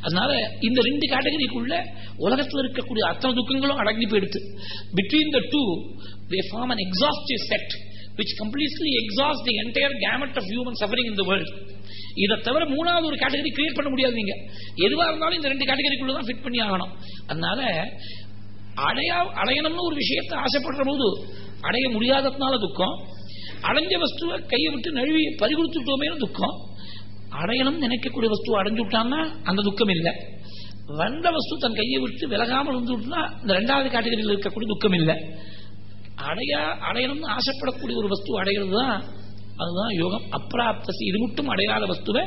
Speaker 1: அதனால இந்த ரெண்டு கேட்டகரிக்குள்ள உலகத்தில் இருக்கக்கூடிய அத்தனை துக்கங்களும் அடங்கி போயிடுத்து. Between the two they form an exhaustive set which completely exhaust the entire gamut of human suffering in the world இதை தவிர மூணாவது ஒரு கேட்டகரி கிரியேட் பண்ண முடியாது நீங்க. எதுவாக இருந்தாலும் இந்த ரெண்டு கேட்டகரிக்குள்ள தான் ஃபிட் பண்ணி ஆகணும். அதனால அடையா அடையணும்னு ஒரு விஷயத்தை ஆசைப்படுற போது அடைய முடியாததுனால துக்கம். அடைஞ்ச வஸ்துவை கையை விட்டு நழுவி பறிகொடுத்துட்டோமே துக்கம். அடையணும் நினைக்கக்கூடிய வஸ்துவை அடைஞ்சு விட்டான்னா அந்த துக்கம் இல்லை. வந்த வஸ்து தன் கையை விட்டு விலகாமல் வந்து இந்த ரெண்டாவது கேட்டகரியில் இருக்கக்கூடிய துக்கம் இல்லை. அடையா அடையணும்னு ஆசைப்படக்கூடிய ஒரு வஸ்து அடைகிறது தான் அதுதான் யோகம். அப்பிராப்தசி இது மட்டும் அடையாத வஸ்துவை.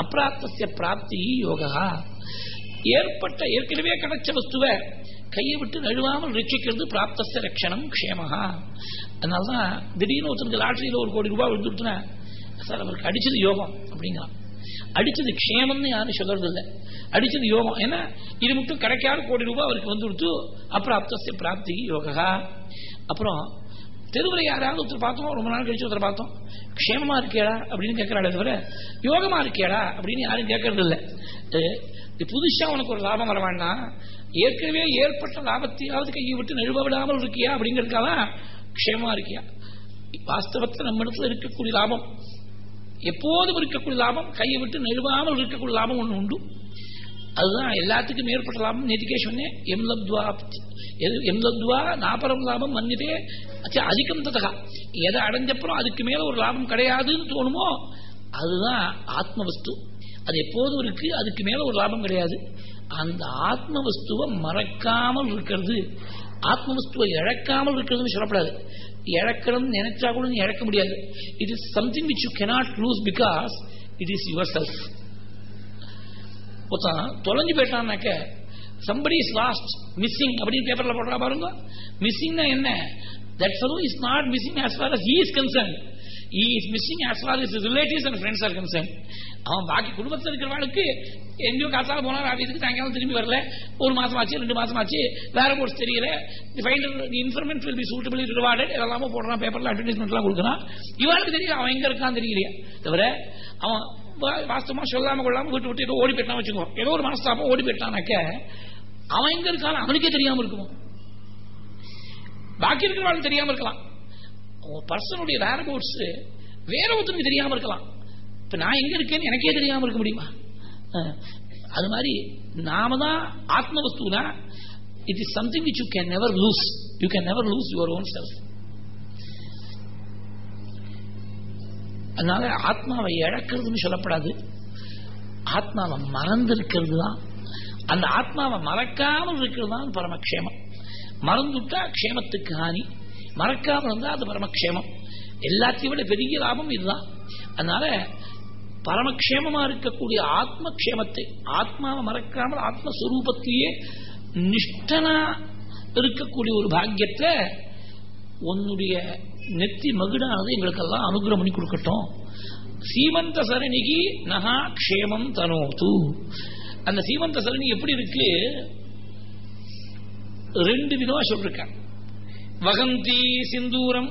Speaker 1: அப்பிராப்தசிய பிராப்தி யோகா ஏற்பட்ட ஏற்கனவே கிடைச்ச வஸ்துவை கையை விட்டு நழுவாமல் ரட்சிக்கிறது பிராப்தச ரட்சணம் க்ஷேமஹா. அதனால்தான் திடீர்னு ஒருத்தருக்கு லாட்ரியில் ஒரு கோடி ரூபாய் விழுந்துட்டுனா சார் அவருக்கு அடிச்சது யோகம் அப்படிங்கிறான். அடிச்சது க்ஷேமம்னு யாரும் சொல்றது இல்லை அடிச்சது யோகம். ஏன்னா இது மட்டும் கிடைக்காத கோடி ரூபாய் அவருக்கு வந்து கொடுத்து அப்பிராப்தஸ்ய பிராப்தி யோகா அப்புறம் தெருவில் யாராவது ஒருத்தர் பார்த்தோம்? ரொம்ப நாள் கழிச்சு ஒருத்தர் பார்த்தோம். க்ஷேமமா இருக்கேடா? அப்படின்னு கேட்கறாடே தவிர யோகமா இருக்கேடா? அப்படின்னு யாரும் கேட்கறது இல்லை இது புதுசா உனக்கு ஒரு லாபம் வரவான்னா ஏற்கனவே ஏற்பட்ட லாபத்தையாவது கையை விட்டு நழுவ விடாமல் இருக்கியா அப்படிங்கிறதுக்காக க்ஷேமா இருக்கியா? வாஸ்தவத்தில் நம்ம இடத்துல இருக்கக்கூடிய லாபம் எப்போதும் இருக்கக்கூடிய லாபம் கையை விட்டு நழுவாமல் இருக்கக்கூடிய லாபம் ஒன்று உண்டு. அதுதான் எல்லாத்துக்கும் ஏற்பட்ட லாபம். நேற்றுக்கே சொன்னேன் எம் லப்துவா எம் நாபரம் லாபம் மன்னிதே அதிகம் ததகா. எதை அடைஞ்சப்புறம் அதுக்கு மேல ஒரு லாபம் கிடையாதுன்னு தோணுமோ அதுதான் ஆத்மவஸ்து. அது எப்போதும் இருக்கு அதுக்கு மேல ஒரு லாபம் கிடையாது. அந்த ஆத்ம வஸ்துவை மறக்காமல் இருக்கிறது. ஆத்ம வஸ்துவை இழக்காமல் இருக்கிறதுன்னு சொல்லப்படாது. இழக்கணும் நினைச்சா கூட நீ இழக்க முடியாது. It is something which you cannot lose because it is yourself ஒருத்தன் தொலைஞ்சு போயிட்டான்னாக்க சம்படி இஸ் லாஸ்ட் மிஸ்ஸிங் அப்படின்னு பேப்பர்ல போடுறா பாருங்க. மிஸ்ஸிங்னா என்ன? That fellow is not missing as far as he is concern he is missing as far is relatives and friends are concern அவன் பாக்கி குடும்பத்தில் இருக்கிறவளுக்கு எங்கேயோ காசால போனா ஆஃபீஸுக்கு சாயங்காலம் திரும்பி வரல. ஒரு மாசம் ஆச்சு ரெண்டு மாசம் ஆச்சு வேற போர்ட்ஸ் தெரியல. Informant will be suitable rewarded எல்லாமே போடுறான் பேப்பர்ல அட்வர்டைஸ்மெண்ட்லாம் கொடுக்குறான். இவனுக்கு தெரியல அவன் எங்க இருக்கான் தெரியலையா. தவிர அவன் வாஸ்தவமா சொல்லாம கொள்ளாம விட்டு விட்டு ஏதோ ஓடி போயிட்டான் வச்சுக்கோ ஏதோ ஒரு மனஸ்தாபம் ஓடி போயிட்டானாக்க அவன் எங்க இருக்கான் அவனுக்கே தெரியாம இருக்குமோ? பாக்கி இருக்கிறவங்க தெரியாம இருக்கலாம். பர்சனுடைய ரேர் கோட்ஸ் வேற ஒருத்தருக்கு தெரியாம இருக்கலாம். இப்ப நான் எங்க இருக்கேன்னு எனக்கே தெரியாம இருக்க முடியுமா? அது மாதிரி நாம தான் ஆத்ம வஸ்துனா it is something which you can never lose you can never lose your own self அதனால ஆத்மாவை இழக்கிறதுன்னு சொல்லப்படாது. ஆத்மாவை மறந்திருக்கிறது தான். அந்த ஆத்மாவை மறக்காமல் இருக்கிறது தான் பரமக்ஷேமம். மறந்துட்டா க்ஷேமத்துக்கு ஹானி. மறக்காமல் இருந்தா அது பரமக்ஷேமம். எல்லாத்தையும் விட பெரிய லாபம் இதுதான். அதனால பரமக்ஷேமமா இருக்கக்கூடிய ஆத்ம க்ஷேமத்தை ஆத்மாவை மறக்காமல் ஆத்மஸ்வரூபத்திலேயே நிஷ்டனா இருக்கக்கூடிய ஒரு பாக்கியத்தை உன்னுடைய நெத்தி மகுடானது எங்களுக்கெல்லாம் அனுகிரகம் பண்ணி கொடுக்கட்டும். சீமந்த சரணிகி நகா க்ஷேமம் தனோது அந்த சீமந்த சரணி எப்படி இருக்கு? ரெண்டு விதமா சொல்லிருக்க வகந்தி சிந்தூரம்.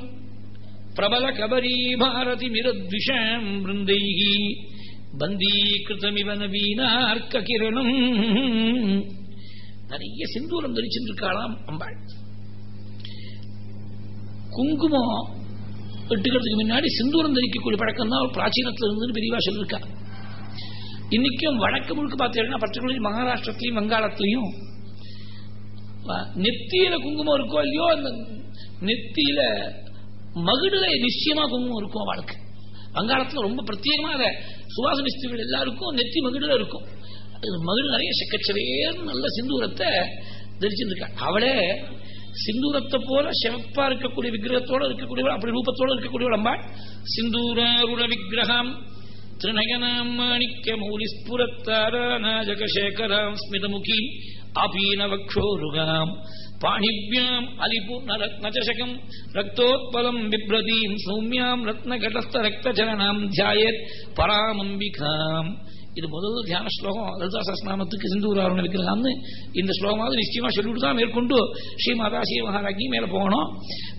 Speaker 1: பிரபல கபரி பாரதி மிரத்விஷம் பிருந்தைகி. பந்தீகிருத்தமிவ நவீனார்க்க கிரணம் நிறைய சிந்தூரம் தரிச்சிருக்காளாம் அம்பாள். குங்குமம் வெட்டுக்கிறதுக்கு முன்னாடி சிந்தூரம் தரிக்கக்கூடிய பழக்கம் தான் பிராச்சீனத்தில் இருந்து பெரியவா சொல்லியிருக்கா. இன்னைக்கும் வடக்கு முழுக்க பார்த்தீங்கன்னா பர்டிகுலர் மகாராஷ்டிரத்திலையும் வங்காளத்திலையும் நெத்தியில குங்குமம் இருக்கோ இல்லையோ அந்த நெத்தியில மகிடுல நிச்சயமா குங்குமம் இருக்கும் அவளுக்கு. வங்காளத்துல ரொம்ப பிரத்யேகமா அதை சுவாச எல்லாருக்கும் நெத்தி மகிடுல இருக்கும். மகிழ் நிறைய செக்கச்சவேர் நல்ல சிந்தூரத்தை தரிச்சிருக்கா அவளே சிந்தூரத்தை போல சிவப்பா இருக்கக்கூடிய விக்கிரகத்தோட இருக்கக்கூடிய அப்படி ரூபத்தோட இருக்கக்கூடிய அம்பாள். சிந்தூரருட விக்கிரகம் திருநயனாம் மாணிக்க மௌலிஸ்புரத்தாராஜகசேகராம் ஸ்மிதமுகி பாணிபியாம் பாணிவ்யாம் அலிபூர்ணரத்னச்சகம் ரத்தோத்பலம் பிப்ரதீம் சௌமியாம் ரத்னகடஸ்த ரக்தச்சரணாம் தியாயத் பராமம்பிகாம் இது முதல் தியான ஸ்லோகம் லலிதா சஸ்நாமத்துக்கு சிந்தூராரண இருக்கிறான்னு இந்த ஸ்லோகமாவது நிச்சயமா சொல்லிவிட்டு தான் மேற்கொண்டு ஸ்ரீ மாதா ஸ்ரீ மகாராஜி மேல போகணும்।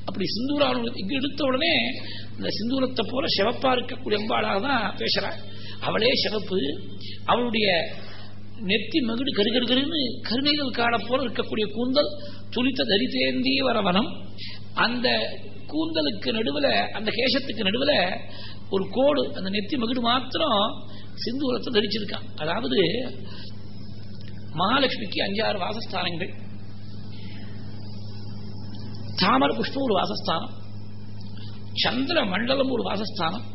Speaker 1: அப்படி சிந்தூராரண இங்க எடுத்த உடனே இந்த சிந்தூரத்தை போல சிவப்பா இருக்கக்கூடிய அம்பாளாக தான் பேசுறாள் அவளே சிவப்பு. அவளுடைய நெத்தி மகிடு கருகருகருன்னு கருணைகள் காட போல இருக்கக்கூடிய கூந்தல் துளித்த தரித்தேந்தி வரவனம். அந்த கூந்தலுக்கு நடுவில் அந்த கேசத்துக்கு நடுவில் ஒரு கோடு அந்த நெத்தி மகிடு மாத்திரம் சிந்தூரத்தை தரிச்சிருக்கான். அதாவது மகாலட்சுமிக்கு அஞ்சாறு வாசஸ்தானங்கள். தாமர புஷ்பம் ஒரு வாசஸ்தானம். சந்திர மண்டலம் ஒரு வாசஸ்தானம்.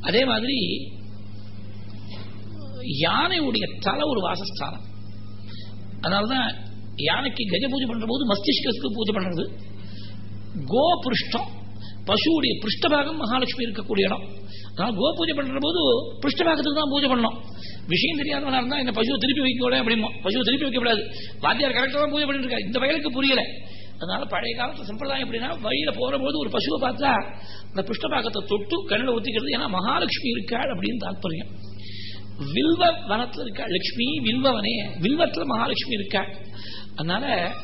Speaker 1: அதே மாதிரி யானையுடைய தலை ஒரு வாசஸ்தானம். அதனால்தான் யானைக்கு கஜ பூஜை பண்ற போது மஸ்திஷ்கத்துக்கு பூஜை பண்றது. கோபுருஷ்டம் பசுவுடைய பிருஷ்டபாகம் மகாலட்சுமி இருக்கக்கூடிய இடம். அதனால கோ பூஜை பண்ற போது பிருஷ்டபாகத்துக்கு தான் பூஜை பண்ணோம் விஷயம் தெரியாதவனா இருந்தா இந்த பசுவை திருப்பி வைக்க அப்படிமோ. பசுவை திருப்பி வைக்கக்கூடாது. வாத்தியார் கரெக்டாக தான் பூஜை பண்ணிட்டு இந்த வயலுக்கு புரியல. அதனால பழைய காலத்து சம்பிரதாயம் எப்படின்னா வழியில போற போது ஒரு பசுவை பார்த்தா அந்த பிருஷ்டபாகத்தை தொட்டு கண்ணில் ஒத்திக்கிறது ஏன்னா மகாலட்சுமி இருக்காள் அப்படின்னு தாற்பயம் வில்வ வனத்துல இருக்காள் லட்சுமி வில்வவனே வில்வத்துல மகாலட்சுமி இருக்காள் அதனால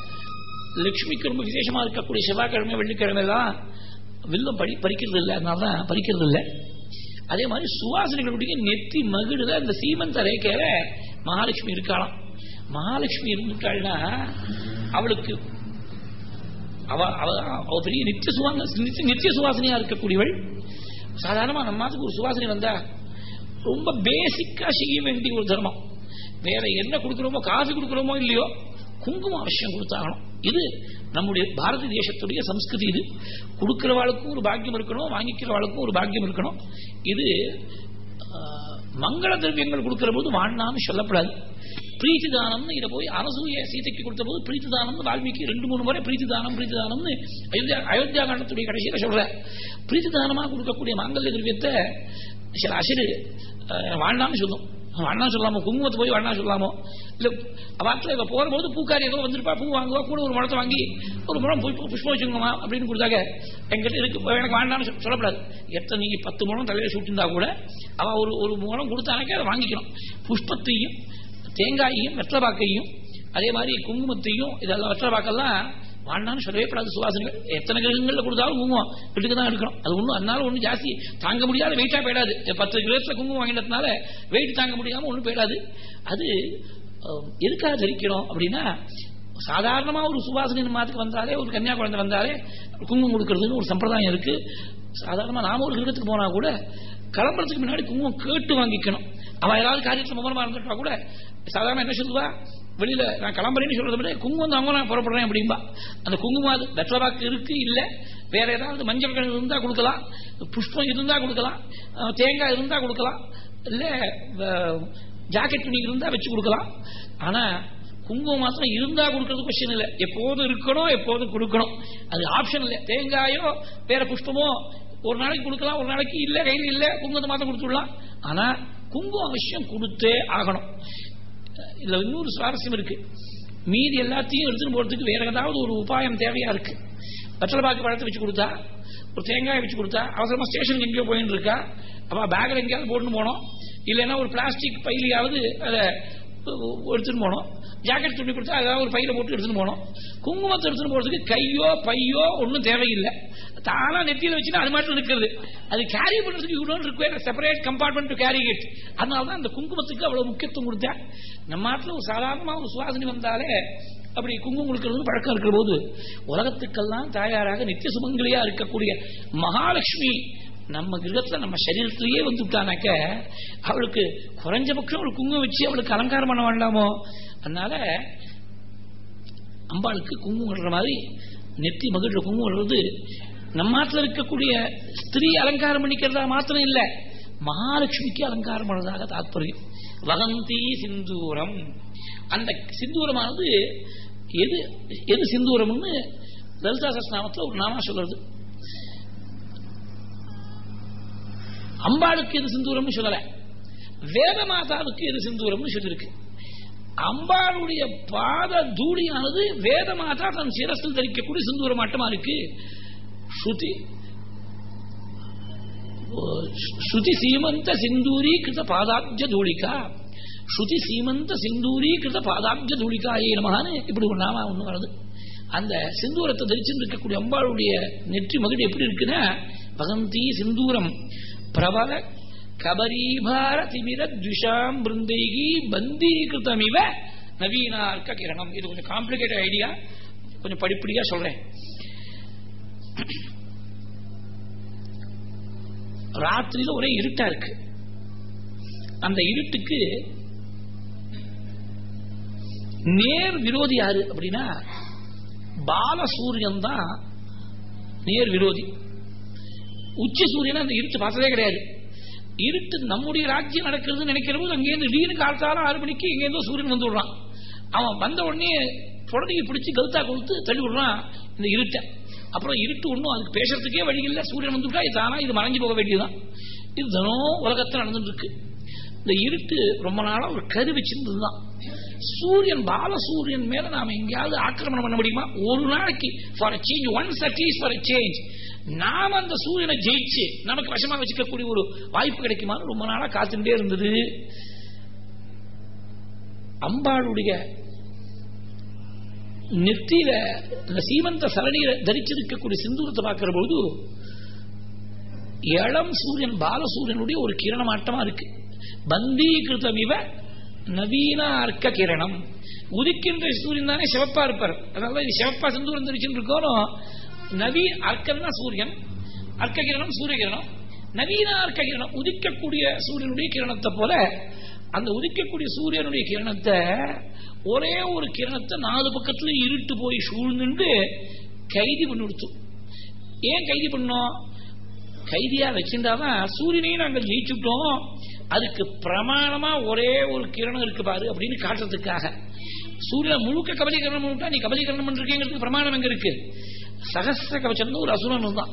Speaker 1: லட்சுமிக்கு ரொம்ப விசேஷமா இருக்கக்கூடிய செவ்வாய்க்கிழமை வெள்ளிக்கிழமை தான் வில்வம் படி பறிக்கிறது இல்லை. அதனால தான் பறிக்கிறது இல்லை. அதே மாதிரி சுவாசனைகளுடைய நெத்தி மகிடுல இந்த சீமந்த ரேக்கையில மகாலட்சுமி இருக்காளாம். மகாலட்சுமி இருந்துட்டாள்னா அவளுக்கு அவ அவ அவ பெரிய நித்திய சுவாச நித்திய- சுவாசனையா இருக்கக்கூடியவள். சாதாரணமா நம்ம மாதத்துக்கு ஒரு சுவாசனை வந்தா ரொம்ப பேசிக்கா செய்ய வேண்டிய ஒரு தர்மம். வேற என்ன கொடுக்கிறோமோ காசு கொடுக்கிறோமோ இல்லையோ குங்குமம் அவசியம் கொடுத்தாகணும். இது நம்முடைய பாரத தேசத்துடைய சம்ஸ்கிருதி இது. கொடுக்கிறவாளுக்கும் ஒரு பாக்கியம் இருக்கணும் வாங்கிக்கிறவாளுக்கும் ஒரு பாக்கியம் இருக்கணும். இது ஆஹ், மங்கள திரவியங்கள் கொடுக்கிற போது வாழ்நான்னு சொல்லப்படாது. பிரீத்தி தானம்னு இதை போய் அரசூய சீதைக்கு கொடுத்த போது பிரீத்தி தானம்னு வால்மீகி ரெண்டு மூணு முறை பிரீத்தி தானம் பிரீத்தி தானம்னு அயோத்தியா அயோத்தியா காண்டத்துடைய கடைசியில சொல்ற பிரீத்தி தானமாக கொடுக்கக்கூடிய மாங்கல்ய திரவியத்தை சில அசிறு வாழ்நான்னு சொல்லும் வாழ்நாள் சொல்லாமோ குங்குமத்தை போய் வாழ்நாள் சொல்லாமோ இல்லை அவாத்துல இவ போற பூக்காரி ஏதோ வந்துருப்பா பூ வாங்குவா கூட ஒரு முழத்தை வாங்கி ஒரு முழம் புஷ்பம் வச்சுக்கோமா அப்படின்னு கொடுத்தாங்க எங்கிட்ட இருக்கு எனக்கு வேண்டாம்னு சொல்லப்படாது சொல்லக்கூடாது எத்தனை நீங்கள் பத்து முழம் தலையில் சூட்டிருந்தா கூட அவள் ஒரு ஒரு முழம் கொடுத்தானாக்கே அதை வாங்கிக்கணும் புஷ்பத்தையும் தேங்காயையும் வெற்றபாக்கையும் அதே மாதிரி குங்குமத்தையும் இதெல்லாம் வெற்றபாக்கெல்லாம் வாழ்நான்னு சொல்லவே கூடாது சுவாசனைகள் எத்தனை கிரகங்களில் கொடுத்தாலும் குங்குமம். வீட்டுக்கு தான் எடுக்கணும் அது ஒன்றும் அதனால ஒன்றும் ஜாஸ்தி. தாங்க முடியாத வெயிட்டாக போயிடாது. பத்து கிரகத்தில் குங்குமம் வாங்கினதுனால வெயிட் தாங்க முடியாமல் ஒன்றும் போயிடாது. அது எதுக்காக தரிக்கிறோம் அப்படின்னா சாதாரணமாக ஒரு சுவாசனை மாத்துக்கு வந்தாலே ஒரு கன்னியா குழந்தை வந்தாலே குங்குமம் கொடுக்கறதுன்னு ஒரு சம்பிரதாயம் இருக்கு. சாதாரணமாக நாம ஒரு கிரகத்துக்கு போனால் கூட கிளம்புறதுக்கு முன்னாடி குங்குமம் கேட்டு வாங்கிக்கணும். அவள் ஏதாவது காரியத்தில் முகரமா இருந்துட்டா கூட சாதாரண என்ன சொல்லுவா? வெளியில நான் கிளம்புறேன்னு சொல்றதை விட குங்குமம் அவங்க நான் புறப்படுறேன் அப்படிம்பா. அந்த குங்குமம் அது வெற்றவாக்கு இருக்கு இல்ல. வேற ஏதாவது மஞ்சள் கிழங்கு இருந்தா கொடுக்கலாம் புஷ்பம் இருந்தா கொடுக்கலாம் தேங்காய் இருந்தா கொடுக்கலாம் இல்ல ஜாக்கெட் துணி இருந்தா வச்சு கொடுக்கலாம். ஆனா குங்குமம் மாத்திரம் இருந்தா கொடுக்கறது கொஸ்டின் இல்ல. எப்போதும் இருக்கணும் எப்போதும் கொடுக்கணும். அது ஆப்ஷன் இல்ல. தேங்காயோ வேற புஷ்பமோ ஒரு நாளைக்கு கொடுக்கலாம் ஒரு நாளைக்கு இல்ல கையில் இல்ல குங்குமத்தை மாத்திரம் கொடுத்துடலாம். ஆனா குங்குமம் அவசியம் கொடுத்தே ஆகணும். இதுல இன்னொரு சுவாரஸ்யம் இருக்கு. மீதி எல்லாத்தையும் எடுத்துன்னு போறதுக்கு வேற ஏதாவது ஒரு உபாயம் தேவையா இருக்கு. வெத்தலை பாக்கு பழத்தை வச்சு கொடுத்தா ஒரு தேங்காயை வச்சு கொடுத்தா அவசரமா ஸ்டேஷனுக்கு எங்கேயோ போயின்னு இருக்கா? அப்ப பேக்ல எங்கேயாவது போட்டுன்னு போனோம். இல்லைன்னா ஒரு பிளாஸ்டிக் பையிலையாவது அதை எடுத்துன்னு போனோம். ஜாக்கெட் துணி கொடுத்தா ஏதாவது ஒரு பையில போட்டு எடுத்துன்னு போனோம். குங்குமத்தை எடுத்துன்னு போறதுக்கு கையோ பையோ ஒன்றும் தேவையில்லை. தானா நெத்தியில வச்சுன்னா அது மட்டும் இருக்கிறது அது கேரி பண்றதுக்கு you don't require separate compartment to carry it அதனால தான் அந்த குங்குமத்துக்கு அவ்வளவு முக்கியத்துவம் கொடுத்தேன். நம்ம நாட்டில் ஒரு சாதாரணமா ஒரு சுவாசனை வந்தாலே அப்படி குங்குமம் கொடுக்கறது பழக்கம் இருக்கிற போது உலகத்துக்கெல்லாம் தாயாராக நித்திய சுமங்கலியா இருக்கக்கூடிய மகாலட்சுமி நம்ம கிரகத்துல நம்ம சரீரத்திலேயே வந்துட்டானாக்க அவளுக்கு குறைஞ்சபட்சம் ஒரு குங்குமம் வச்சு அவளுக்கு அலங்காரம் பண்ண வேண்டாமோ? அதனால அம்பாளுக்கு குங்குமம் மாதிரி நெத்தி மகிழ்ற குங்குமம் நம்ம நாட்டில் இருக்கக்கூடிய ஸ்திரீ அலங்காரம் பண்ணிக்கிறதா மாத்திரம் இல்ல. மகாலட்சுமிக்கு அலங்காரம் பண்ணதாக தாத்பரியம். வகந்தி சிந்தூரம். அந்த சிந்தூரமானது எது எது சிந்தூரம்னு லலிதா சஸ்நாமத்தில் ஒரு நாமா சொல்றது. அம்பாளுக்கு எது சிந்தூரம்னு சொல்லல. வேத மாதாவுக்கு எது சிந்தூரம்னு சொல்லியிருக்கு. அம்பாளுடைய பாத தூளியானது வேத மாதா தன் சிரசில் தரிக்கக்கூடிய சிந்தூரம் மாட்டமா இருக்கு? ஸ்ருதி ஸ்ருதி சீமந்த சிந்தூரீகிருத பாதாப்ஜ தூளிகா ஸ்ருதி சீமந்த சிந்தூரீகிருத பாதாப்ஜ தூளிகா ஏ நமகான்னு இப்படி ஒரு நாமா ஒண்ணு வருது. அந்த சிந்தூரத்தை தரிச்சுட்டு இருக்கக்கூடிய அம்பாளுடைய நெற்றி மகிழ் எப்படி இருக்குன்னா பகந்தி சிந்தூரம். பிரபல கபரீபார திமிர துஷாம் பிருந்தைகி பந்தீகிருதமிவ நவீனார்க்க கிரணம். இது கொஞ்சம் காம்ப்ளிகேட்டட் ஐடியா கொஞ்சம் படிப்படியா சொல்றேன். ராத்திரியில ஒரே இருட்டா இருக்கு. அந்த இருட்டுக்கு நேர் விரோதி யாரு அப்படின்னா பாலசூரியன் தான் நேர் விரோதி. உச்சி சூரியன் அந்த இருட்டு பார்த்ததே கிடையாது. இருட்டு நம்முடைய ராஜ்யம் நடக்கிறது நினைக்கிற போது அங்கேருந்து திடீர்னு காலத்தால ஆறு மணிக்கு இங்கேருந்தோ சூரியன் வந்து விடுறான். அவன் வந்த உடனே புடனையை பிடிச்சி கவுத்தா கொடுத்து தள்ளி விடுறான் இந்த இருட்டை. அப்புறம் இருட்டு ஒன்றும் அதுக்கு பேசுறதுக்கே வழி இல்லை. சூரியன் வந்து இது தானா? இது மறைஞ்சு போக வேண்டியதுதான். இது தினம் உலகத்தில் நடந்துட்டு இருக்கு இந்த இருட்டு ரொம்ப நாளா ஒரு கரு வச்சிருந்ததுதான். சூரியன் பாலசூரியன் மேல நாம எங்கேயாவது ஆக்கிரமணம் பண்ண முடியுமா? ஒரு நாளைக்கு. For change once at least for change நாம அந்த சூரியனை ஜெயிச்சு நமக்கு வசமா வச்சுக்கக்கூடிய ஒரு வாய்ப்பு கிடைக்குமான்னு ரொம்ப நாளா காத்துட்டே இருந்தது. அம்பாளுடைய நெத்தியில சீமந்த சரணியில தரிச்சிருக்கக்கூடிய சிந்தூரத்தை பார்க்கிற பொழுது இளம் சூரியன் பாலசூரியனுடைய ஒரு கிரணமாட்டமா இருக்கு. பந்தீகிருதம் இவ நவீன அர்க்க கிரணம். உதிக்கின்ற சூரியன் தானே சிவப்பா இருப்பார். அதனால இது சிவப்பா சிந்தூரம் தரிச்சுட்டு இருக்கோம் நவீன அர்க்கம்னா சூரியன் அர்க்க கிரணம் சூரிய கிரணம். நவீன அர்க்க கிரணம் உதிக்கக்கூடிய சூரியனுடைய கிரணத்தை போல அந்த உதிக்கக்கூடிய சூரியனுடைய கிரணத்தை ஒரே ஒரு கிரணத்தை நாலு பக்கத்துல இருட்டு போய் சூழ்ந்துட்டு கைதி பண்ணி கொடுத்தோம் ஏன் கைதி பண்ணோம்? கைதியா வச்சிருந்தாதான் சூரியனையும் நாங்கள் ஜெயிச்சுட்டோம் அதுக்கு பிரமாணமா ஒரே ஒரு கிரணம் இருக்கு பாரு அப்படின்னு காட்டுறதுக்காக. சூரியன் முழுக்க கபலீகரணம் பண்ணிட்டா நீ கபலீகரணம் பண்றீங்கிறதுக்கு பிரமாணம் எங்க இருக்கு? சகசிர கவச்சம் ஒரு அசுரன் தான்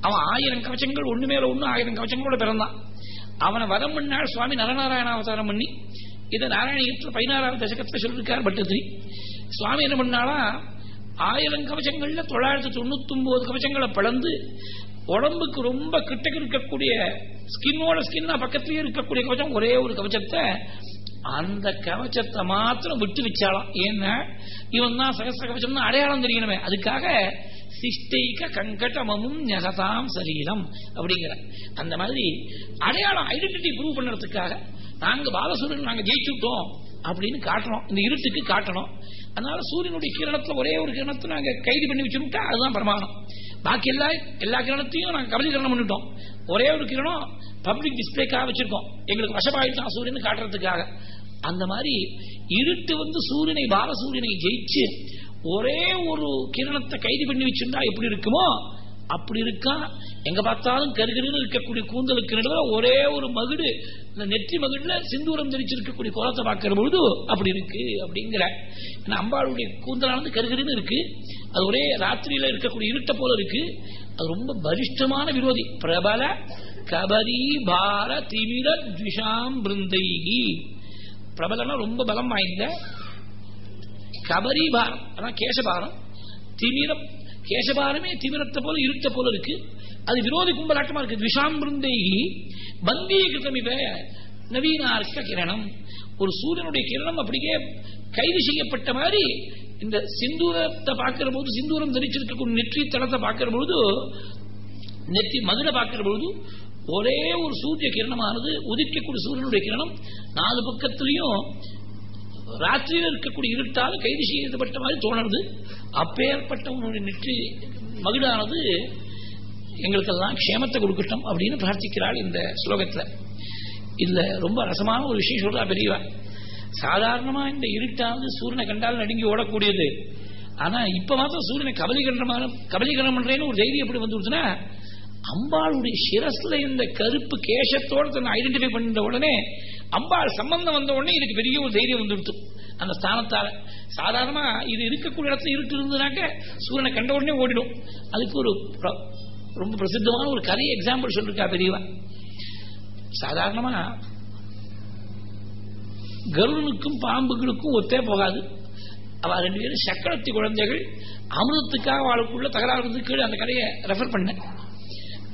Speaker 1: அவன் ஆயிரம் கவச்சங்கள் ஒண்ணு மேல ஒண்ணு ஆயிரம் கவச்சங்களோட பிறந்தான். அவனை வதம் பண்ணால் சுவாமி நரநாராயண அவதாரம் பண்ணி. இதை நாராயணத்தில் பதினாறாவது தசகத்தை சொல்லியிருக்கார் பட்டத்திரி. சுவாமி என்ன பண்ணாலா ஆயிரம் கவச்சங்கள்ல தொள்ளாயிரத்தி தொண்ணூத்தி ஒன்பது கவச்சங்களை பழந்து உடம்புக்கு ரொம்ப கிட்ட இருக்கக்கூடிய ஸ்கின்னோட ஸ்கின்னா பக்கத்திலேயே இருக்கக்கூடிய கவச்சம் ஒரே ஒரு கவச்சத்தை அந்த கவச்சத்தை மாத்திரம் விட்டு வச்சாலாம் ஏன்னா இவன் தான் சகச கவச்சம்னு அடையாளம் தெரியணுமே அதுக்காக சிஷ்டைக கங்கடமமும் நெகதாம் சரீரம் அப்படிங்கிற. அந்த மாதிரி அடையாளம் ஐடென்டிட்டி ப்ரூவ் பண்ணுறதுக்காக நாங்கள் பாலசூரியன் நாங்கள் ஜெயிச்சுட்டோம் அப்படின்னு காட்டணும். இந்த இருட்டுக்கு காட்டணும். அதனால சூரியனுடைய கிரணத்தில் ஒரே ஒரு கிரணத்தை நாங்கள் கைது பண்ணி வச்சுட்டா அதுதான் பிரமாணம். பாக்கி எல்லா எல்லா கிரணத்தையும் நாங்கள் கபலீகரணம் பண்ணிட்டோம். ஒரே ஒரு கிரணம் பப்ளிக் டிஸ்பிளேக்காக வச்சிருக்கோம். எங்களுக்கு வசமாயிட்டான் சூரியன் காட்டுறதுக்காக. அந்த மாதிரி இருட்டு வந்து சூரியனை பாலசூரியனை ஜெயிச்சு ஒரே ஒரு கிரணத்தை கைது பண்ணி வச்சிருந்தா எப்படி இருக்குமோ அப்படி இருக்கா? எங்க பார்த்தாலும் கருகருன்னு இருக்கக்கூடிய கூந்தலுக்கு நடுவில் ஒரே ஒரு மகுடு இந்த நெற்றி மகுடுல சிந்தூரம் தெரிச்சிருக்கக்கூடிய குளத்தை பார்க்கிற பொழுது அப்படி இருக்கு அப்படிங்கிற. அம்பாளுடைய கூந்தலானது கருகருன்னு இருக்கு. அது ஒரே ராத்திரியில இருக்கக்கூடிய இருட்ட போல இருக்கு. அது ரொம்ப பலிஷ்டமான விரோதி. பிரபல கபரி பார திமிர திஷாம் பிருந்தைகி பிரபலம்னா ரொம்ப பலம் வாய்ந்த கபரிபாரம் அதான் கேசபாரம் திமிரம் கேசபாரமே திமிரத்தை போல இருட்ட போல இருக்கு. அது விரோதி கும்பலாட்டமா இருக்கு. விஷாம் பிருந்தேகி இவ நவீனார்க்க கிரணம் ஒரு சூரியனுடைய கிரணம் அப்படியே கைது செய்யப்பட்ட மாதிரி இந்த சிந்தூரத்தை பார்க்கிற போது சிந்தூரம் தரிச்சிருக்கக்கூடிய நெற்றி தளத்தை பார்க்கிற பொழுது நெற்றி மதுரை பார்க்கிற பொழுது ஒரே ஒரு சூரிய கிரணமானது உதிக்கக்கூடிய சூரியனுடைய கிரணம் நாலு பக்கத்திலையும் ராத்திரியில் இருக்கக்கூடிய இருட்டால் கைது செய்யப்பட்ட மாதிரி தோணுது. அப்பேற்பட்ட நெற்றி மகிழானது எங்களுக்கெல்லாம் க்ஷேமத்தை கொடுக்கட்டும் அப்படின்னு பிரார்த்திக்கிறாள் இந்த ஸ்லோகத்தில். இதில் ரொம்ப ரசமான ஒரு விஷயம் சொல்றா பெரியவா. சாதாரணமா இந்த இருட்டானது சூரியனை கண்டால் நடுங்கி ஓடக்கூடியது. ஆனா இப்ப மாத்திரம் சூரியனை கபலீகரணமான கபலீகரணம் பண்றேன்னு ஒரு தைரியம் எப்படி வந்துருச்சுன்னா அம்பாளுடைய சிரஸ்ல இந்த கருப்பு கேசத்தோடு தன்னை ஐடென்டிஃபை பண்ணிருந்த உடனே அம்பாள் சம்பந்தம் வந்த உடனே இதுக்கு பெரிய ஒரு தைரியம் வந்துடுத்து. அந்த ஸ்தானத்தால. சாதாரணமா இது இருக்கக்கூடிய இடத்துல இருட்டு இருந்ததுனாக்க சூரியனை கண்ட உடனே ஓடிடும். அதுக்கு ஒரு ரொம்ப பிரசித்தமான ஒரு கதை எக்ஸாம்பிள் சொல்லிருக்கா பெரியவா. சாதாரணமா கருடனுக்கும் பாம்புகளுக்கும் ஒத்தே போகாது. அவ ரெண்டு பேரும் சக்கரத்தி குழந்தைகள் அமிர்தத்துக்காக அவளுக்குள்ள தகராறு கீழே அந்த கதையை ரெஃபர் பண்ண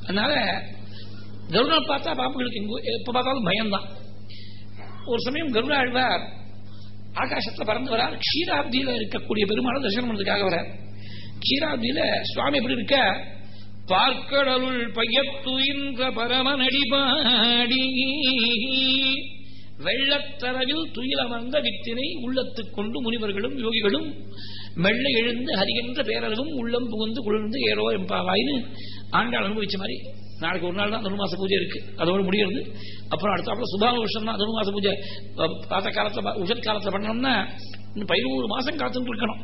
Speaker 1: அதனால கருணா பார்த்தா பாம்புகளுக்கு எப்ப பார்த்தாலும் பயம்தான். ஒரு சமயம் கருணா அழ்வார் ஆகாசத்துல பறந்து வரார். கஷீராப்தியில இருக்கக்கூடிய பெருமான தரிசனம் பண்ணதுக்காக வரார். கஷீராப்தியில சுவாமி எப்படி இருக்க? பார்க்கடலுள் பையத்துயின்ற பரமநடிபாடி வெள்ளத்தரவில் துயிலமர்ந்த வித்தினை உள்ளத்துக் கொண்டு முனிவர்களும் யோகிகளும் மெல்ல எழுந்து ஹரிகின்ற பேரளவும் உள்ளம் புகுந்து குளிர்ந்து ஏறோ எம்பாவாயின்னு ஆண்டாள் அனுபவிச்ச மாதிரி நாளைக்கு ஒரு நாள் தான் தனுமாச பூஜை இருக்கு. அதோட முடியுது அப்புறம் அடுத்தாப்புல சுபாவ வருஷம் தான் தனுமாச பூஜை. பார்த்த காலத்தில் உஷத் காலத்தில் பண்ணோம்னா இன்னும் பதினோரு மாசம் காத்துட்டு இருக்கணும்.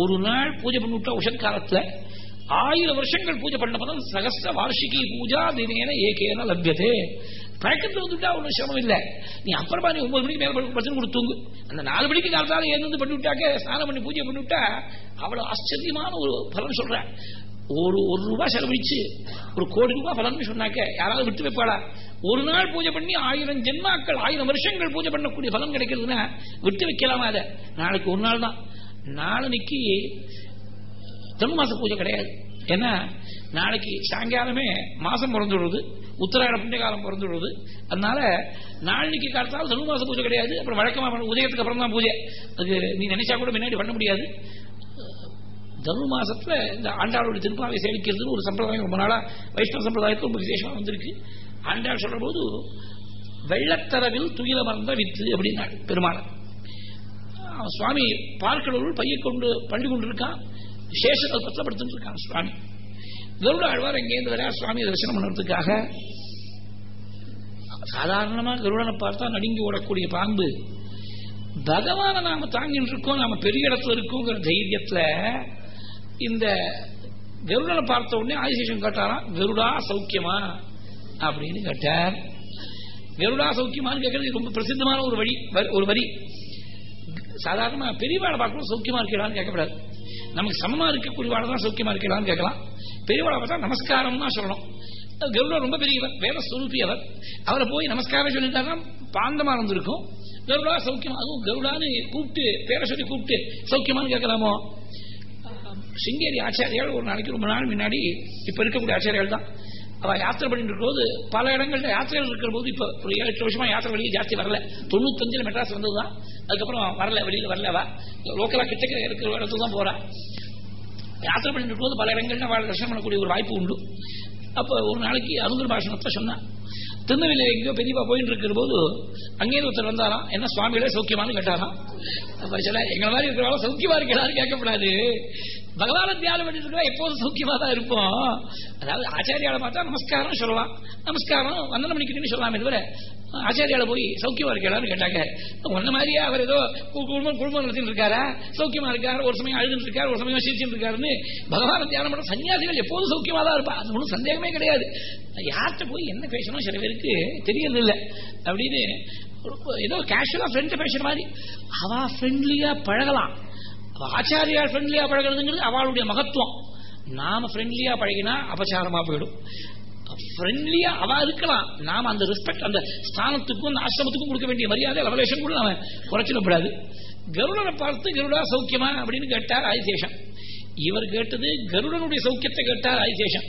Speaker 1: ஒரு நாள் பூஜை பண்ணிவிட்டா உஷத் காலத்தில் ஆயிரம் வருஷங்கள் பூஜை பண்ண பதம் சகஸ்ர வார்ஷிகி பூஜா தினேன ஏகேன லபியதே. பழக்கத்தில் வந்துட்டா ஒன்றும் சிரமம் இல்லை. நீ அப்புறமா நீ ஒன்பது மணிக்கு மேலே பிரச்சனை கொடுத்து தூங்கு. அந்த நாலு மணிக்கு காலத்தால பண்ணி விட்டாக்க ஸ்நானம் பண்ணி பூஜை பண்ணிவிட்டா அவ்வளவு ஆச்சரியமான ஒரு பலன் சொல்றேன். ஒரு ஒரு ரூபாய் செலவழிச்சு ஒரு கோடி ரூபாய் பலன் சொன்னாக்க யாராவது விட்டு வைப்பாளா? ஒரு நாள் பூஜை பண்ணி ஆயிரம் ஜென்மாக்கள் ஆயிரம் வருஷங்கள் பூஜை பண்ணக்கூடிய பலன் கிடைக்கிறதுனா விட்டு வைக்கலாமா அதை? நாளைக்கு ஒரு நாள் தான். நாளைக்கு தனுமாச பூஜை கிடையாது. ஏன்னா நாளைக்கு சாயங்காலமே மாசம் பிறந்து விடுறது உத்தராயண புண்ணியகாலம் பிறந்து விடுறது அதனால நாளைக்கு காலத்தால் தனு மாச பூஜை கிடையாது. அப்புறம் வழக்கமா உதயத்துக்கு அப்புறம் தான் பூஜை. அது நீ நினைச்சா கூட முன்னாடி பண்ண முடியாது. தனு மாசத்துல இந்த ஆண்டாளுடைய திருப்பாவை சேவிக்கிறதுன்னு ஒரு சம்பிரதாயம் ரொம்ப நாளா வைஷ்ணவ சம்பிரதாயத்தில் ரொம்ப விசேஷமா வந்திருக்கு. ஆண்டாள் சொல்ற போது வெள்ளத்தரவில் துயில மறந்த வித்து அப்படின்னாள் பெருமாள். சுவாமி பார்க்கடவுள் பையை கொண்டு பள்ளி கொண்டிருக்கான் சேஷங்கள் பத்திரப்படுத்திட்டு இருக்கான் சுவாமி. கருட ஆழ்வார் எங்கேருந்து வர சுவாமி தரிசனம் பண்ணுறதுக்காக சாதாரணமா கருடனை பார்த்தா நடுங்கி ஓடக்கூடிய பாம்பு. பகவான நாம தாங்கிட்டு இருக்கோம் நாம பெரிய இடத்துல இருக்கோங்கிற தைரியத்துல இந்த கருடனை பார்த்த உடனே ஆதிசேஷன் கேட்டாராம் கருடா சௌக்கியமா? அப்படின்னு கேட்டார். கருடா சௌக்கியமான்னு கேட்கறது ரொம்ப பிரசித்தமான ஒரு வழி ஒரு வரி. சாதாரணமா பெரியவாளை பார்க்கணும் சௌக்கியமா இருக்கலாம்னு கேட்கக்கூடாது நமக்கு சமமா இருக்கக்கூடிய வாழை தான் சௌக்கியமா இருக்கலாம்னு கேட்கலாம். பெரியவாளை பார்த்தா நமஸ்காரம் தான் சொல்லணும். கருடா ரொம்ப பெரியவர் வேத சுரூபி அவர் அவரை போய் நமஸ்காரம் சொல்லிட்டாருன்னா பாந்தமா இருந்திருக்கும். கருடா சௌக்கியமா அதுவும் கருடான்னு கூப்பிட்டு பேரை சொல்லி கூப்பிட்டு சௌக்கியமானு கேட்கலாமோ? சிங்கேரி ஆச்சாரியால் ஒரு நாளைக்கு ரொம்ப நாள் முன்னாடி இப்ப இருக்கக்கூடிய ஆச்சாரியால் தான். அவ யாத்திரை பண்ணிட்டு இருக்கும்போது பல இடங்கள்ல யாத்திரைகள் இருக்கிற போது இப்ப ஒரு ஏழு எட்டு வருஷமா யாத்திரை வெளியே ஜாஸ்தி வரல. தொண்ணூத்தஞ்சுல மெட்ராஸ் வந்ததுதான். அதுக்கப்புறம் வரல வெளியில வரலவா லோக்கலா கிட்டக்க இருக்கிற இடத்துல தான் போறா. யாத்திரை பண்ணிட்டு போது பல இடங்கள்ல வாழ தர்சனம் பண்ணக்கூடிய ஒரு வாய்ப்பு உண்டு. அப்ப ஒரு நாளைக்கு அருந்தர் பாஷணத்தை சொன்னான் திருநெல்வேலியில் எங்கேயோ பெரியப்பா போயிட்டு இருக்கிற போது அங்கேயும் ஒருத்தர் வந்தாராம் என்ன சுவாமிகளே சௌக்கியமானு கேட்டாராம் சில எங்களை மாதிரி இருக்கிறவங்க சௌக்கியமா இருக்கிறாரு கேட்கக்கூடாது பகவான தியானம் பண்ணிட்டு இருக்கா எப்போதும் சௌக்கியமா தான் இருப்போம். அதாவது ஆச்சாரியால பார்த்தா நமஸ்காரம் சொல்லலாம். நமஸ்காரம் வந்தனம் பண்ணிக்கிட்டேன்னு சொல்லலாம் தவிர ஆச்சாரியால போய் சௌக்கியமா இருக்கலாம்னு கேட்டாங்க. ஒன்ன மாதிரியா அவர் ஏதோ குடும்பம் குடும்பம் நடத்திட்டு இருக்காரா? சௌக்கியமா இருக்காரு ஒரு சமயம் அழுதுட்டு இருக்காரு ஒரு சமயம் சிரிச்சுட்டு இருக்காருன்னு பகவான தியானம் பண்ண சன்னியாசிகள் எப்போதும் சௌக்கியமா தான் இருப்பா. அது ஒன்றும் சந்தேகமே கிடையாது. யார்கிட்ட போய் என்ன பேசணும்? சில இருக்கு தெரியறது இல்லை அப்படின்னு ஏதோ கேஷுவலா ஃப்ரெண்ட் பேசுற மாதிரி. அவ ஃப்ரெண்ட்லியா பழகலாம். ஆச்சாரியா ஃப்ரெண்ட்லியா பழகிறதுங்கிறது அவளுடைய மகத்துவம். நாம ஃப்ரெண்ட்லியா பழகினா அபச்சாரமா போயிடும். ஃப்ரெண்ட்லியா அவ இருக்கலாம். நாம அந்த ரெஸ்பெக்ட் அந்த ஸ்தானத்துக்கும் அந்த ஆசிரமத்துக்கும் கொடுக்க வேண்டிய மரியாதை லெவலேஷன் கூட நாம குறைச்சிடக்கூடாது கருடனை பார்த்து கருடா சௌக்கியமா அப்படின்னு கேட்டார் ஆதிசேஷன். இவர் கேட்டது கருடனுடைய சௌக்கியத்தை கேட்டார் ஆதிசேஷன்.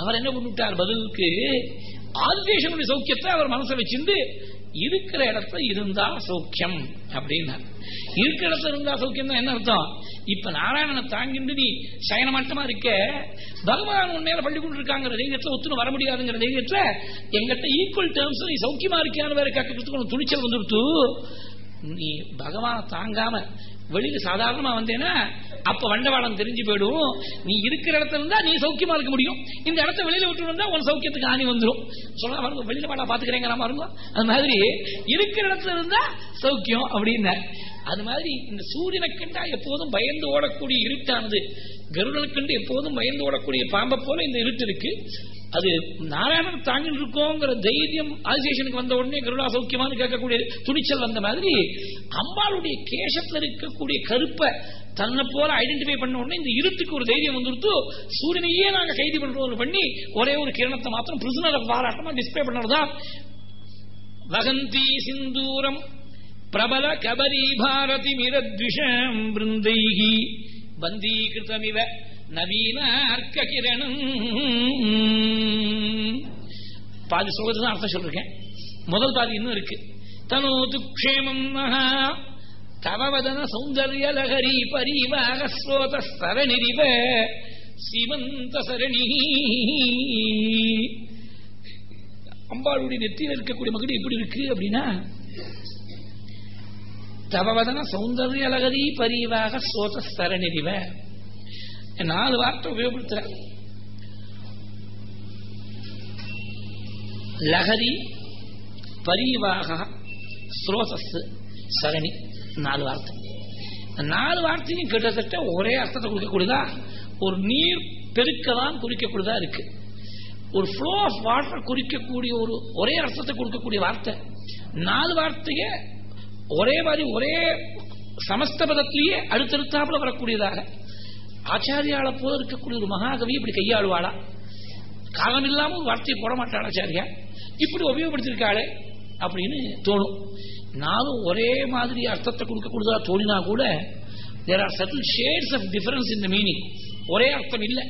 Speaker 1: அவர் என்ன பண்ணிவிட்டார்? பதிலுக்கு ஆதிசேஷனுடைய சௌக்கியத்தை அவர் மனசை வச்சிருந்து இருக்கிற இடத்துல இருந்தா சௌக்கியம் அப்படின்னார். இருக்கிற இடத்துல இருந்தா சௌக்கியம் தான் என்ன அர்த்தம்? இப்ப நாராயணனை தாங்கிட்டு நீ சயன மட்டமா இருக்க? பகவான் உண்மையில பள்ளி கொண்டு இருக்காங்கிற தைரியத்துல ஒத்துணு வர முடியாதுங்கிற தைரியத்துல எங்கிட்ட ஈக்குவல் டேர்ம்ஸ் நீ சௌக்கியமா இருக்கியான்னு வேற கேட்கறதுக்கு துணிச்சல் வந்துடுத்து நீ பகவான தாங்காம வெளியில சாதாரணமா வந்தேன்னா அப்ப வண்டவாளம் தெரிஞ்சு போயிடும். நீ இருக்கிற இடத்துல இருந்தா நீ சௌக்கியமா இருக்க முடியும். இந்த இடத்த வெளியில விட்டு வந்தா உன் சௌக்கியத்துக்கு ஆணி வந்துடும் சொல்ல வருங்க வெளியில பாடா பாத்துக்கிறேங்கிற மாதிரி அது மாதிரி இருக்கிற இடத்துல இருந்தா சௌக்கியம் அப்படின்னு அது மாதிரி இந்த சூரியனை கண்டா எப்போதும் பயந்து ஓடக்கூடிய இருட்டானது. கருடனுக்கண்டு எப்போதும் மயந்து ஓடக்கூடிய பாம்பை போல இந்த இருட்டு இருக்கு. அது நாராயணன் தாங்கிட்டு இருக்கோங்கிற தைரியம் ஆதிசேஷனுக்கு வந்த உடனே கருடா சௌக்கியமானு கேட்கக்கூடிய துணிச்சல் வந்த மாதிரி அம்பாளுடைய கேசத்துல இருக்கக்கூடிய கருப்பை தன்னை போல ஐடென்டிஃபை பண்ண உடனே இந்த இருட்டுக்கு ஒரு தைரியம் வந்துருத்து சூரியனையே நாங்க கைது பண்றோம் பண்ணி ஒரே ஒரு கிரணத்தை மாத்திரம் பிரிசனர் பாராட்டமா டிஸ்பிளே பண்ணறதுதான் வகந்தி சிந்தூரம் பிரபல கபரி பாரதி மிரத்விஷம் பிருந்தைகி. பந்தீகிருதமிவ நவீனார்க்க கிரணம் பாதி சொல்றது தான் அர்த்தம் சொல்லிருக்கேன். முதல் பாதி இன்னும் இருக்கு. தனோது க்ஷேமம் மகா. தவவதன சௌந்தர்ய லகரி பரிவாக ஸ்ரோத சரணிரிவ சிவந்த சரணி. அம்பாளுடைய நெத்தியில் இருக்கக்கூடிய மகுடி எப்படி இருக்கு அப்படின்னா தவவதன சௌந்தர்ய லகரி பரிவாக ஸ்ரோத சரணிரிவ நாலு வார்த்தை உபயோகப்படுத்துற. லகரி பரிவாக ஸ்ரோதஸ் சரணி. நாலு வார்த்தை. நாலு வார்த்தையும் கிட்டத்தட்ட ஒரே அர்த்தத்தை கொடுக்கக்கூடியதா? ஒரு நீர் பெருக்கலாம் குறிக்கக்கூடியதா இருக்கு. ஒரு ஃப்ளோ ஆஃப் வாட்டர் குறிக்கக்கூடிய ஒரு ஒரே அர்த்தத்தை கொடுக்கக்கூடிய வார்த்தை. நாலு வார்த்தைய ஒரே மாதிரி ஒரே சமஸ்தபதத்திலேயே அடுத்தடுத்தாப்புல வரக்கூடியதாக. ஆச்சாரியால போல இருக்கக்கூடிய ஒரு மகாகவி இப்படி கையாளுவாளா? காலம் இல்லாம ஒரு வார்த்தையை போட மாட்டாள் ஆச்சாரியா? இப்படி உபயோகப்படுத்திருக்காளே அப்படின்னு தோணும். நானும் ஒரே மாதிரி அர்த்தத்தை கொடுக்கக்கூடியதா தோணினா கூட there are subtle shades of difference in meaning ஒரே அர்த்தம் இல்லை.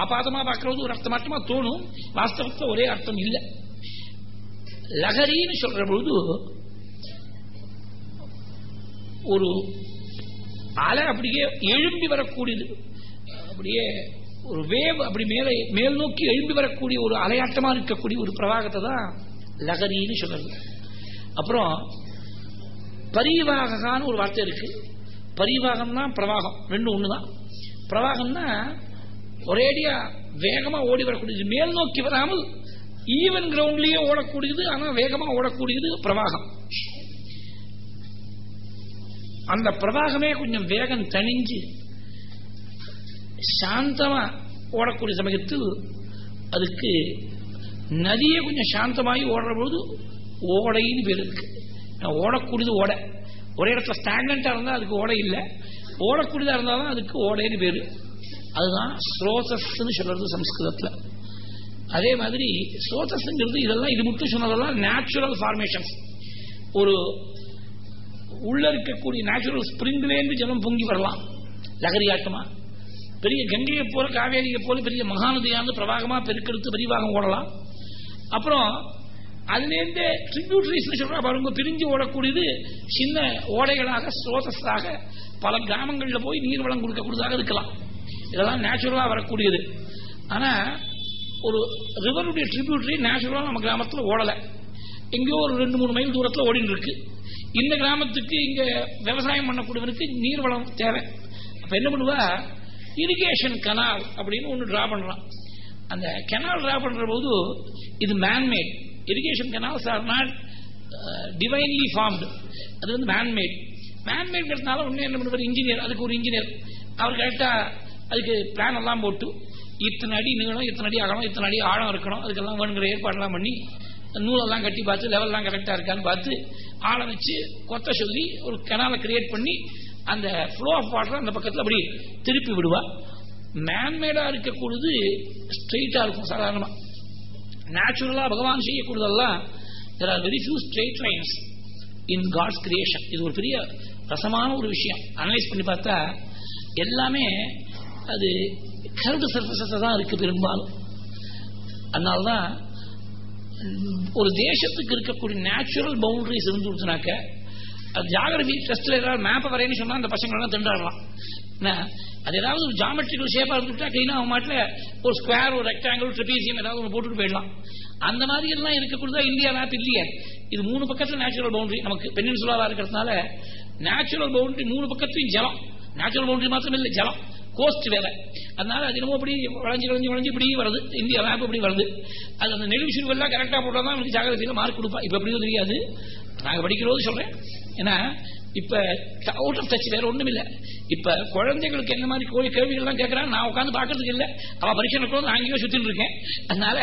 Speaker 1: ஆபாதமா பார்க்கறது ஒரு அர்த்தமாட்டமா தோணும். வாஸ்தவத்துல ஒரே அர்த்தம் இல்லை. லகரின்னு சொல்ற பொழுது ஒரு அலை அப்படியே எழும்பி வரக்கூடியது. அப்படியே ஒரு வேவ் அப்படி மேலே மேல் நோக்கி எழும்பி வரக்கூடிய ஒரு அலையாட்டமா இருக்கக்கூடிய ஒரு பிரவாகத்தை தான் லகரின்னு சொல்றது. அப்புறம் பரிவாகான்னு ஒரு வார்த்தை இருக்கு. பரிவாகம்னா பிரவாகம். ரெண்டு ஒண்ணுதான். பிரவாகம்னா ஒரேடியா வேகமா ஓடி வரக்கூடியது. மேல் நோக்கி வராமல் ஈவன் கிரவுண்ட்லயே ஓடக்கூடியது ஆனா வேகமா ஓடக்கூடியது பிரவாகம். அந்த பிரவாகமே கொஞ்சம் வேகம் தணிஞ்சு சாந்தமா ஓடக்கூடிய சமயத்து அதுக்கு நதியே கொஞ்சம் சாந்தமாகி ஓடுற பொழுது ஓடைன்னு பேர் இருக்கு. ஓடக்கூடியது ஓடை. ஒரே இடத்துல ஸ்டாண்டா இருந்தால் அதுக்கு ஓடை இல்லை. ஓடக்கூடியதா இருந்தாலும் அதுக்கு ஓடைன்னு பேர். அதுதான் ஸ்ரோதஸ்ன்னு சொல்றது சம்ஸ்கிருதத்தில். அதே மாதிரி ஸ்ரோதஸ்ங்கிறது இதெல்லாம் இது மட்டும் சொன்னதெல்லாம் நேச்சுரல் ஃபார்மேஷன்ஸ் ஒரு உள்ள இருக்கக்கூடிய நேச்சுரல் ஸ்பிரிங்லேருந்து ஜலம் பொங்கி வரலாம். லகரியாட்டமா பெரிய கங்கையை போல காவேரியை போல பெரிய மகாநதியானது பிரவாகமா பெருக்கெடுத்து விரிவாகம் ஓடலாம். அப்புறம் அதுலேருந்து ட்ரிபியூட்டரிஸ் சொல்றா பாருங்க பிரிஞ்சு ஓடக்கூடியது சின்ன ஓடைகளாக ஸ்ரோதஸாக பல கிராமங்களில் போய் நீர் வளம் கொடுக்கக்கூடியதாக இருக்கலாம். இதெல்லாம் நேச்சுரலா வரக்கூடியது. ஆனா ஒரு ரிவருடைய ட்ரிபியூட்டரி நேச்சுரலா நம்ம கிராமத்தில் ஓடலை. எங்கேயோ ஒரு ரெண்டு மூணு மைல் தூரத்தில் ஓடின்னு இருக்கு இந்த கிராமத்துக்கு இங்க விவசாயம் பண்ணக்கூடியவனுக்கு நீர் வளம் தேவை. அப்ப என்ன பண்ணுவா? இரிகேஷன் கனால் அப்படின்னு ஒன்று டிரா பண்றான். அந்த கெனால் டிரா பண்ற போது இது manmade irrigation canals are not divinely formed அது வந்து மேன்மேட் மேன்மேட்ங்கிறதுனால ஒன்று என்ன பண்ணுவார்? இன்ஜினியர் அதுக்கு ஒரு இன்ஜினியர் அவர் கரெக்டாக அதுக்கு பிளான் எல்லாம் போட்டு இத்தனை அடி நீளம் இத்தனை அடி அகலம் இத்தனை அடி ஆழம் இருக்கணும் அதுக்கெல்லாம் வேணுங்கிற ஏற்பாடுலாம் பண்ணி நூலெல்லாம் கட்டி பார்த்து லெவல்லாம் கரெக்டாக இருக்கான்னு பார்த்து ஆளை வச்சு கொத்த சொல்லி ஒரு கெனாலை கிரியேட் பண்ணி அந்த ஃப்ளோ ஆஃப் வாட்டர் அந்த பக்கத்தில் அப்படி திருப்பி விடுவா. மேன்மேடாக இருக்கக்கூடியது ஸ்ட்ரெயிட்டாக இருக்கும் சாதாரணமாக நேச்சுரலாக பகவான் செய்யக்கூடியதெல்லாம் there are very few straight lines in God's creation இது ஒரு பெரிய ரசமான ஒரு விஷயம். அனலைஸ் பண்ணி பார்த்தா எல்லாமே அது கருடு சர்ஃபஸஸ் தான் இருக்குது பெரும்பாலும். அதனால்தான் ஒரு தேசத்துக்கு இருக்கக்கூடிய நேச்சுரல் பவுண்டரிஸ் இருந்துச்சுனாக்க அது ஜாகிரபி டெஸ்ட்ல ஏதாவது மேப்பை வரையன்னு சொன்னா அந்த பசங்களெல்லாம் திண்டாடலாம். அது ஏதாவது ஒரு ஜாமெட்ரிக்கல் ஷேப்பா இருந்துட்டா கிளீனா அவன் மாட்டில் ஒரு ஸ்கொயர் ஒரு ரெக்டாங்கிள் ட்ரிபீசியம் ஏதாவது ஒன்று போட்டுட்டு போயிடலாம். அந்த மாதிரி எல்லாம் இருக்கக்கூடியதா இந்தியா மேப் இல்லையே. இது மூணு பக்கத்துல நேச்சுரல் பவுண்டரி நமக்கு பெண்ணின் பெண்ணின்சுலாவா இருக்கிறதுனால நேச்சுரல் பவுண்டரி மூணு பக்கத்தையும் ஜலம். நேச்சுரல் பவுண்டரி மாத்திரம் இல்லை ஜலம். கோஸ்ட் வேலை அதனால அது என்னமோ அப்படி வளைஞ்சு வளைஞ்சு வளைஞ்சு இப்படி வருது இந்தியா மேப் இப்படி வருது அது அந்த நெடுவிஷன் எல்லாம் கரெக்டாக போட்டால் தான் அவனுக்கு ஜாகிரதையில் மார்க் கொடுப்பா. இப்போ எப்படியும் தெரியாது. நாங்கள் படிக்கிறோம் சொல்கிறேன் ஏன்னா இப்போ அவுட் ஆஃப் டச் வேற ஒன்றும் இல்லை இப்போ குழந்தைகளுக்கு என்ன மாதிரி கோழி கேள்விகள்லாம் கேட்குறாங்க நான் உட்காந்து பார்க்கறதுக்கு இல்லை. அவ பரீட்சை நான் அங்கேயோ சுத்திட்டு இருக்கேன். அதனால